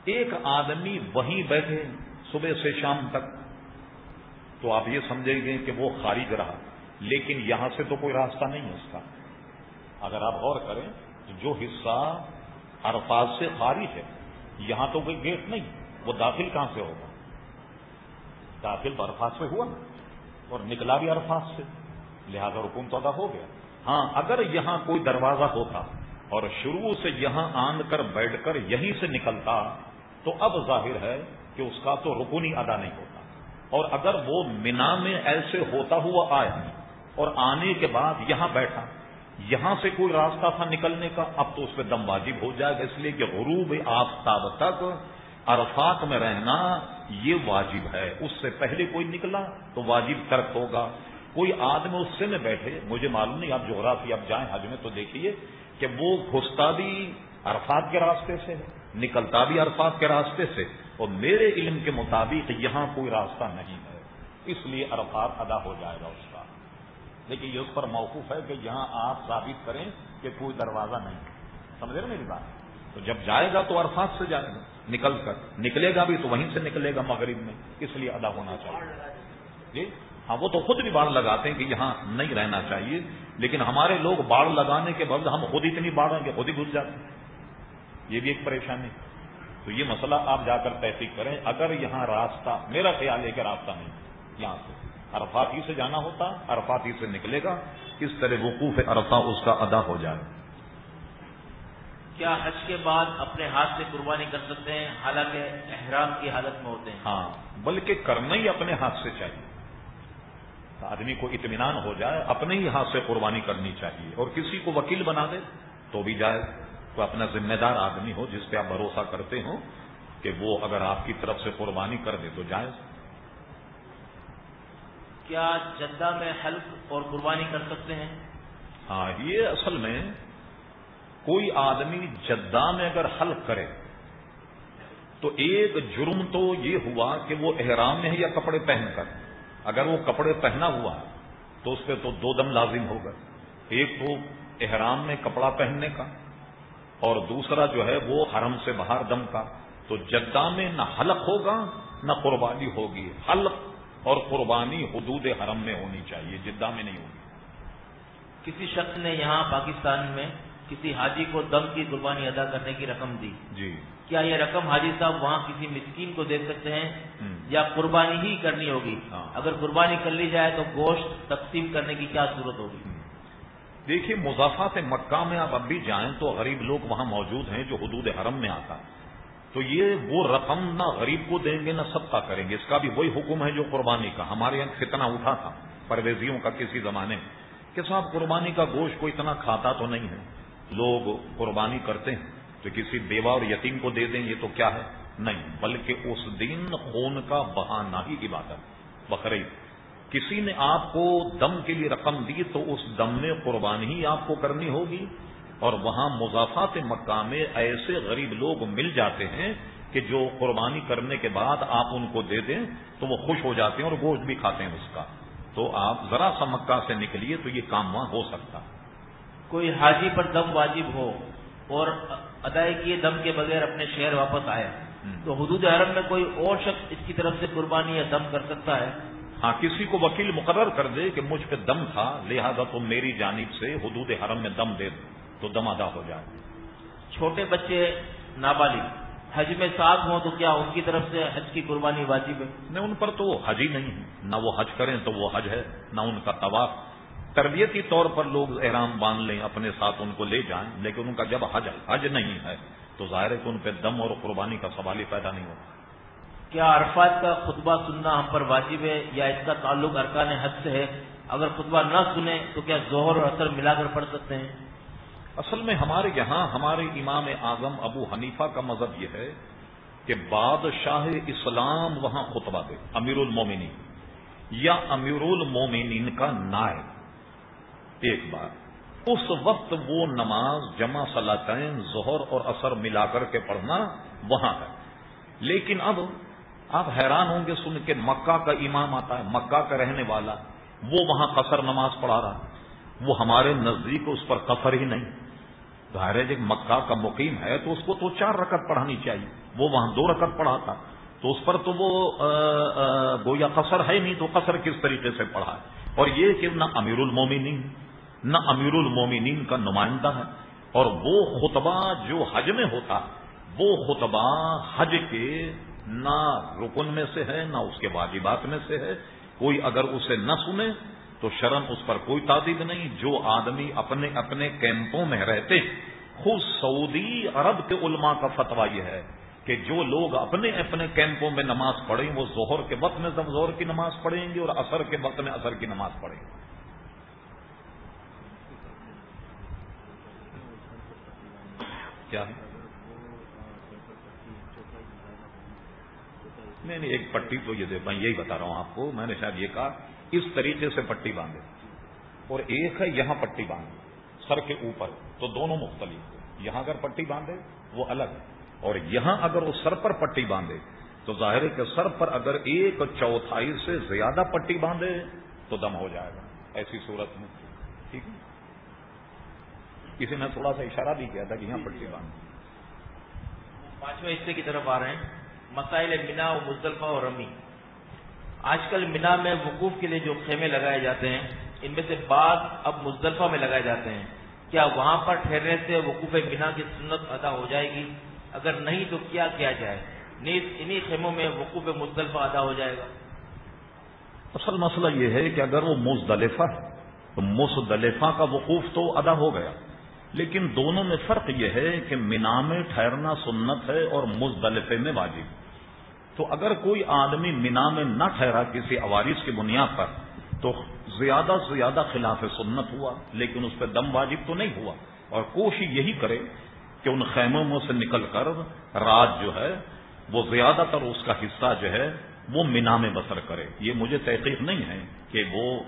ایک آدمی وہیں بیٹھے صبح سے شام تک، تو آپ یہ سمجھیں گے کہ وہ خارج رہا، لیکن یہاں سے تو کوئی راستہ نہیں ہے اس کا۔ اگر آپ غور کریں تو جو حصہ عرفات سے خارج ہے، یہاں تو کوئی گیٹ نہیں، وہ داخل کہاں سے ہوگا؟ داخل تو عرفات سے ہوا۔ نا اور نکلا بھی عرفات سے۔ لہذا رکن تو ادا ہو گیا۔ ہاں اگر یہاں کوئی دروازہ ہوتا اور شروع سے یہاں آن کر بیٹھ کر یہیں سے نکلتا، تو اب ظاہر ہے کہ اس کا تو رکن ہی ادا نہیں ہوتا۔ اور اگر وہ مینا میں ایسے ہوتا ہوا آیا اور آنے کے بعد یہاں بیٹھا، یہاں سے کوئی راستہ تھا نکلنے کا، اب تو اس پہ دم واجب ہو جائے گا۔ اس لیے کہ غروب آفتاب تک عرفات میں رہنا یہ واجب ہے، اس سے پہلے کوئی نکلا تو واجب ترک ہوگا۔ کوئی آدمی اس سے میں بیٹھے، مجھے معلوم نہیں، آپ جغرافی اب جائیں حج میں تو دیکھیے کہ وہ گھستا بھی عرفات کے راستے سے نکلتا بھی عرفات کے راستے سے۔ اور میرے علم کے مطابق یہاں کوئی راستہ نہیں ہے۔ اس لیے عرفات ادا ہو جائے گا اس کا۔ لیکن یہ اس پر موقف ہے کہ یہاں آپ ثابت کریں کہ کوئی دروازہ نہیں سمجھ رہے میری بات؟ تو جب جائے گا تو عرفات سے جائے گا۔ نکل کر۔ نکلے گا بھی تو وہیں سے نکلے گا مغرب میں۔ اس لیے ادا ہونا چاہیے۔ جی؟ ہاں وہ تو خود بھی باڑ لگاتے ہیں کہ یہاں نہیں رہنا چاہیے۔ لیکن ہمارے لوگ باڑ لگانے کے بعد ہم خود اتنی باڑ ہیں کہ خود ہی گھس جاتے ہیں۔ یہ بھی ایک پریشانی۔ تو یہ مسئلہ آپ جا کر تحقیق کریں۔ اگر یہاں راستہ، میرا خیال ہے کہ راستہ نہیں، یہاں سے۔ عرفاتی سے جانا ہوتا عرفاتی سے نکلے گا۔ اس طرح وقوف عرفہ اس کا ادا ہو جائے۔ کیا حج کے بعد اپنے ہاتھ سے قربانی کر سکتے ہیں؟ حالانکہ احرام کی حالت میں ہوتے ہیں۔ ہاں بلکہ کرنا ہی اپنے ہاتھ سے چاہیے۔ آدمی کو اطمینان ہو جائے اپنے ہی ہاتھ سے قربانی کرنی چاہیے۔ اور کسی کو وکیل بنا دے تو بھی جائے تو اپنا ذمہ دار آدمی ہو جس پہ آپ بھروسہ کرتے ہو کہ وہ اگر آپ کی طرف سے قربانی کر دے تو جائز۔ کیا جدہ میں حلف اور قربانی کر سکتے ہیں؟ ہاں یہ اصل میں کوئی آدمی جدہ میں اگر حلف کرے، تو ایک جرم تو یہ ہوا کہ وہ احرام میں ہے یا کپڑے پہن کر۔ اگر وہ کپڑے پہنا ہوا، تو اس پہ تو دو دم لازم ہوگا ایک تو احرام میں کپڑا پہننے کا، اور دوسرا جو ہے وہ حرم سے باہر دم کا۔ تو جدہ میں نہ حلق ہوگا، نہ قربانی ہوگی۔ حلق اور قربانی حدود حرم میں ہونی چاہیے، جدہ میں نہیں ہوگی کسی شخص نے یہاں پاکستان میں کسی حاجی کو دم کی قربانی ادا کرنے کی رقم دی۔ جی۔ کیا یہ رقم حاجی صاحب وہاں کسی مسکین کو دے سکتے ہیں؟ یا قربانی ہی کرنی ہوگی؟ ہاں۔ اگر قربانی کر لی جائے تو گوشت تقسیم کرنے کی کیا صورت ہوگی؟ دیکھیے مضافات مکہ میں آپ اب بھی جائیں تو غریب لوگ وہاں موجود ہیں جو حدود حرم میں آتا تو یہ وہ رقم نہ غریب کو دیں گے نہ سب کا کریں گے۔ اس کا بھی وہی حکم ہے جو قربانی کا۔ ہمارے یہاں کتنا اٹھا تھا پرویزیوں کا کسی زمانے میں کہ صاحب قربانی کا گوشت کو اتنا کھاتا تو نہیں ہے۔ لوگ قربانی کرتے ہیں تو کسی بیوہ اور یتیم کو دے دیں، یہ تو کیا ہے؟ نہیں، بلکہ اس دن خون کا بہانا ہی عبادت۔ بقرعید، کسی نے آپ کو دم کے لیے رقم دی تو اس دم میں قربانی ہی آپ کو کرنی ہوگی۔ اور وہاں مضافات مکہ میں ایسے غریب لوگ مل جاتے ہیں کہ جو قربانی کرنے کے بعد آپ ان کو دے دیں تو وہ خوش ہو جاتے ہیں اور گوشت بھی کھاتے ہیں اس کا۔ تو آپ ذرا سا مکہ سے نکلیے تو یہ کام وہاں ہو سکتا۔ ہے کوئی حاجی پر دم واجب ہو اور ادائیگی دم کے بغیر اپنے شہر واپس آئے تو حدود حرم میں کوئی اور شخص اس کی طرف سے قربانی یا دم کر سکتا ہے؟ ہاں کسی کو وکیل مقرر کر دے کہ مجھ پہ دم تھا لہذا تو میری جانب سے حدود حرم میں دم دے دو تو دم ادا ہو جائے۔ چھوٹے بچے نابالغ حج میں ساتھ ہوں تو کیا ان کی طرف سے حج کی قربانی واجب ہے؟ نہیں ان پر تو وہ حج ہی نہیں ہے۔ نہ وہ حج کریں تو وہ حج ہے نہ ان کا طواف۔ تربیتی طور پر لوگ احرام باندھ لیں اپنے ساتھ ان کو لے جائیں لیکن ان کا جب حج حج نہیں ہے تو ظاہر ہے کہ ان پہ دم اور قربانی کا سوال ہی پیدا نہیں ہوتا۔ کیا عرفات کا خطبہ سننا ہم پر واجب ہے یا اس کا تعلق ارکان حد سے ہے؟ اگر خطبہ نہ سنیں تو کیا ظہر اور اثر ملا کر پڑھ سکتے ہیں؟ اصل میں ہمارے یہاں ہمارے امام اعظم ابو حنیفہ کا مذہب یہ ہے کہ بادشاہ اسلام وہاں خطبہ دے امیر المومنی یا امیر المومنین کا نائب۔ ایک بار اس وقت وہ نماز جمع صلاطین ظہر اور اثر ملا کر کے پڑھنا وہاں ہے۔ لیکن اب آپ حیران ہوں گے سن کے مکہ کا امام آتا ہے، مکہ کا رہنے والا، وہ وہاں قصر نماز پڑھا رہا وہ ہمارے نزدیک اس پر قصر ہی نہیں۔ ظاہر جب مکہ کا مقیم ہے تو اس کو تو چار رکعت پڑھانی چاہیے۔ وہ وہاں دو رکعت پڑھا تھا تو اس پر تو وہ گویا قصر ہے نہیں، تو قصر کس طریقے سے پڑھا ہے؟ اور یہ کہ نہ امیر المومنین نہ امیر المومنین کا نمائندہ ہے۔ اور وہ خطبہ جو حج میں ہوتا، وہ خطبہ حج کے نہ رکن میں سے ہے، نہ اس کے واجبات میں سے ہے۔ کوئی اگر اسے نہ سنے تو شرم اس پر کوئی تعدید نہیں۔ جو آدمی اپنے اپنے کیمپوں میں رہتے، خود سعودی عرب کے علماء کا فتویٰ یہ ہے کہ جو لوگ اپنے اپنے کیمپوں میں نماز پڑھیں، وہ ظہر کے وقت میں زہر کی نماز پڑھیں گے اور اثر کے وقت میں اثر کی نماز پڑھیں گے۔ کیا ہے؟ نہیں نہیں، ایک پٹی تو یہ میں یہی بتا رہا ہوں آپ کو، میں نے شاید یہ کہا، اس طریقے سے پٹی باندھے، اور ایک ہے یہاں پٹی باندھے، سر کے اوپر، تو دونوں مختلف یہاں اگر پٹی باندھے، وہ الگ ہے۔ اور یہاں اگر وہ سر پر پٹی باندھے، تو ظاہر ہے کہ سر پر اگر ایک چوتھائی سے زیادہ پٹی باندھے، تو دم ہو جائے گا۔ ایسی صورت میں، ٹھیک ہے؟ کسی نے تھوڑا سا اشارہ بھی کیا تھا کہ یہاں پٹی باندھے پانچویں حصے کی طرف آ رہے ہیں۔ مسائل مینا و مزدلفہ اور رمی۔ آج کل مینا میں وقوف کے لیے جو خیمے لگائے جاتے ہیں ان میں سے بعض اب مزدلفہ میں لگائے جاتے ہیں۔ کیا وہاں پر ٹھہرنے سے وقوف مینا کی سنت ادا ہو جائے گی؟ اگر نہیں تو کیا کیا جائے؟ نیز انہی خیموں میں وقوف مزدلفہ ادا ہو جائے گا۔ اصل مسئلہ یہ ہے کہ اگر وہ مزدلفہ ہے تو مزدلفہ کا وقوف تو ادا ہو گیا۔ لیکن دونوں میں فرق یہ ہے کہ مینا میں ٹھہرنا سنت ہے اور مزدلفے میں واجب۔ تو اگر کوئی آدمی مینا میں نہ ٹھہرا کسی عوارض کی بنیاد پر، تو زیادہ سے زیادہ خلاف سنت ہوا، لیکن اس پہ دم واجب تو نہیں ہوا۔ اور کوشش یہی کرے کہ ان خیموں سے نکل کر رات جو ہے، وہ زیادہ تر اس کا حصہ جو ہے، وہ مینا میں بسر کرے۔ یہ مجھے تحقیق نہیں ہے کہ وہ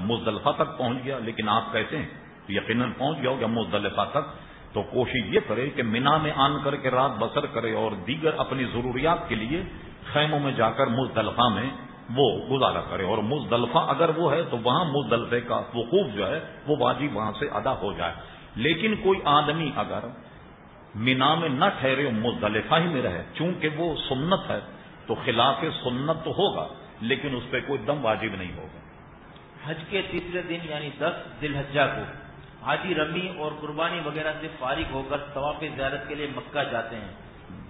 مزدلفہ تک پہنچ گیا، لیکن آپ کہتے ہیں۔ یقیناً پہنچ گیا ہوگا مزدلفہ تک، تو کوشش یہ کرے کہ مینا میں آن کر کے رات بسر کرے اور دیگر اپنی ضروریات کے لیے خیموں میں جا کر مزدلفہ میں وہ گزارا کرے۔ اور مزدلفہ اگر وہ ہے تو وہاں مزدلفے کا وقوف جو ہے وہ واجب وہاں سے ادا ہو جائے۔ لیکن کوئی آدمی اگر مینا میں نہ ٹھہرے، مزدلفہ ہی میں رہے، چونکہ وہ سنت ہے، تو خلاف سنت تو ہوگا، لیکن اس پہ کوئی دم واجب نہیں ہوگا۔ حج کے تیسرے دن یعنی دس دل حجا کو حاجی رمی اور قربانی وغیرہ سے فارغ ہو کر طواف زیارت کے لیے مکہ جاتے ہیں۔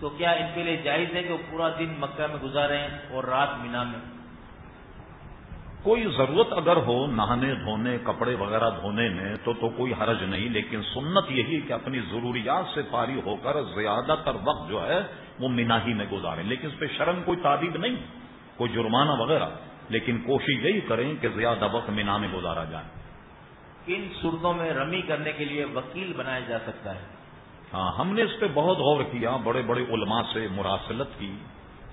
تو کیا ان کے لیے جائز ہے کہ وہ پورا دن مکہ میں گزاریں اور رات مینا میں؟ کوئی ضرورت اگر ہو نہانے دھونے، کپڑے وغیرہ دھونے میں، تو تو کوئی حرج نہیں، لیکن سنت یہی کہ اپنی ضروریات سے پاری ہو کر زیادہ تر وقت جو ہے وہ مینا ہی میں گزاریں لیکن اس پہ شرم کوئی تعدید نہیں، کوئی جرمانہ وغیرہ۔ لیکن کوشش یہی کریں کہ زیادہ وقت مینا میں گزارا جائے۔ کن صورتوں میں رمی کرنے کے لیے وکیل بنایا جا سکتا ہے۔ ہاں ہم نے اس پہ بہت غور کیا، بڑے بڑے علماء سے مراسلت کی،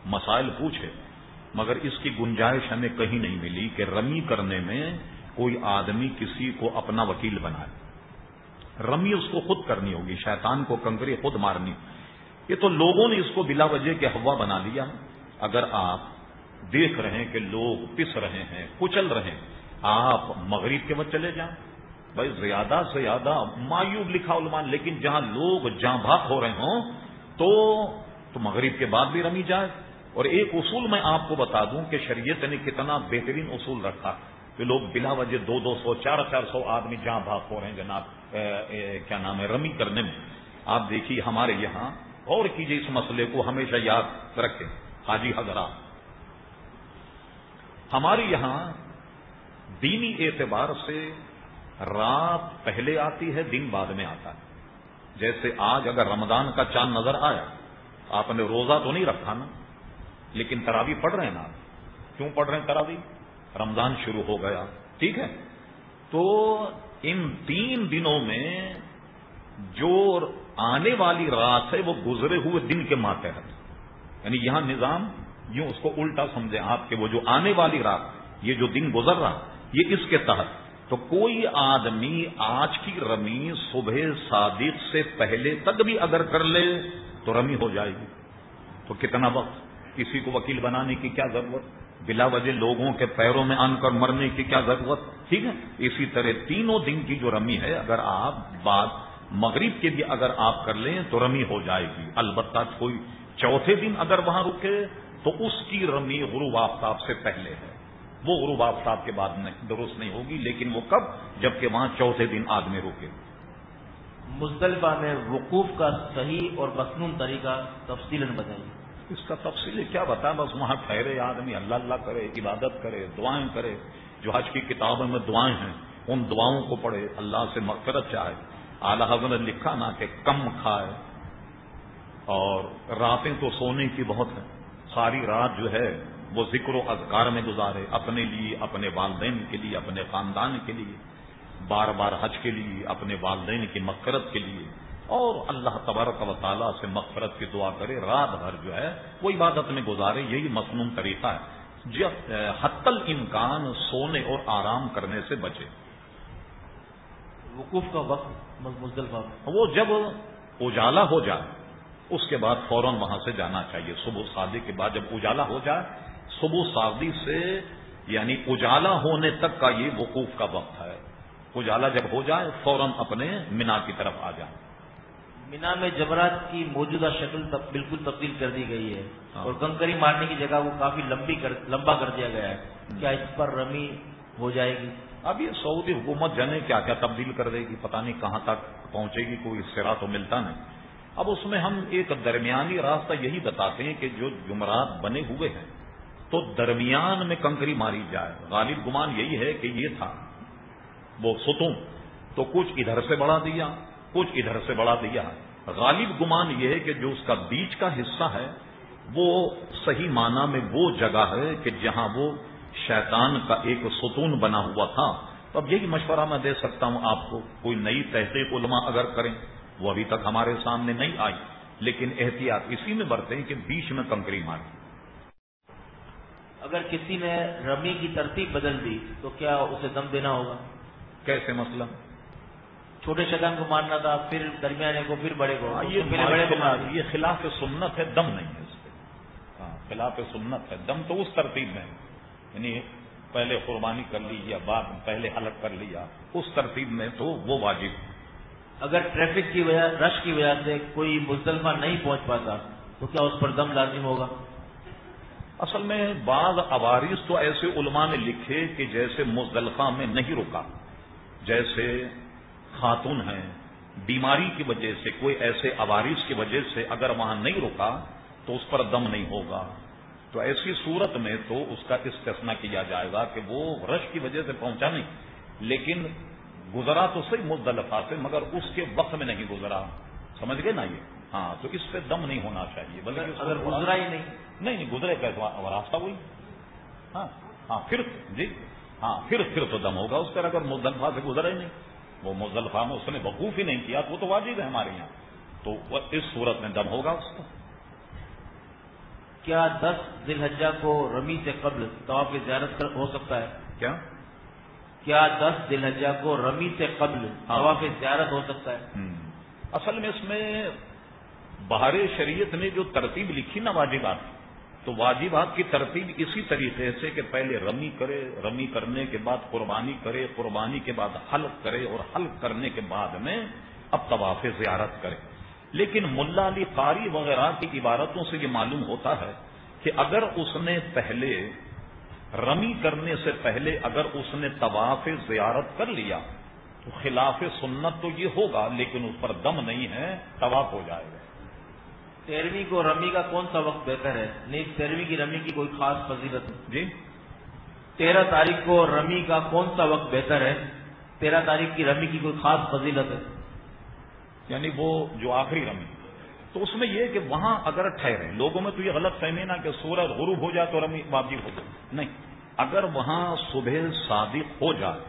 مسائل پوچھے، مگر اس کی گنجائش ہمیں کہیں نہیں ملی کہ رمی کرنے میں کوئی آدمی کسی کو اپنا وکیل بنائے۔ رمی اس کو خود کرنی ہوگی، شیطان کو کنکری خود مارنی۔ یہ تو لوگوں نے اس کو بلا وجہ کے ہوا بنا لیا۔ اگر آپ دیکھ رہے ہیں کہ لوگ پس رہے ہیں، کچل رہے ہیں، آپ مغرب کے وقت چلے جائیں۔ بھائی زیادہ سے زیادہ مایوب لکھا علمان لیکن جہاں لوگ جہاں بھاگ ہو رہے ہوں، تو تو مغرب کے بعد بھی رمی جائے۔ اور ایک اصول میں آپ کو بتا دوں کہ شریعت نے کتنا بہترین اصول رکھا کہ لوگ بلا وجہ دو دو سو، چار چار سو آدمی جہاں بھاگ ہو رہے ہیں، جناب کیا نام ہے، رمی کرنے میں۔ آپ دیکھیے ہمارے یہاں، اور کیجیے اس مسئلے کو ہمیشہ یاد رکھیں۔ حاجی حضرات، ہمارے یہاں دینی اعتبار سے رات پہلے آتی ہے، دن بعد میں آتا ہے۔ جیسے آج اگر رمضان کا چاند نظر آیا، آپ نے روزہ تو نہیں رکھا نا، لیکن تراوی پڑھ رہے ہیں نا کیوں پڑھ رہے ہیں تراوی رمضان شروع ہو گیا۔ ٹھیک ہے؟ تو ان تین دنوں میں جو آنے والی رات ہے، وہ گزرے ہوئے دن کے ماتحت۔ یعنی یہاں نظام یوں اس کو الٹا سمجھیں آپ کے وہ جو آنے والی رات یہ جو دن گزر رہا، یہ اس کے تحت۔ تو کوئی آدمی آج کی رمی صبح صادق سے پہلے تک بھی اگر کر لے تو رمی ہو جائے گی۔ تو کتنا وقت؟ کسی کو وکیل بنانے کی کیا ضرورت؟ بلا وجہ لوگوں کے پیروں میں آن کر مرنے کی کیا ضرورت؟ ٹھیک ہے؟ اسی طرح تینوں دن کی جو رمی ہے، اگر آپ بات مغرب کے بھی اگر آپ کر لیں تو رمی ہو جائے گی۔ البتہ کوئی چوتھے دن اگر وہاں رکے تو اس کی رمی غروب آفتاب سے پہلے ہے۔ وہ غروب آفتاب کے بعد درست نہیں ہوگی لیکن وہ کب؟ جبکہ وہاں چوتھے دن آدمی رکے۔ مزدلفہ میں وقوف کا صحیح اور مصنون طریقہ تفصیل بتائیے۔ اس کا تفصیل کیا بتا بس وہاں ٹھہرے آدمی اللہ اللہ کرے عبادت کرے دعائیں کرے۔ جو حج کی کتابوں میں دعائیں ہیں ان دعاؤں کو پڑھے اللہ سے مغفرت چاہے۔ اعلی حضرت نے لکھا نا کہ کم کھائے۔ اور راتیں تو سونے کی بہت ہیں۔ ساری رات جو ہے وہ ذکر و اذکار میں گزارے اپنے لیے اپنے والدین کے لیے اپنے خاندان کے لیے بار بار حج کے لیے اپنے والدین کی مغفرت کے لیے۔ اور اللہ تبارک و تعالیٰ سے مغفرت کی دعا کرے رات بھر جو ہے وہ عبادت میں گزارے یہی مصنوع طریقہ ہے۔ جب حتل امکان سونے اور آرام کرنے سے بچے۔ وقوف کا وقت مزدلفہ۔ وہ جب اجالا ہو جائے اس کے بعد فوراً وہاں سے جانا چاہیے۔ صبح شادی کے بعد جب اجالا ہو جائے صبح شادی سے یعنی اجالا ہونے تک کا یہ وقوف کا وقت ہے۔ اجالا جب ہو جائے فوراً اپنے مینا کی طرف آ جائیں مینا میں جبرات کی موجودہ شکل بالکل تبدیل کر دی گئی ہے۔ ہاں۔ اور کنکری مارنے کی جگہ وہ کافی لمبی کر لمبا کر دیا گیا ہے۔ کیا اس پر رمی ہو جائے گی؟ اب یہ سعودی حکومت جانے کیا کیا تبدیل کر دے گی پتہ نہیں کہاں تک پہنچے گی کوئی سرا تو ملتا نہیں۔ اب اس میں ہم ایک درمیانی راستہ یہی بتاتے ہیں کہ جو جمرات بنے ہوئے ہیں۔ تو درمیان میں کنکری ماری جائے۔ غالب گمان یہی ہے کہ یہ تھا۔ وہ ستوں تو کچھ ادھر سے بڑھا دیا، کچھ ادھر سے بڑھا دیا۔ غالب گمان یہ ہے کہ جو اس کا بیچ کا حصہ ہے، وہ صحیح معنی میں وہ جگہ ہے کہ جہاں وہ شیطان کا ایک ستون بنا ہوا تھا۔ تو اب یہی مشورہ میں دے سکتا ہوں، آپ کو کوئی نئی تحقیق علماء اگر کریں، وہ ابھی تک ہمارے سامنے نہیں آئی، لیکن احتیاط اسی میں برتے ہیں کہ بیچ میں کنکری ماری۔ اگر کسی نے رمی کی ترتیب بدل دی تو کیا اسے دم دینا ہوگا؟ کیسے مسئلہ؟ چھوٹے شیطان کو مارنا تھا پھر درمیانے کو پھر بڑے کو ہاں، یہ بڑے کو یہ خلاف سنت ہے دم نہیں ہے اس پہ۔ ہاں خلاف سنت ہے دم تو اس ترتیب میں یعنی پہلے قربانی کر لی یا بعد پہلے حلق کر لیا اس ترتیب میں تو وہ واجب۔ اگر ٹریفک کی وجہ رش کی وجہ سے کوئی مزدلفہ نہیں پہنچ پاتا تو کیا اس پر دم لازم ہوگا؟ اصل میں بعض عوارض تو ایسے علماء نے لکھے کہ جیسے مزدلفہ میں نہیں رکا، جیسے خاتون ہیں، بیماری کی وجہ سے، کوئی ایسے عوارض کی وجہ سے اگر وہاں نہیں رکا تو اس پر دم نہیں ہوگا۔ تو ایسی صورت میں تو اس کا استثنا کیا جائے گا کہ وہ رش کی وجہ سے پہنچا نہیں، لیکن گزرا تو صحیح مدلفہ سے، مگر اس کے وقت میں نہیں گزرا۔ سمجھ گئے نا یہ؟ ہاں تو اس پہ دم نہیں ہونا چاہیے بلکہ اگر گزرا ہی نہیں۔ نہیں نہیں گزرے کیسے راستہ وہی۔ ہاں ہاں پھر جی ہاں پھر پھر تو دم ہوگا اس پر اگر مدلفہ سے گزرا ہی نہیں۔ وہ مزدلفہ میں اس نے وقوف ہی نہیں کیا تو وہ تو واجب ہے ہمارے یہاں۔ تو اس صورت میں دم ہوگا اس کو کیا دس دل حجہ کو رمی سے قبل طواف زیارت ہو سکتا ہے؟ کیا؟ کیا دس دل حجہ کو رمی سے قبل ہاں۔ طواف زیارت ہو سکتا ہے؟ اصل میں اس میں بہار شریعت نے جو ترتیب لکھی نا واجبات تو واجبات کی ترتیب اسی طریقے سے کہ پہلے رمی کرے، رمی کرنے کے بعد قربانی کرے، قربانی کے بعد حلق کرے اور حلق کرنے کے بعد میں اب طواف زیارت کرے۔ لیکن ملا علی قاری وغیرہ کی عبارتوں سے یہ معلوم ہوتا ہے کہ اگر اس نے پہلے رمی کرنے سے پہلے اگر اس نے طواف زیارت کر لیا، تو خلاف سنت تو یہ ہوگا، لیکن اس پر دم نہیں ہے، طواف ہو جائے گا۔ تیرہویں کو رمی کا کون سا وقت بہتر ہے؟ نہیں تیرہویں کی رمی کی کوئی خاص فضیلت جی۔ تیرہ تاریخ کو رمی کا کون سا وقت بہتر ہے؟ تیرہ تاریخ کی رمی کی کوئی خاص فضیلت ہے؟ یعنی وہ جو آخری رمی۔ تو اس میں یہ کہ وہاں اگر ٹھہرے لوگوں میں تو یہ غلط فہمی نا کہ سورج غروب ہو جائے تو رمی واجب ہو جائے۔ نہیں اگر وہاں صبح صادق ہو جائے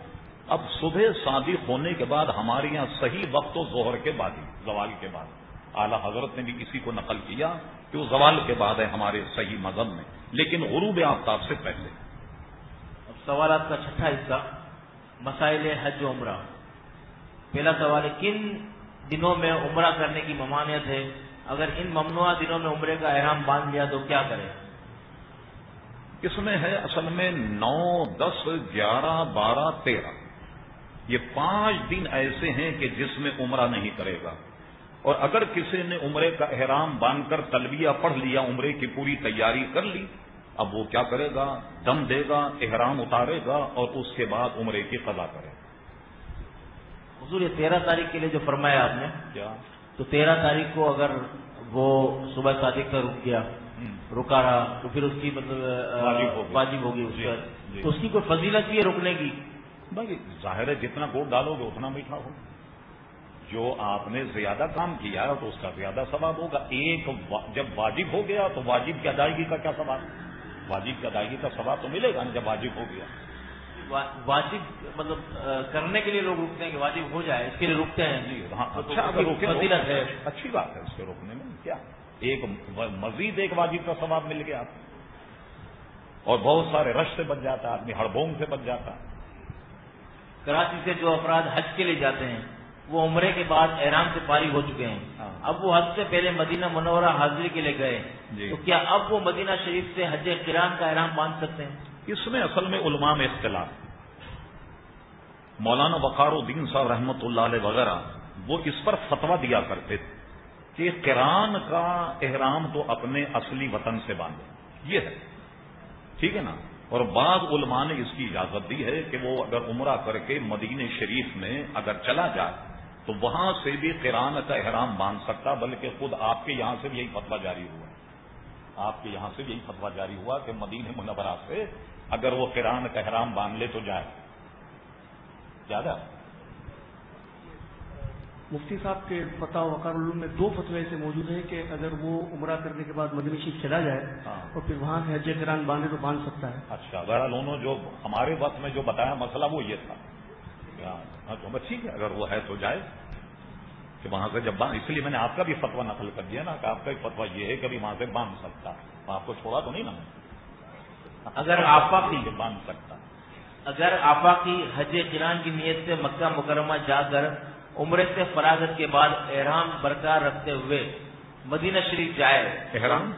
اب صبح صادق ہونے کے بعد ہمارے یہاں صحیح وقت و ظہر کے بعد ہی زوال کے بعد۔ اعلی حضرت نے بھی کسی کو نقل کیا کہ وہ زوال کے بعد ہے ہمارے صحیح مذہب میں لیکن غروب آفتاب سے پہلے۔ اب سوالات کا چھٹا حصہ مسائل حج و عمرہ۔ پہلا سوال ہے کن دنوں میں عمرہ کرنے کی ممانعت ہے؟ اگر ان ممنوع دنوں میں عمرے کا احرام باندھ لیا تو کیا کرے؟ اس میں ہے اصل میں نو دس گیارہ بارہ تیرہ۔ یہ پانچ دن ایسے ہیں کہ جس میں عمرہ نہیں کرے گا۔ اور اگر کسی نے عمرے کا احرام باندھ کر تلبیہ پڑھ لیا عمرے کی پوری تیاری کر لی اب وہ کیا کرے گا؟ دم دے گا احرام اتارے گا اور اس کے بعد عمرے کی قضا کرے گا۔ حضور یہ تیرہ تاریخ کے لیے جو فرمایا آپ نے کیا؟ تو تیرہ تاریخ کو اگر وہ صبح صادق کا رک گیا رکا رہا تو پھر اس کی مطلب واجب ہوگی۔ اس جی، پر۔ جی۔ تو اس کی کوئی فضیلت بھی ہے رکنے کی؟ بھائی ظاہر ہے جتنا گوڑ ڈالو گے اتنا میٹھا ہوگا۔ جو آپ نے زیادہ کام کیا تو اس کا زیادہ ثواب ہوگا۔ ایک جب واجب ہو گیا تو واجب کی ادائیگی کا کیا ثواب؟ واجب کی ادائیگی کا ثواب تو ملے گا جب واجب ہو گیا۔ وا- واجب مطلب کرنے کے لیے لوگ رکتے ہیں کہ واجب ہو جائے اس کے لیے رکتے ہیں۔ جی ہاں اچھا فضیلت ہے۔ اچھی بات ہے اس کے روکنے میں کیا؟ ایک مزید ایک واجب کا ثواب مل گیا۔ آپ اور بہت سارے رش سے بچ جاتا ہے آدمی ہڑبونگ سے بچ جاتا۔ کراچی سے جو افراد حج کے لیے جاتے ہیں وہ عمرے کے بعد احرام سے پاری ہو چکے ہیں ہاں۔ اب وہ حج سے پہلے مدینہ منورہ حاضری کے لیے گئے جی۔ تو کیا اب وہ مدینہ شریف سے حج کرام کا احرام باندھ سکتے ہیں اس میں اصل میں علماء میں اختلاف۔ مولانا وقار الدین صاحب رحمۃ اللہ علیہ وغیرہ وہ اس پر فتوا دیا کرتے تھے کہ کران کا احرام تو اپنے اصلی وطن سے باندھے یہ ہے ٹھیک ہے نا اور بعض علماء نے اس کی اجازت دی ہے کہ وہ اگر عمرہ کر کے مدینہ شریف میں اگر چلا جائے تو وہاں سے بھی قرآن کا احرام باندھ سکتا بلکہ خود آپ کے یہاں سے بھی یہی فتوا جاری ہوا۔ آپ کے یہاں سے بھی یہی فتوا جاری ہوا کہ مدینہ منورہ سے اگر وہ قرآن کا احرام باندھ لے تو جائے۔ زیادہ مفتی صاحب کے فتح وقار العلوم میں دو فتوے ایسے موجود ہیں کہ اگر وہ عمرہ کرنے کے بعد مدنی شریف چلا جائے ہاں۔ اور پھر وہاں سے حج کران باندھے تو باندھ سکتا ہے۔ اچھا بہرحال انہوں جو ہمارے وقت میں جو بتایا مسئلہ وہ یہ تھا۔ تو بس ٹھیک ہے اگر وہ ہے تو جائے۔ کہ وہاں سے جب باندھ اس لیے میں نے آپ کا بھی فتوا نقل کر دیا نا کہ آپ کا بھی فتوا یہ ہے کہ ابھی وہاں سے باندھ سکتا۔ آپ کو چھوڑا تو نہیں نا اگر آفاقی باندھ سکتا۔ اگر آفاقی حج کران کی نیت سے مکہ مکرمہ جا کر عمرے سے فراغت کے بعد احرام برقرار رکھتے ہوئے مدینہ شریف جائے۔ احرام؟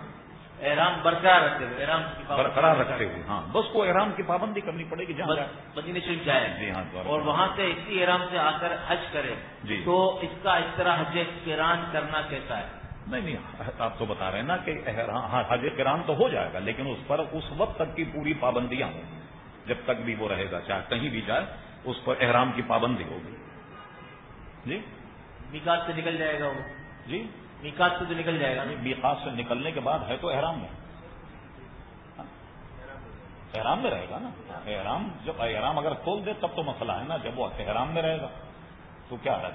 احرام برقرار رکھتے ہوئے احرام کی برقرار رکھتے ہوئے ہاں بس کو احرام کی پابندی کرنی پڑے گی جہاں مدینہ شریف جائے جی ہاں، اور وہاں سے اسی احرام سے آ کر حج کرے جی۔ تو اس کا اس طرح حج کران کرنا کیسا ہے؟ نہیں نہیں آپ تو بتا رہے ہیں نا کہ ہاں حج کرام تو ہو جائے گا لیکن اس پر اس وقت تک کی پوری پابندیاں ہوں گی۔ جب تک بھی وہ رہے گا چاہے کہیں بھی جائے اس پر احرام کی پابندی ہوگی۔ جی؟ میکات سے نکل جائے گا وہ۔ جی؟ میکات سے تو نکل جائے گا نا بیخاص سے نکلنے کے بعد ہے تو احرام میں۔ احرام میں رہے گا نا۔ احرام جب احرام اگر کھول دے تب تو مسئلہ ہے نا، جب وہ احرام میں رہے گا۔ تو کیا ہے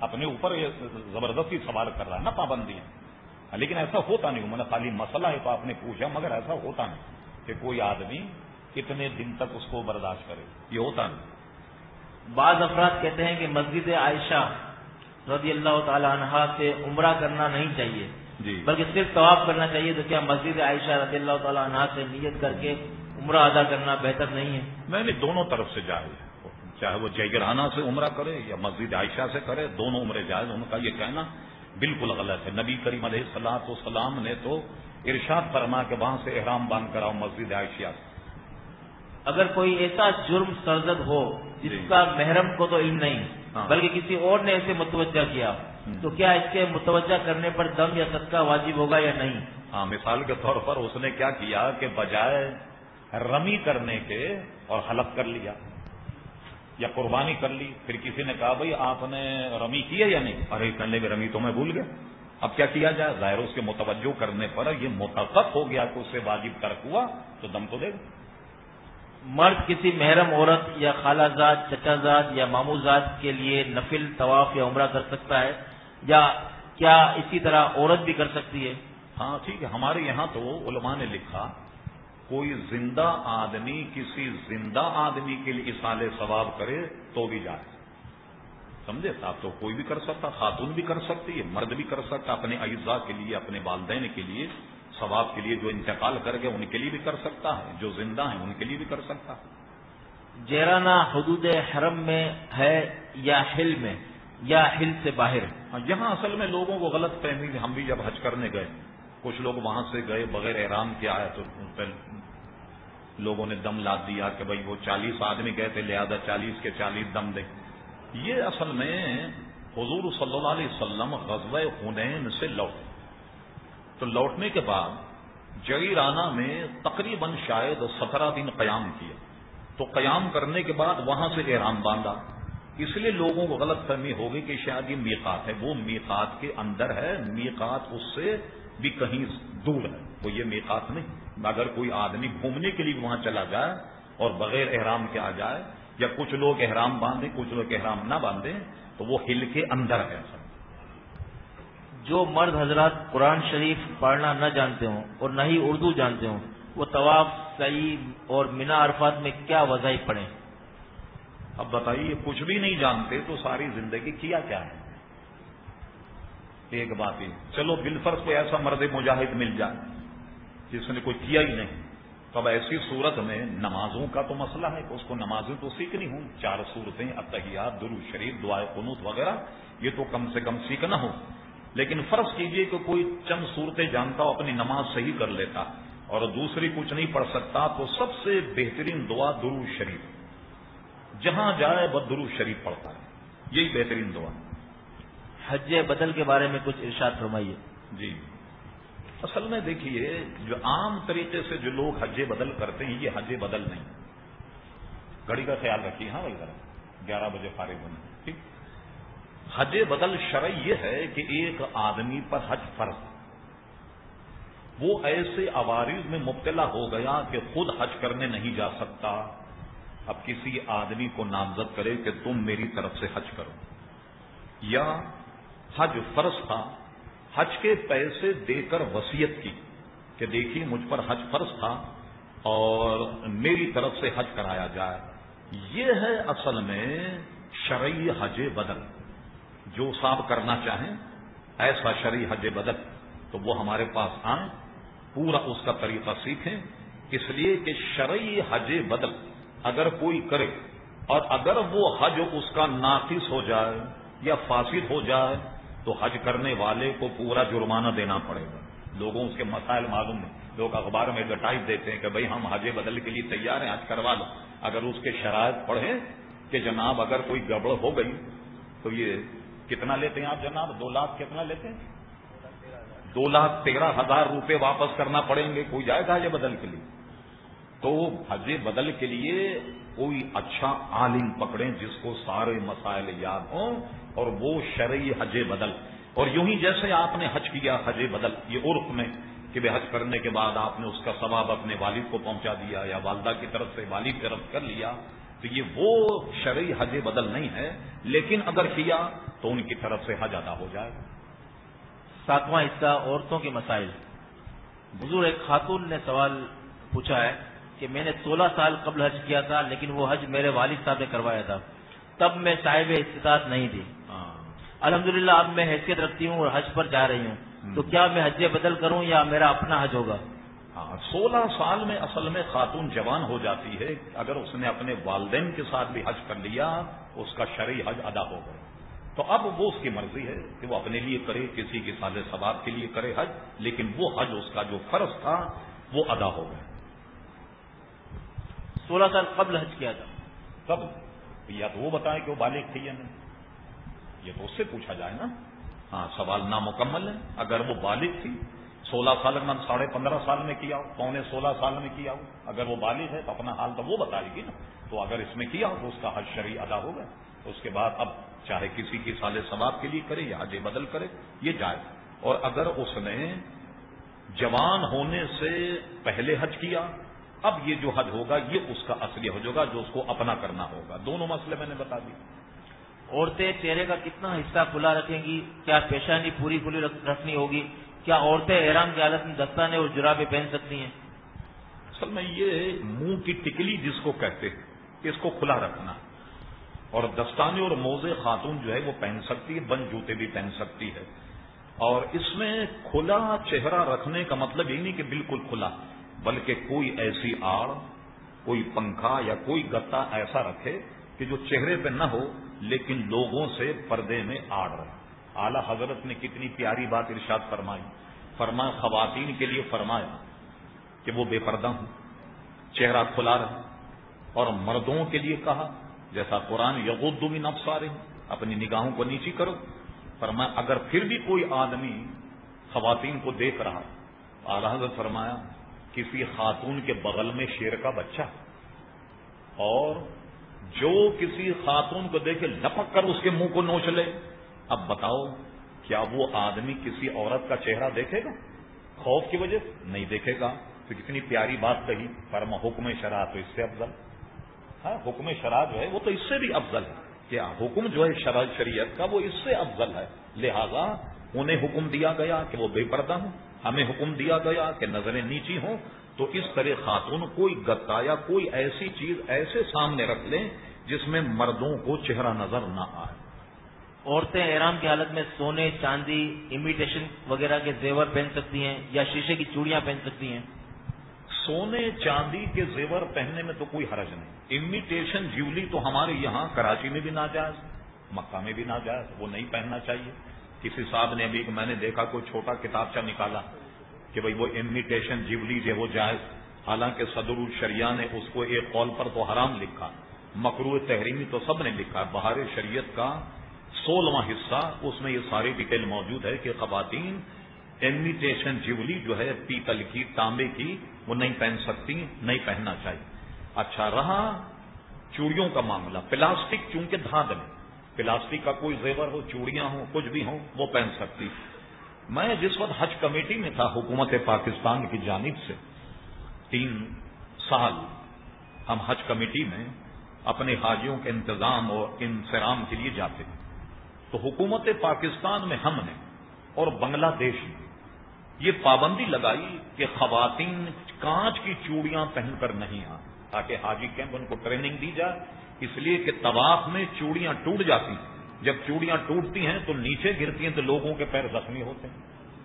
اپنے اوپر یہ زبردستی سوال کر رہا ہے نا پابندیاں لیکن ایسا ہوتا نہیں میں نے خالی مسئلہ ہے تو آپ نے پوچھا، مگر ایسا ہوتا نہیں کہ کوئی آدمی کتنے دن تک اس کو برداشت کرے۔ یہ ہوتا نہیں۔ بعض افراد کہتے ہیں کہ مسجد عائشہ رضی اللہ تعالی عنہا سے عمرہ کرنا نہیں چاہیے جی۔ بلکہ صرف طواف کرنا چاہیے تو کیا مسجد عائشہ رضی اللہ تعالی عنہا سے نیت کر کے عمرہ ادا کرنا بہتر نہیں ہے۔ میں نے دونوں طرف سے جائز ہے۔ چاہے وہ جیگرانہ سے عمرہ کرے یا مسجد عائشہ سے کرے دونوں عمرے جائز ان کا یہ کہنا بالکل غلط ہے۔ نبی کریم علیہ السلاط والسلام نے تو ارشاد فرما کہ وہاں سے احرام باندھ کر آؤ مسجد عائشہ سے۔ اگر کوئی ایسا جرم سرزد ہو جس جی۔ کا محرم کو تو علم نہیں۔ بلکہ کسی اور نے اسے متوجہ کیا۔ تو کیا اس کے متوجہ کرنے پر دم یا صدقہ واجب ہوگا یا نہیں؟ ہاں مثال کے طور پر اس نے کیا کیا کہ بجائے رمی کرنے کے اور حلف کر لیا یا قربانی کر لی۔ پھر کسی نے کہا بھائی آپ نے رمی کی ہے یا نہیں؟ ارے کرنے میں رمی تو میں بھول گیا۔ اب کیا کیا جائے؟ ظاہر اس کے متوجہ کرنے پر یہ متفق ہو گیا کہ اس سے واجب ترک ہوا تو دم تو دے گا مرد کسی محرم عورت یا خالہ زاد چچا زاد یا مامو زاد کے لیے نفل، طواف یا عمرہ کر سکتا ہے یا کیا اسی طرح عورت بھی کر سکتی ہے؟ ہاں ٹھیک ہے، ہمارے یہاں تو علماء نے لکھا، کوئی زندہ آدمی کسی زندہ آدمی کے لیے اصال ثواب کرے تو بھی جائے سمجھے؟ صاحب تو کوئی بھی کر سکتا، خاتون بھی کر سکتی ہے، مرد بھی کر سکتا، اپنے اعزاء کے لیے، اپنے والدین کے لیے۔ ثواب کے لیے جو انتقال کر گئے ان کے لیے بھی کر سکتا ہے جو زندہ ہیں ان کے لیے بھی کر سکتا ہے۔ جیرانہ حدود حرم میں ہے یا ہل میں؟ یا ہل سے باہر؟ ہاں، یہاں اصل میں لوگوں کو غلط فہمی ہم بھی جب حج کرنے گئے کچھ لوگ وہاں سے گئے بغیر احرام کے آئے تو ان پہ لوگوں نے دم لاد دیا کہ بھائی وہ چالیس آدمی گئے تھے لہذا چالیس کے چالیس دم دے۔ یہ اصل میں حضور صلی اللہ علیہ وسلم غزوہ حنین سے لوٹے تو لوٹنے کے بعد جگیرانہ میں تقریباً شاید سترہ دن قیام کیا۔ تو قیام کرنے کے بعد وہاں سے احرام باندھا۔ اس لیے لوگوں کو غلط فہمی ہوگی کہ شاید یہ میقات ہے۔ وہ میقات کے اندر ہے۔ میقات اس سے بھی کہیں دور ہے۔ وہ یہ میقات نہیں۔ اگر کوئی آدمی گھومنے کے لیے وہاں چلا جائے اور بغیر احرام کے آ جائے یا کچھ لوگ احرام باندھیں، کچھ لوگ احرام نہ باندھیں، تو وہ ہل کے اندر ہے۔ جو مرد حضرات قرآن شریف پڑھنا نہ جانتے ہوں اور نہ ہی اردو جانتے ہوں، وہ طواف صحیح اور مینا عرفات میں کیا وظائف پڑھیں؟ اب بتائیے کچھ بھی نہیں جانتے تو ساری زندگی کیا کیا ہے؟ ایک بات ہی چلو بالفرض کوئی ایسا مرد مجاہد مل جائے جس نے کوئی کیا ہی نہیں، تب ایسی صورت میں نمازوں کا تو مسئلہ ہے کہ اس کو نمازیں تو سیکھنی ہوں، چار صورتیں اتحیات درو شریف، دعائے قنوت وغیرہ، یہ تو کم سے کم سیکھنا ہو۔ لیکن فرض کیجیے کہ کوئی چند صورتیں جانتا ہو اپنی نماز صحیح کر لیتا اور دوسری کچھ نہیں پڑھ سکتا تو سب سے بہترین دعا درو شریف۔ جہاں جائے وہ درو شریف پڑھتا ہے۔ یہی بہترین دعا۔ حج بدل کے بارے میں کچھ ارشاد فرمائیے۔ جی۔ اصل میں دیکھیے جو عام طریقے سے جو لوگ حج بدل کرتے ہیں یہ حج بدل نہیں۔ گھڑی کا خیال رکھیے ہاں بھائی ذرا۔ گیارہ بجے فارغ ہونے ٹھیک؟ حج بدل شرع یہ ہے کہ ایک آدمی پر حج فرض وہ ایسے عوارض میں مبتلا ہو گیا کہ خود حج کرنے نہیں جا سکتا۔ اب کسی آدمی کو نامزد کرے کہ تم میری طرف سے حج کرو۔ یا حج فرض تھا، حج کے پیسے دے کر وسیعت کی کہ دیکھیے مجھ پر حج فرض تھا اور میری طرف سے حج کرایا جائے۔ یہ ہے اصل میں شرعی حج بدل۔ جو صاحب کرنا چاہیں، ایسا شرعی حج بدل تو وہ ہمارے پاس آئیں، پورا اس کا طریقہ سیکھیں۔ اس لیے کہ شرعی حج بدل اگر کوئی کرے اور اگر وہ حج اس کا ناقص ہو جائے یا فاسد ہو جائے، تو حج کرنے والے کو پورا جرمانہ دینا پڑے گا۔ لوگوں اس کے مسائل معلوم نہیں لوگ اخبار میں ایڈورٹائز دیتے ہیں کہ بھائی ہم حج بدل کے لیے تیار ہیں، حج کروا لو اگر اس کے شرائط پڑھیں کہ جناب اگر کوئی گڑبڑ ہو گئی، تو یہ کتنا لیتے ہیں آپ جناب؟ دو لاکھ کتنا لیتے ہیں؟ دو لاکھ تیرہ ہزار روپے واپس کرنا پڑیں گے، کوئی جائے گا حج بدل کے لیے؟ تو حج بدل کے لیے کوئی اچھا عالم پکڑیں جس کو سارے مسائل یاد ہوں اور وہ شرعی حج بدل۔ اور یوں ہی جیسے آپ نے حج کیا حج بدل، یہ عرف میں کہ بے حج کرنے کے بعد آپ نے اس کا ثواب اپنے والد کو پہنچا دیا یا والدہ کی طرف سے، والد کی طرف کر لیا۔ تو یہ وہ شرعی حج بدل نہیں ہے لیکن اگر کیا تو ان کی طرف سے حج ادا ہو جائے۔ گا ساتواں حصہ عورتوں کے مسائل۔ حضور ایک خاتون نے سوال پوچھا ہے کہ میں نے سولہ سال قبل حج کیا تھا لیکن وہ حج میرے والد صاحب نے کروایا تھا۔ تب میں صاحب استطاعت نہیں تھی۔ ہاں۔ الحمدللہ اب میں حیثیت رکھتی ہوں اور حج پر جا رہی ہوں۔ تو کیا میں حج بدل کروں یا میرا اپنا حج ہوگا؟ ہاں سولہ سال میں اصل میں خاتون جوان ہو جاتی ہے۔ اگر اس نے اپنے والدین کے ساتھ بھی حج کر لیا اس کا شرعی حج ادا ہو گیا۔ تو اب وہ اس کی مرضی ہے کہ وہ اپنے لیے کرے کسی کے سال ثواب کے لیے کرے حج لیکن وہ حج اس کا جو فرض تھا وہ ادا ہو گیا۔ سولہ سال قبل حج کیا تھا؟ تب یا تو وہ بتائیں کہ وہ بالغ تھی یا نہیں۔ یہ تو اس سے پوچھا جائے نا۔ ہاں سوال نامکمل ہے۔ اگر وہ بالغ تھی سولہ سال میں، ساڑھے پندرہ سال میں کیا ہو؟ پونے سولہ سال میں کیا ہو؟ اگر وہ بالغ ہے تو اپنا حال تو وہ بتائے گی نا۔ تو اگر اس میں کیا ہو، تو اس کا حج شرعی ادا ہو گیا۔ اس کے بعد اب چاہے کسی کی سال ثواب کے لیے کرے یا حج بدل کرے، یہ جائے اور اگر اس نے جوان ہونے سے پہلے حج کیا، اب یہ جو حج ہوگا، یہ اس کا اصلی حج ہوگا جو اس کو اپنا کرنا ہوگا۔ دونوں مسئلے میں نے بتا دی۔ عورتیں چہرے کا کتنا حصہ کھلا رکھیں گی؟ کیا پیشانی پوری کھلی رکھنی ہوگی؟ کیا عورتیں احرام کی حالت میں دستانے اور جرابیں پہن سکتی ہیں؟ اصل میں یہ منہ کی ٹکلی جس کو کہتے ہیں، اس کو کھلا رکھنا۔ اور دستانے اور موزے خاتون جو ہے، وہ پہن سکتی ہے بند جوتے بھی پہن سکتی ہے۔ اور اس میں کھلا چہرہ رکھنے کا مطلب یہ نہیں کہ بالکل کھلا، بلکہ کوئی ایسی آڑ، کوئی پنکھا یا کوئی گتا ایسا رکھے کہ جو چہرے پہ نہ ہو، لیکن لوگوں سے پردے میں آڑ رہے۔ اعلی حضرت نے کتنی پیاری بات ارشاد فرمائی۔ فرما خواتین کے لیے فرمایا کہ وہ بے پردہ ہوں، چہرہ کھلا رہے۔ اور مردوں کے لیے کہا، جیسا قرآن یغد من ابصارہم اپنی نگاہوں کو نیچی کرو۔ فرمایا، اگر پھر بھی کوئی آدمی خواتین کو دیکھ رہا اعلی حضرت فرمایا، کسی خاتون کے بغل میں شیر کا بچہ۔ اور جو کسی خاتون کو دیکھے، لپک کر اس کے منہ کو نوچ لے۔ اب بتاؤ، کیا وہ آدمی کسی عورت کا چہرہ دیکھے گا؟ خوف کی وجہ سے نہیں دیکھے گا۔ تو کتنی پیاری بات کہی، فرما، حکم شرح تو اس سے افضل۔ ہاں حکم شرح جو ہے وہ تو اس سے بھی افضل ہے کیا حکم جو ہے شرح شریعت کا وہ اس سے افضل ہے۔ لہذا انہیں حکم دیا گیا کہ وہ بے پردہ ہوں، ہمیں حکم دیا گیا کہ نظریں نیچی ہوں۔ تو اس طرح خاتون کوئی گتا یا کوئی ایسی چیز ایسے سامنے رکھ لیں جس میں مردوں کو چہرہ نظر نہ آئے۔ عورتیں احرام کی حالت میں سونے، چاندی امیٹیشن وغیرہ کے زیور پہن سکتی ہیں یا شیشے کی چوڑیاں پہن سکتی ہیں۔ سونے، چاندی کے زیور پہننے میں تو کوئی حرج نہیں۔ امیٹیشن جیولی تو ہمارے یہاں کراچی میں بھی ناجائز، مکہ میں بھی ناجائز، وہ نہیں پہننا چاہیے۔ کسی صاحب نے ابھی میں نے دیکھا کوئی چھوٹا کتابچہ نکالا کہ بھائی وہ انویٹیشن جیولی جو وہ جائز، حالانکہ صدر الشریعہ نے اس کو ایک قول پر تو حرام لکھا۔ مکرو تحریمی تو سب نے لکھا، بہار شریعت کا سولہواں حصہ، اس میں یہ ساری ڈیٹیل موجود ہے کہ خواتین انویٹیشن جیولی جو ہے، پیتل کی، تانبے کی، وہ نہیں پہن سکتی، نہیں پہننا چاہیے۔ اچھا رہا چوڑیوں کا معاملہ۔ پلاسٹک چونکہ دھاند میں، پلاسٹک کا کوئی زیور ہو، چوڑیاں ہوں، کچھ بھی ہوں، وہ پہن سکتی۔ میں جس وقت حج کمیٹی میں تھا حکومت پاکستان کی جانب سے، تین سال ہم حج کمیٹی میں اپنے حاجیوں کے انتظام اور انسرام کے لیے جاتے ہیں تو حکومت پاکستان میں ہم نے اور بنگلہ دیش نے یہ پابندی لگائی کہ خواتین کانچ کی چوڑیاں پہن کر نہیں آ تاکہ حاجی کیمپ ان کو ٹریننگ دی جائے۔ اس لیے کہ طواف میں چوڑیاں ٹوٹ جاتی ہیں۔ جب چوڑیاں ٹوٹتی ہیں تو نیچے گرتی ہیں تو لوگوں کے پیر زخمی ہوتے ہیں،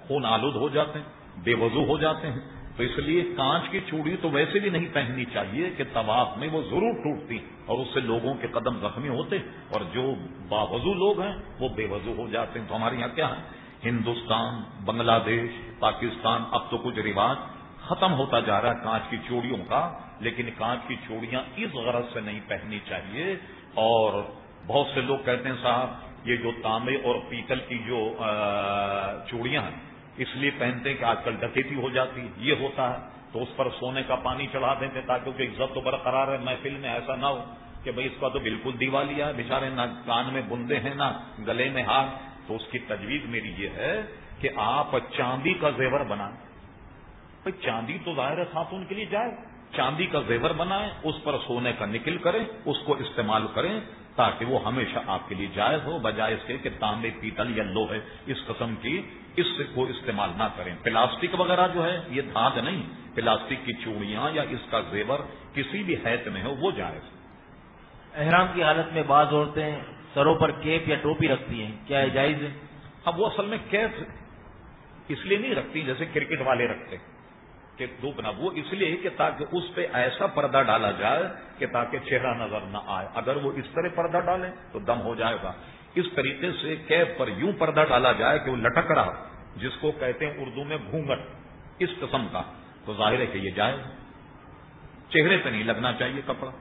خون آلود ہو جاتے ہیں، بے وضو ہو جاتے ہیں۔ تو اس لیے کانچ کی چوڑی تو ویسے بھی نہیں پہننی چاہیے کہ طواف میں وہ ضرور ٹوٹتی اور اس سے لوگوں کے قدم زخمی ہوتے اور جو باوضو لوگ ہیں وہ بے وضو ہو جاتے ہیں۔ تو ہمارے یہاں کیا ہے؟ ہندوستان، بنگلہ دیش، پاکستان، اب تو کچھ رواج ختم ہوتا جا رہا ہے کانچ کی چوڑیوں کا، لیکن کانچ کی چوڑیاں اس غرض سے نہیں پہننی چاہیے۔ اور بہت سے لوگ کہتے ہیں صاحب، یہ جو تانبے اور پیتل کی جو چوڑیاں ہیں اس لیے پہنتے ہیں کہ آج کل ڈکیتی ہو جاتی یہ ہوتا ہے۔ تو اس پر سونے کا پانی چڑھا دیتے تاکہ اسے عزت تو برقرار ہے محفل میں ایسا نہ ہو کہ بھائی اس کا تو بالکل دیوالیہ ہے۔ بےچارے نہ کان میں بندے ہیں، نہ گلے میں ہاتھ تو اس کی تجویز میری یہ ہے کہ آپ چاندی کا زیور بنائیں۔ بھائی چاندی تو ظاہر ہے خاتون کے لیے جائے چاندی کا زیور بنائیں، اس پر سونے کا نکل کریں، اس کو استعمال کریں تاکہ وہ ہمیشہ آپ کے لیے جائز ہو، بجائے اس کے کہ تانبے پیتل یا لوہے۔ اس قسم کی اس کو استعمال نہ کریں۔ پلاسٹک وغیرہ جو ہے یہ دھاگ نہیں پلاسٹک کی چوڑیاں یا اس کا زیور کسی بھی حیث میں ہو وہ جائز احرام کی حالت میں بعض عورتیں سروں پر کیپ یا ٹوپی رکھتی ہیں کیا یہ جائز ہے؟ اب وہ اصل میں کیپ اس لیے نہیں رکھتی جیسے کرکٹ والے رکھتے کہ دھوپنا وہ اس لیے کہ تاکہ اس پہ ایسا پردہ ڈالا جائے کہ تاکہ چہرہ نظر نہ آئے۔ اگر وہ اس طرح پردہ ڈالیں تو دم ہو جائے گا۔ اس طریقے سے کیب پر یوں پردہ ڈالا جائے کہ وہ لٹک رہا جس کو کہتے ہیں اردو میں گھونگٹ اس قسم کا۔ تو ظاہر ہے کہ یہ جائے چہرے پہ نہیں لگنا چاہیے کپڑا۔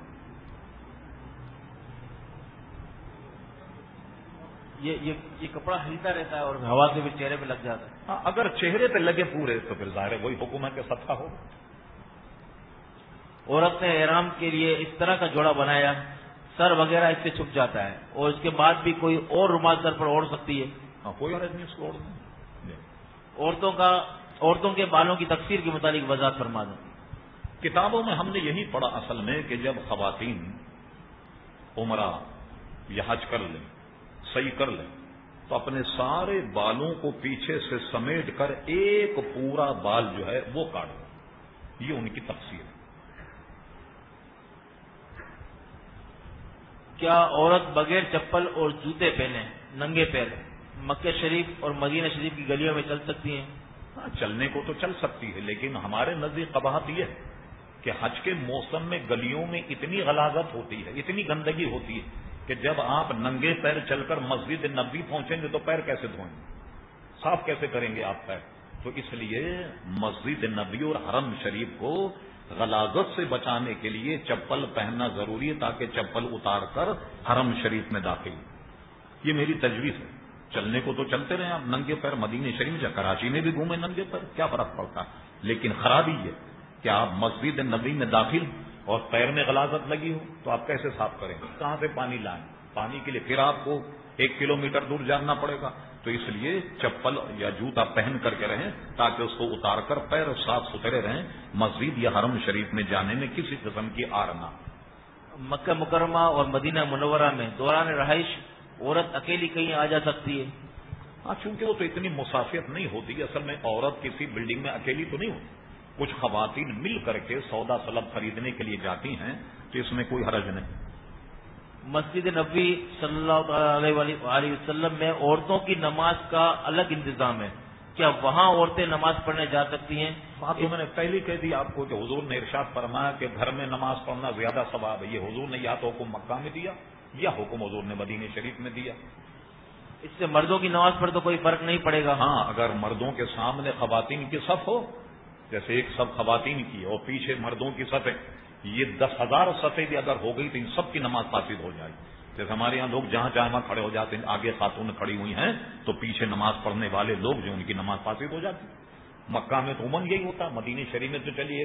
یہ یہ, یہ کپڑا ہلتا رہتا ہے اور ہوا سے بھی چہرے پہ لگ جاتا ہے۔ ہاں اگر چہرے پہ لگے پورے تو پھر ظاہر ہے وہی حکومت کے سطح ہو عورت نے احرام کے لیے اس طرح کا جوڑا بنایا۔ سر وغیرہ اس سے چھپ جاتا ہے اور اس کے بعد بھی کوئی اور رومال سر پر اوڑھ سکتی ہے۔ ہاں کوئی اور آدمی اس کو جی۔ عورتوں کا عورتوں کے بالوں کی تقسیر کے متعلق وضاحت فرما دوں کتابوں میں ہم نے یہی پڑھا اصل میں کہ جب خواتین عمرہ یا حج کر لیں صحیح کر لیں تو اپنے سارے بالوں کو پیچھے سے سمیٹ کر ایک پورا بال جو ہے وہ کاٹ دیں۔ یہ ان کی تفصیل ہے۔ کیا عورت بغیر چپل اور جوتے پہنے، ننگے پیر، مکہ شریف اور مدینہ شریف کی گلیوں میں چل سکتی ہیں؟ ہاں، چلنے کو تو چل سکتی ہے، لیکن ہمارے نزدیک قباحت یہ ہے کہ حج کے موسم میں گلیوں میں اتنی غلاظت ہوتی ہے، اتنی گندگی ہوتی ہے کہ جب آپ ننگے پیر چل کر مسجد نبی پہنچیں گے تو پیر کیسے دھوئیں گے؟ صاف کیسے کریں گے آپ پیر؟ تو اس لیے مسجد نبی اور حرم شریف کو غلاظت سے بچانے کے لیے چپل پہننا ضروری ہے تاکہ چپل اتار کر حرم شریف میں داخل یہ میری تجویز ہے۔ چلنے کو تو چلتے رہے آپ۔ ننگے پیر مدینہ شریف یا کراچی میں بھی گھومے ننگے پیر۔ کیا فرق پڑتا؟ لیکن خرابی یہ کہ آپ مسجد نبی میں داخل اور پیر میں غلازت لگی ہو تو آپ کیسے صاف کریں؟ گے کہاں سے پانی لائیں؟ پانی کے لیے پھر آپ کو ایک کلو میٹر دور جاننا پڑے گا۔ تو اس لیے چپل یا جوتا پہن کر کے رہیں تاکہ اس کو اتار کر پیر صاف ستھرے رہیں مسجد یا حرم شریف میں جانے میں کسی قسم کی آر نہ۔ مکہ مکرمہ اور مدینہ منورہ میں دوران رہائش عورت اکیلی کہیں آ جا سکتی ہے؟ ہاں چونکہ وہ تو اتنی مسافیت نہیں ہوتی اصل میں عورت کسی بلڈنگ میں اکیلی تو نہیں ہوتی۔ کچھ خواتین مل کر کے سودا سلب خریدنے کے لیے جاتی ہیں تو اس میں کوئی حرج نہیں۔ مسجد نبی صلی اللہ علیہ وسلم میں عورتوں کی نماز کا الگ انتظام ہے۔ کیا وہاں عورتیں نماز پڑھنے جا سکتی ہیں؟ بات تو میں نے پہلے کہہ دی آپ کو کہ حضور نے ارشاد فرمایا کہ گھر میں نماز پڑھنا زیادہ ثواب ہے یہ حضور نے یا تو حکم مکہ میں دیا یا حکم حضور نے مدینہ شریف میں دیا۔ اس سے مردوں کی نماز پر تو کوئی فرق نہیں پڑے گا۔ ہاں اگر مردوں کے سامنے خواتین کی صف ہو جیسے ایک سب خواتین کی اور پیچھے مردوں کی سطح یہ دس ہزار سطح بھی اگر ہو گئی تو ان سب کی نماز فاسد ہو جائے جیسے ہمارے یہاں لوگ جہاں جہاں وہاں کھڑے ہو جاتے ہیں، آگے خاتون کھڑی ہوئی ہیں تو پیچھے نماز پڑھنے والے لوگ جو ان کی نماز فاسد ہو جاتی۔ مکہ میں تو عموماً یہی ہوتا مدینی شریف میں تو چلیے۔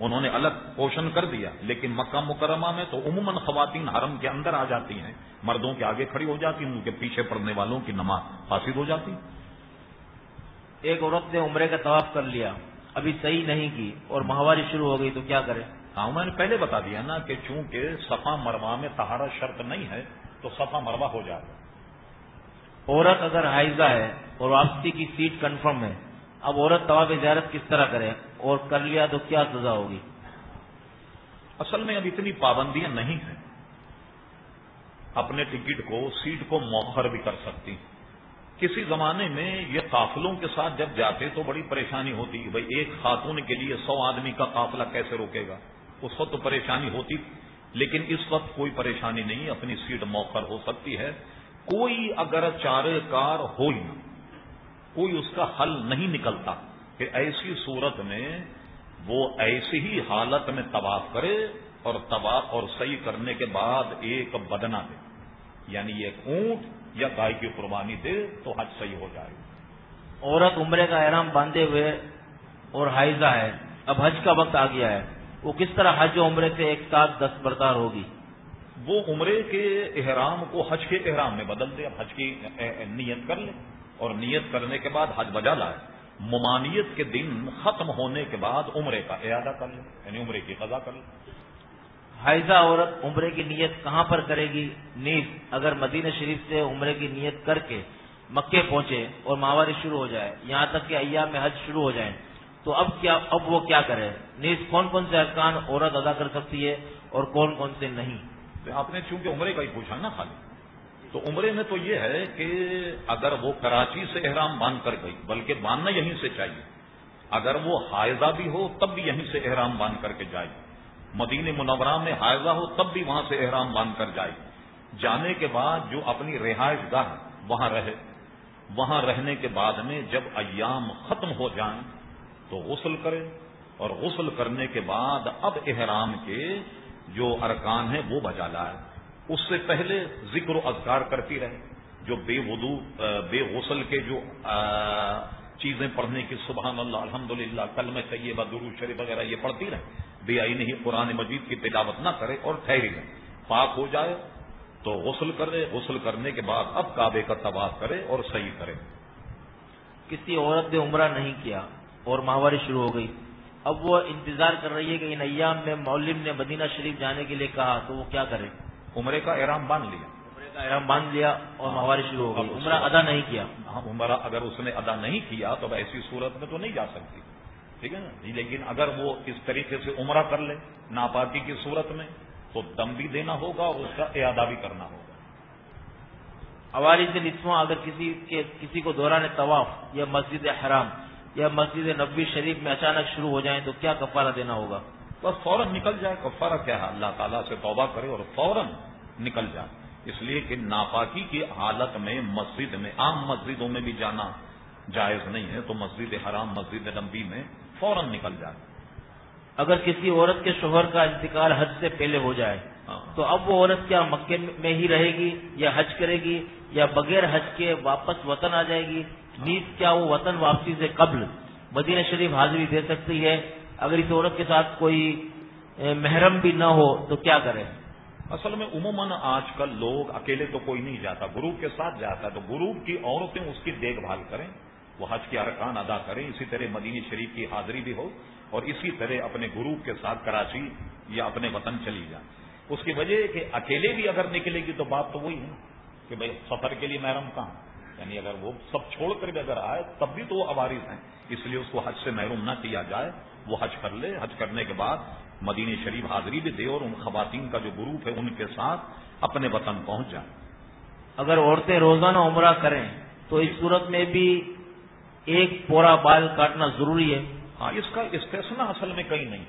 انہوں نے الگ پوشن کر دیا، لیکن مکہ مکرمہ میں تو عموماً خواتین حرم کے اندر آ جاتی ہیں۔ مردوں کے آگے کھڑی ہو جاتی ہیں، ان کے پیچھے پڑنے والوں کی نماز فاسد ہو جاتی۔ ایک عورت نے عمرے کا طواف کر لیا، ابھی صحیح نہیں کی اور ماہواری شروع ہو گئی تو کیا کرے؟ ہاں میں نے پہلے بتا دیا نا کہ چونکہ صفا مروا میں تہارا شرط نہیں ہے تو صفا مروا ہو جائے۔ گا عورت اگر حائزہ ہے اور واپسی کی سیٹ کنفرم ہے اب عورت طواف زیارت کس طرح کرے؟ اور کر لیا تو کیا سزا ہوگی؟ اصل میں اب اتنی پابندیاں نہیں ہیں۔ اپنے ٹکٹ کو سیٹ کو موخر بھی کر سکتی۔ ہیں کسی زمانے میں یہ قافلوں کے ساتھ جب جاتے تو بڑی پریشانی ہوتی بھائی ایک خاتون کے لیے سو آدمی کا قافلہ کیسے روکے گا؟ اس وقت تو پریشانی ہوتی لیکن اس وقت کوئی پریشانی نہیں، اپنی سیٹ موخر ہو سکتی ہے۔ کوئی اگر چارے کار ہو ہی نہ، کوئی اس کا حل نہیں نکلتا کہ ایسی صورت میں وہ ایسی ہی حالت میں طواف کرے اور طواف اور صحیح کرنے کے بعد ایک بدنا دے۔ یعنی ایک اونٹ یا گائے کی قربانی دے تو حج صحیح ہو جائے عورت عمرے کا احرام باندھے ہوئے اور حائزہ ہے، اب حج کا وقت آ گیا ہے۔ وہ کس طرح حج و عمرے سے ایک ساتھ دستبردار ہوگی؟ وہ عمرے کے احرام کو حج کے احرام میں بدل دے حج کی نیت کر لے۔ اور نیت کرنے کے بعد حج بجا لائے۔ ممانیت کے دن ختم ہونے کے بعد عمرے کا ارادہ کر لے یعنی عمرے کی قضا کر لے۔ حائزہ عورت عمرے کی نیت کہاں پر کرے گی؟ نیز اگر مدینہ شریف سے عمرے کی نیت کر کے مکے پہنچے اور ماہواری شروع ہو جائے یہاں تک کہ ایام میں حج شروع ہو جائیں تو اب کیا اب وہ کیا کرے؟ نیز کون کون سے ارکان عورت ادا کر سکتی ہے اور کون کون سے نہیں؟ آپ نے چونکہ عمرے کا ہی پوچھا نا خالی۔ تو عمرے میں تو یہ ہے کہ اگر وہ کراچی سے احرام باندھ کر گئی، بلکہ باندھنا یہیں سے چاہیے۔ اگر وہ حائزہ بھی ہو، تب بھی یہیں سے احرام باندھ کر کے جائے۔ مدینہ منورہ میں حائضہ ہو، تب بھی وہاں سے احرام باندھ کر جائے۔ جانے کے بعد جو اپنی رہائش گاہ وہاں رہے، وہاں رہنے کے بعد میں جب ایام ختم ہو جائیں تو غسل کرے اور غسل کرنے کے بعد اب احرام کے جو ارکان ہیں وہ بجا لائے اس سے پہلے ذکر و اذکار کرتی رہے جو بے وضو بے غسل کے جو چیزیں پڑھنے کی، سبحان اللہ الحمد للہ کل میں چاہیے بدرو شریف وغیرہ، یہ پڑھتی رہے بے آئی نہیں، قرآن مجید کی تلاوت نہ کرے اور ٹھہری رہے پاک ہو جائے تو غسل کرے غسل کرنے کے بعد اب کعبے کا طواف کرے اور صحیح کرے۔ کسی عورت نے عمرہ نہیں کیا۔ اور ماہواری شروع ہو گئی۔ اب وہ انتظار کر رہی ہے کہ ان ایام میں مولم نے مدینہ شریف جانے کے لیے کہا تو وہ کیا کرے؟ عمرے کا احرام باندھ لیا۔ عمرے کا احرام باندھ لیا اور ماہواری شروع ہو گئی۔ عمرہ ادا نہیں کیا۔ ہاں عمرہ اگر اس نے ادا نہیں کیا تو ایسی صورت میں تو نہیں جا سکتی۔ ٹھیک ہے نا؟ جی لیکن اگر وہ اس طریقے سے عمرہ کر لے ناپاکی کی صورت میں تو دم بھی دینا ہوگا اور اس کا اعادہ بھی کرنا ہوگا۔ عواری سے نسواں اگر کسی کے کسی کو دوران طواف یا مسجد حرام یا مسجد نبوی شریف میں اچانک شروع ہو جائیں تو کیا کفارہ دینا ہوگا؟ بس فوراً نکل جائے کفارہ کیا ہے؟ اللہ تعالیٰ سے توبہ کرے اور فوراً نکل جائے۔ اس لیے کہ ناپاکی کی حالت میں مسجد میں عام مسجدوں میں بھی جانا جائز نہیں ہے تو مسجد حرام مسجد نبی میں فوراً نکل جائے۔ اگر کسی عورت کے شوہر کا انتقال حج سے پہلے ہو جائے ہاں۔ تو اب وہ عورت کیا مکے میں ہی رہے گی یا حج کرے گی یا بغیر حج کے واپس وطن آ جائے گی؟ نیز کیا وہ وطن واپسی سے قبل مدینہ شریف حاضری دے سکتی ہے؟ اگر اس عورت کے ساتھ کوئی محرم بھی نہ ہو تو کیا کرے؟ اصل میں عموماً آج کل لوگ اکیلے تو کوئی نہیں جاتا، گروپ کے ساتھ جاتا ہے تو گروپ کی عورتیں اس کی دیکھ بھال کریں، وہ حج کے ارکان ادا کریں، اسی طرح مدینی شریف کی حاضری بھی ہو اور اسی طرح اپنے گروپ کے ساتھ کراچی یا اپنے وطن چلی جائیں۔ اس کی وجہ کہ اکیلے بھی اگر نکلے گی تو بات تو وہی ہے کہ بھائی سفر کے لیے محرم کہاں؟ یعنی اگر وہ سب چھوڑ کر بھی اگر آئے تب بھی تو وہ عوارض ہیں۔ اس لیے اس کو حج سے محروم نہ کیا جائے۔ وہ حج کر لے۔ حج کرنے کے بعد مدینی شریف حاضری بھی دے اور ان خواتین کا جو گروپ ہے ان کے ساتھ اپنے وطن پہنچ جائے۔ اگر عورتیں روزانہ عمرہ کریں تو اس صورت میں بھی ایک پورا بال کاٹنا ضروری ہے۔ ہاں اس کا استثنا اصل میں کہیں نہیں۔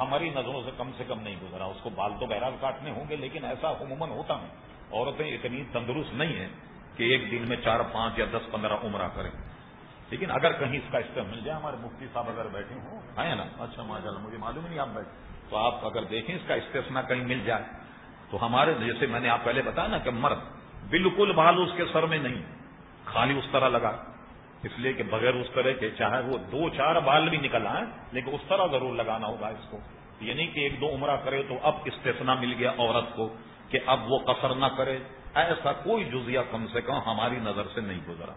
ہماری نظروں سے کم سے کم نہیں گزرا۔ اس کو بال تو بہرحال کاٹنے ہوں گے لیکن ایسا عموماً ہوتا نہیں عورتیں اتنی تندرست نہیں ہیں۔ کہ ایک دن میں چار، پانچ یا دس پندرہ عمرہ کریں۔ لیکن اگر کہیں اس کا استعمال مل جائے، ہمارے مفتی صاحب اگر بیٹھے ہوں ہے نا؟ اچھا ماشاء اللہ، مجھے معلوم نہیں آپ بیٹھے۔ تو آپ اگر دیکھیں اس کا استثنا کہیں مل جائے، تو ہمارے جیسے میں نے آپ پہلے بتایا نا کہ مرد بالکل بال اس کے سر میں نہیں، خالی اس طرح لگا۔ اس لیے کہ بغیر اس طرح کے چاہے وہ دو چار بال بھی نکل آئے، لیکن اس طرح ضرور لگانا ہوگا اس کو۔ یہ نہیں کہ ایک دو عمرہ کرے تو اب استثنا مل گیا عورت کو کہ اب وہ قصر نہ کرے۔ ایسا کوئی جزیہ کم سے کم ہماری نظر سے نہیں گزرا۔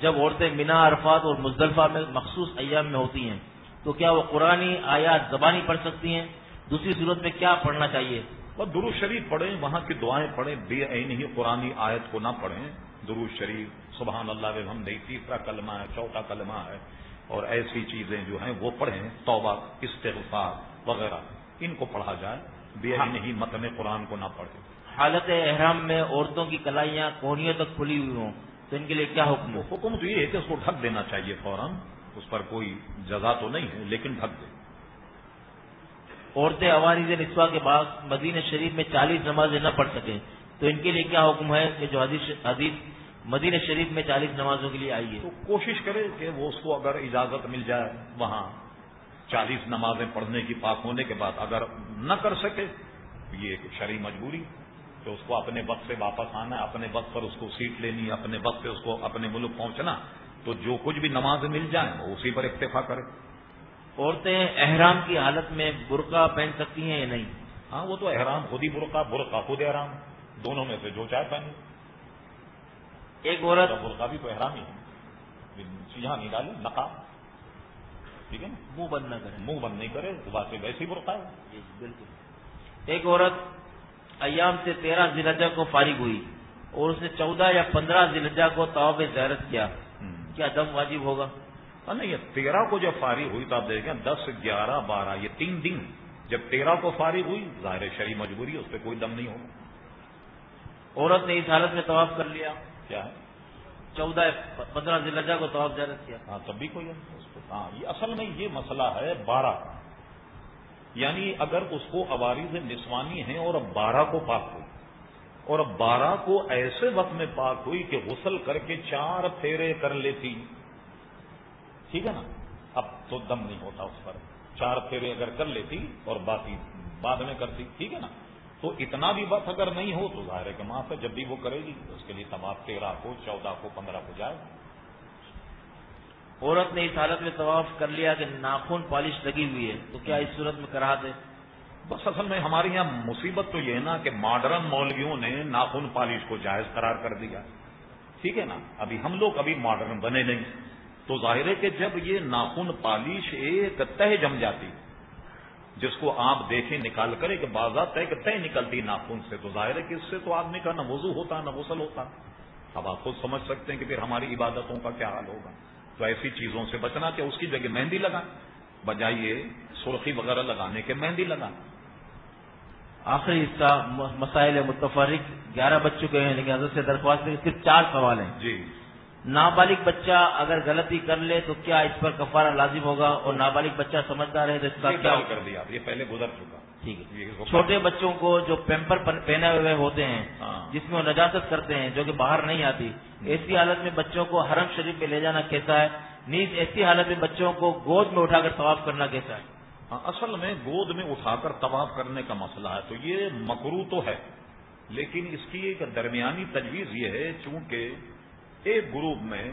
جب عورتیں مینا عرفات اور مزدلفہ میں مخصوص ایام میں ہوتی ہیں تو کیا وہ قرآنی آیات زبانی پڑھ سکتی ہیں؟ دوسری صورت میں کیا پڑھنا چاہیے؟ وہ درو شریف پڑھیں وہاں کی دعائیں پڑھیں بے عین ہی قرآن آیت کو نہ پڑھیں۔ درو شریف سبحان اللہ ہم نہیں تیسرا کلمہ ہے چوتھا کلمہ ہے اور ایسی چیزیں جو ہیں وہ پڑھیں توبہ استغفار وغیرہ ان کو پڑھا جائے بے عین ہی متن قرآن کو نہ پڑھیں۔ حالت احرام میں عورتوں کی کلائیاں کونیوں تک کھلی ہوئی ہوں تو ان کے لیے کیا حکم ہو؟ حکم تو یہ ہے کہ اس کو ڈھک دینا چاہیے فوراً اس پر کوئی جزا تو نہیں ہے لیکن ڈھک دے۔ عورتیں عوارض نسواں کے بعد مدینہ شریف میں چالیس نمازیں نہ پڑھ سکیں۔ تو ان کے لیے کیا حکم ہے کہ جو حدیث حدیث مدینہ شریف میں چالیس نمازوں کے لیے آئی ہے؟ تو کوشش کرے کہ وہ اس کو اگر اجازت مل جائے وہاں چالیس نمازیں پڑھنے کی پاک ہونے کے بعد اگر نہ کر سکے یہ ایک شرعی مجبوری۔ کہ اس کو اپنے وقت سے واپس آنا ہے اپنے وقت پر اس کو سیٹ لینی ہے اپنے وقت پہ اس کو اپنے ملک پہنچنا تو جو کچھ بھی نماز مل جائیں وہ اسی پر اکتفا کرے۔ عورتیں احرام کی حالت میں برقع پہن سکتی ہیں یا نہیں؟ ہاں وہ تو احرام خود ہی برقع برقع خود احرام دونوں میں سے جو چاہے پہنے ایک عورت برقع بھی تو احرام ہی ہے۔ یہاں نہیں ڈالے نقاب۔ ٹھیک ہے نا؟ منہ بند نہ کریں منہ بند نہیں کرے بات سے ویسے ہی برقع ہے۔ جی، بالکل۔ ایک عورت ایام سے تیرہ ذلجہ کو فارغ ہوئی اور اس نے چودہ یا پندرہ ذلجہ کو طواف زیارت کیا۔ کیا دم واجب ہوگا؟ ہاں نہیں یہ تیرہ کو جب فارغ ہوئی تو آپ دیکھیں دس گیارہ بارہ یہ تین دن جب تیرہ کو فارغ ہوئی ظاہر شری مجبوری ہے اس پہ کوئی دم نہیں ہوگا۔ عورت نے اس حالت میں طواف کر لیا۔ کیا ہے؟ چودہ پندرہ ذلجہ کو طواف زیارت کیا۔ ہاں تب بھی کوئی ہاں یہ اصل میں یہ مسئلہ ہے بارہ۔ کا یعنی اگر اس کو عوارض نسوانی ہیں اور اب بارہ کو پاک ہوئی، اور اب بارہ کو ایسے وقت میں پاک ہوئی کہ غسل کر کے چار پھیرے کر لیتی۔ ٹھیک ہے نا؟ اب تو دم نہیں ہوتا اس پر۔ چار پھیرے اگر کر لیتی اور باقی بعد میں کرتی، ٹھیک ہے نا؟ تو اتنا بھی وقت اگر نہیں ہو تو ظاہر ہے کہ معاف ہے، جب بھی وہ کرے گی، اس کے لیے تمام تیرہ کو، چودہ کو، پندرہ کو جائے۔ عورت نے اس حالت میں طواف کر لیا کہ ناخن پالش لگی ہوئی ہے، تو کیا اس صورت میں کرا دے بس اصل میں ہمارے یہاں مصیبت تو یہ ہے نا کہ ماڈرن مولویوں نے ناخن پالش کو جائز قرار کر دیا۔ ٹھیک ہے نا؟ ابھی ہم لوگ ابھی ماڈرن بنے نہیں۔ تو ظاہر ہے کہ جب یہ ناخن پالش ایک تہ جم جاتی، جس کو آپ دیکھیں نکال کر، ایک بازار طے طے نکلتی ناخن سے، تو ظاہر ہے کہ اس سے تو آدمی کا نہ وضو ہوتا، نہ غسل ہوتا۔ اب آپ خود سمجھ سکتے ہیں کہ پھر ہماری عبادتوں کا کیا حال ہوگا۔ تو ایسی چیزوں سے بچنا کہ اس کی جگہ مہندی لگا بجائیے سرخی وغیرہ لگانے کے مہندی لگا۔ آخری حصہ مسائل متفرق گیارہ بچ چکے ہیں لیکن حضرت سے درخواست صرف چار سوال ہیں۔ جی۔ نابالغ بچہ اگر غلطی کر لے تو کیا اس پر کفارہ لازم ہوگا اور نابالغ بچہ سمجھدار ہے تو اس کا کیا کر دیا یہ پہلے گزر چکا۔ ٹھیک ہے۔ چھوٹے بچوں کو جو پیمپر پہنے ہوئے ہوتے ہیں ہاں۔ جس میں وہ نجاست کرتے ہیں جو کہ باہر نہیں آتی ایسی حالت میں بچوں کو حرم شریف میں لے جانا کیسا ہے؟ نیز ایسی حالت میں بچوں کو گود میں اٹھا کر طواف کرنا کیسا ہے؟ ہاں، اصل میں گود میں اٹھا کر طواف کرنے کا مسئلہ ہے تو یہ مکرو تو ہے لیکن اس کی ایک درمیانی تجویز یہ ہے چونکہ ایک گروپ میں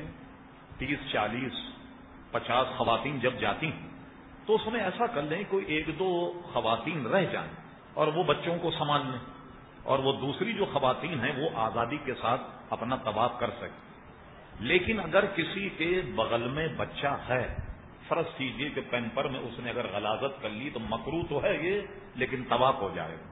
تیس چالیس پچاس خواتین جب جاتی ہیں تو اس میں ایسا کر لیں کوئی ایک دو خواتین رہ جائیں اور وہ بچوں کو سنبھال لیں اور وہ دوسری جو خواتین ہیں وہ آزادی کے ساتھ اپنا طباف کر سکیں۔ لیکن اگر کسی کے بغل میں بچہ ہے، فرض کیجیے کہ پینپر میں اس نے اگر غلازت کر لی تو مکرو تو ہے یہ، لیکن طواف ہو جائے گا۔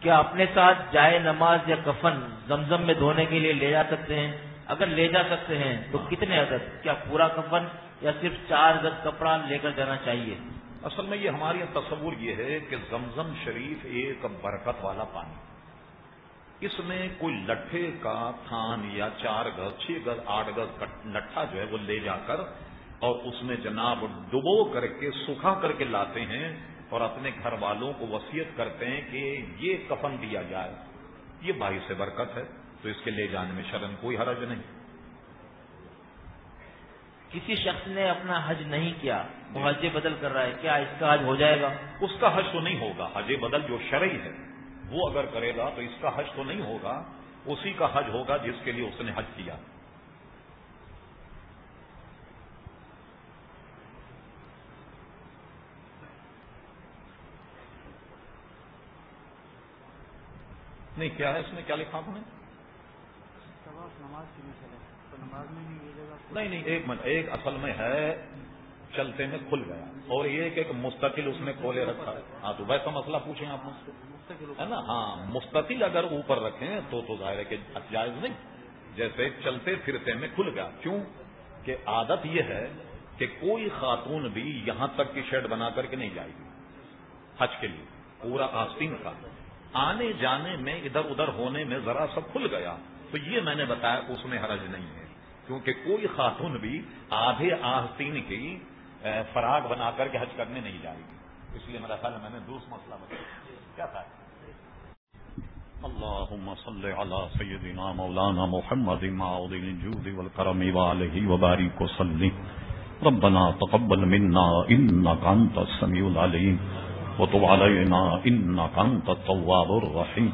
کیا اپنے ساتھ جائے نماز یا کفن زمزم میں دھونے کے لیے لے جا سکتے ہیں؟ اگر لے جا سکتے ہیں تو کتنے عدد؟ کیا پورا کفن؟ یا صرف چار گز کپڑا لے کر جانا چاہیے؟ اصل میں یہ ہماری تصور یہ ہے کہ زمزم شریف ایک برکت والا پانی۔ اس میں کوئی لٹھے کا تھان یا چار گز، چھ گز، آٹھ گز لٹھا جو ہے وہ لے جا کر اور اس میں جناب ڈبو کر کے سکھا کر کے لاتے ہیں اور اپنے گھر والوں کو وسیعت کرتے ہیں کہ یہ کفن دیا جائے۔ یہ بھائی سے برکت ہے، تو اس کے لے جانے میں شرم کوئی حرج نہیں۔ کسی شخص نے اپنا حج نہیں کیا وہ حج بدل کر رہا ہے کیا اس کا حج ہو جائے گا؟ اس کا حج تو نہیں ہوگا حج بدل جو شرعی ہے وہ اگر کرے گا تو اس کا حج تو نہیں ہوگا اسی کا حج ہوگا جس کے لیے اس نے حج کیا۔ نہیں کیا ہے اس میں؟ کیا لکھا آپ نے؟ نہیں نہیں ایک منٹ ایک اصل میں ہے چلتے میں کھل گیا۔ اور یہ کہ مستقل اس نے کھولے رکھا۔ ہے ہاں تو ویسا مسئلہ پوچھیں آپ مجھ سے۔ ہے نا؟ ہاں مستقل اگر اوپر رکھیں تو تو ظاہر ہے کہ جائز نہیں۔ جیسے چلتے پھرتے میں کھل گیا۔ کیوں؟ کہ عادت یہ ہے کہ کوئی خاتون بھی یہاں تک کی شیڈ بنا کر کے نہیں جائے گی۔ حج کے لیے پورا آستین کا۔ آنے جانے میں ادھر ادھر ہونے میں ذرا سا کھل گیا۔ تو یہ میں نے بتایا اس میں حرج نہیں ہے۔ کیونکہ کوئی خاتون بھی آدھے آستین کی فراغ بنا کر کے حج کرنے نہیں جائے گی۔ اس لیے میرا خیال میں نے دوسرا مسئلہ بتایا۔ کیا تھا؟ اللهم صل على سيدنا مولانا محمد معوض الجود والكرم وعليه وبارك وسلم۔ ربنا تقبل منا انك انت السميع العليم وتب علينا انك انت التواب الرحيم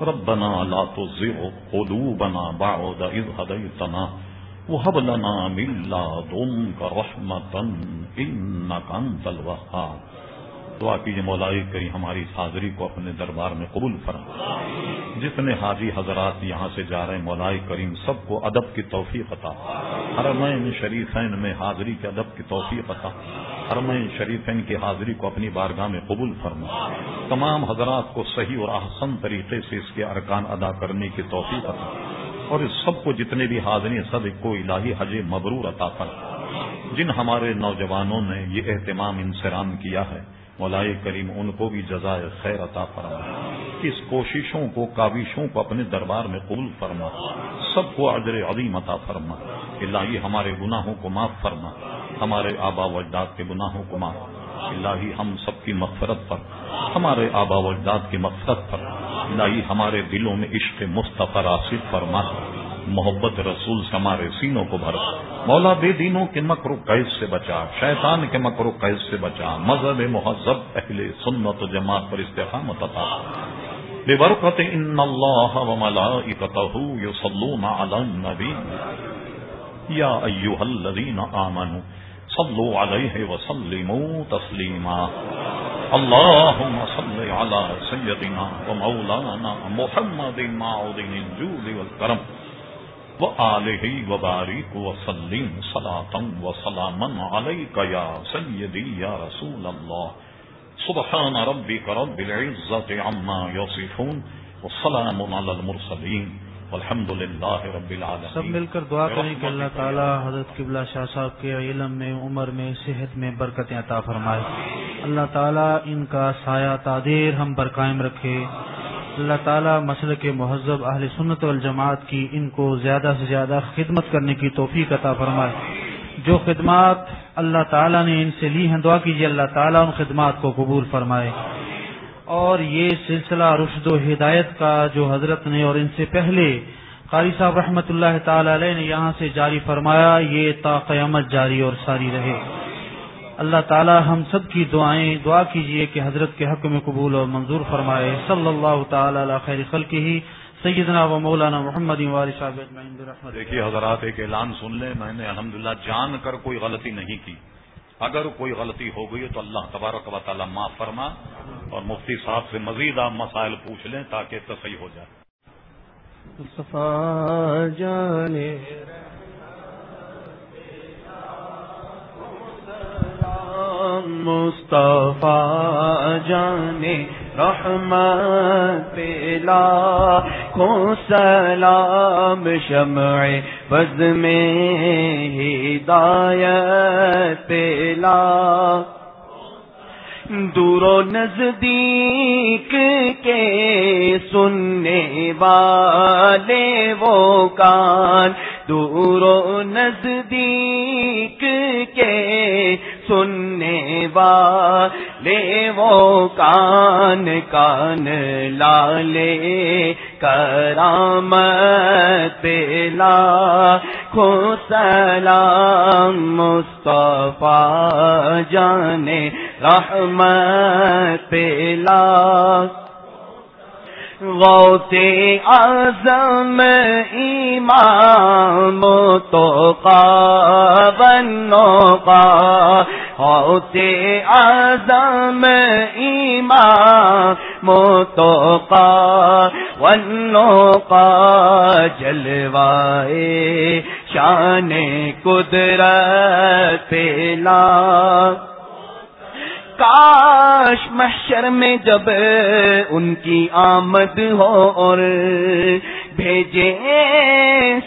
ربنا لا تزغ قلوبنا بعد إذ هديتنا وهب لنا من لدنك رحمة إنك أنت الوهاب۔ دعا کیجیے مولائی کری ہماری حاضری کو اپنے دربار میں قبول فرما۔ جتنے حاجی حضرات یہاں سے جا رہے ہیں مولائی کریم سب کو ادب کی توفیق عطا۔ حرمین شریفین میں حاضری کے ادب کی توفیق عطا۔ حرمین شریفین کی حاضری کو اپنی بارگاہ میں قبول فرما۔ تمام حضرات کو صحیح اور احسن طریقے سے اس کے ارکان ادا کرنے کی توفیق عطا۔ اور اس سب کو جتنے بھی حاضری سب کو الہی حج مبرور عطا فرما۔ جن ہمارے نوجوانوں نے یہ اہتمام انسرام کیا ہے مولائے کریم، ان کو بھی جزائے خیر عطا فرما۔ اس کوششوں کو، کاوشوں کو اپنے دربار میں قبول فرما۔ سب کو عجر عظیم عطا فرما۔ الہی ہمارے گناہوں کو معاف فرما۔ ہمارے آبا و اجداد کے گناہوں کو معاف۔ الہی ہم سب کی مغفرت پر، ہمارے آبا و اجداد کی مغفرت پر۔ الہی ہمارے دلوں میں عشق مصطفی راسد فرما محبت رسول سے ہمارے سینوں کو بھر مولا بے دینوں کے مکر و قید سے بچا، شیطان کے مکر و قید سے بچا، مذہب مہذب اہل سنت و جماعت پر استحامت عطا۔ ببرکت ان اللہ و ملائکتہ یصلون علی النبی۔ یا ایوہ الذین آمنوا صلو علیہ وسلموا تسلیما۔ اللهم صل على سيدنا ومولانا محمد معوذ الجود والكرم وآلہ وبارک وسلم صلاة وسلاما علیک یا سیدی یا رسول اللہ سبحان ربك رب العزة عما يصفون والسلام على المرسلين والحمد لله رب العالمين سب مل کر دعا کریں کہ اللہ تعالی حضرت قبلہ شاہ صاحب کے علم میں عمر میں صحت میں برکتیں عطا فرمائے۔ اللہ تعالی ان کا سایہ تادیر ہم پر قائم رکھے۔ اللہ تعالی مسئلہ کے مہذب اہل سنت والجماعت کی ان کو زیادہ سے زیادہ خدمت کرنے کی توفیق عطا فرمائے۔ جو خدمات اللہ تعالیٰ نے ان سے لی ہیں دعا کیجیے اللہ تعالیٰ ان خدمات کو قبول فرمائے۔ اور یہ سلسلہ رشد و ہدایت کا جو حضرت نے اور ان سے پہلے قاری صاحب رحمۃ اللہ تعالی علیہ نے یہاں سے جاری فرمایا، یہ تا قیامت جاری اور ساری رہے۔ اللہ تعالی ہم سب کی دعائیں، دعا کیجیے کہ حضرت کے حق میں قبول اور منظور فرمائے۔ صلی اللہ تعالی علی خیر خلق ہی سیدنا و مولانا محمد صاحب دیکھیے حضرات، ایک اعلان سن لیں۔ میں نے الحمدللہ جان کر کوئی غلطی نہیں کی۔ اگر کوئی غلطی ہو گئی تو اللہ تبارک و تعالیٰ معاف فرما اور مفتی صاحب سے مزید آپ مسائل پوچھ لیں تاکہ تصحیح ہو جائے۔ جانے مصطفیٰ جانے رحمت پیلا کو سلام شمع بز میں ہدایت پیلا دور و نزدیک کے سننے والے وہ کان دور و نزدیک کے سننے والے وہ کان کان لالے کرام پیلا کھو سلام مصطفیٰ جانے رحمت پیلا غوث اعظم ایمام تو کا بنو کا غوث اعظم ایمام تو کا ونو کا جلوائے شان قدرت پیلا کاش محشر میں جب ان کی آمد ہو اور بھیجے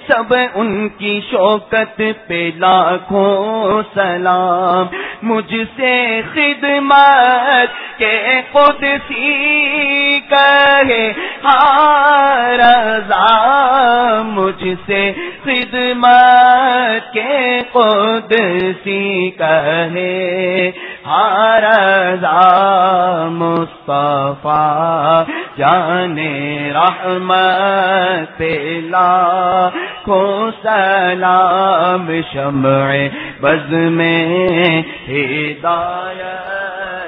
سب ان کی شوکت پہ لاکھوں سلام۔ مجھ سے خدمت کے خود سی کہے ہاں، رضا، مجھ سے خدمت کے خود سی کہے ہاں، رضا، مصطفیٰ جانے رحمت۔ پیلا کو سلام شمع بز میں ہدایت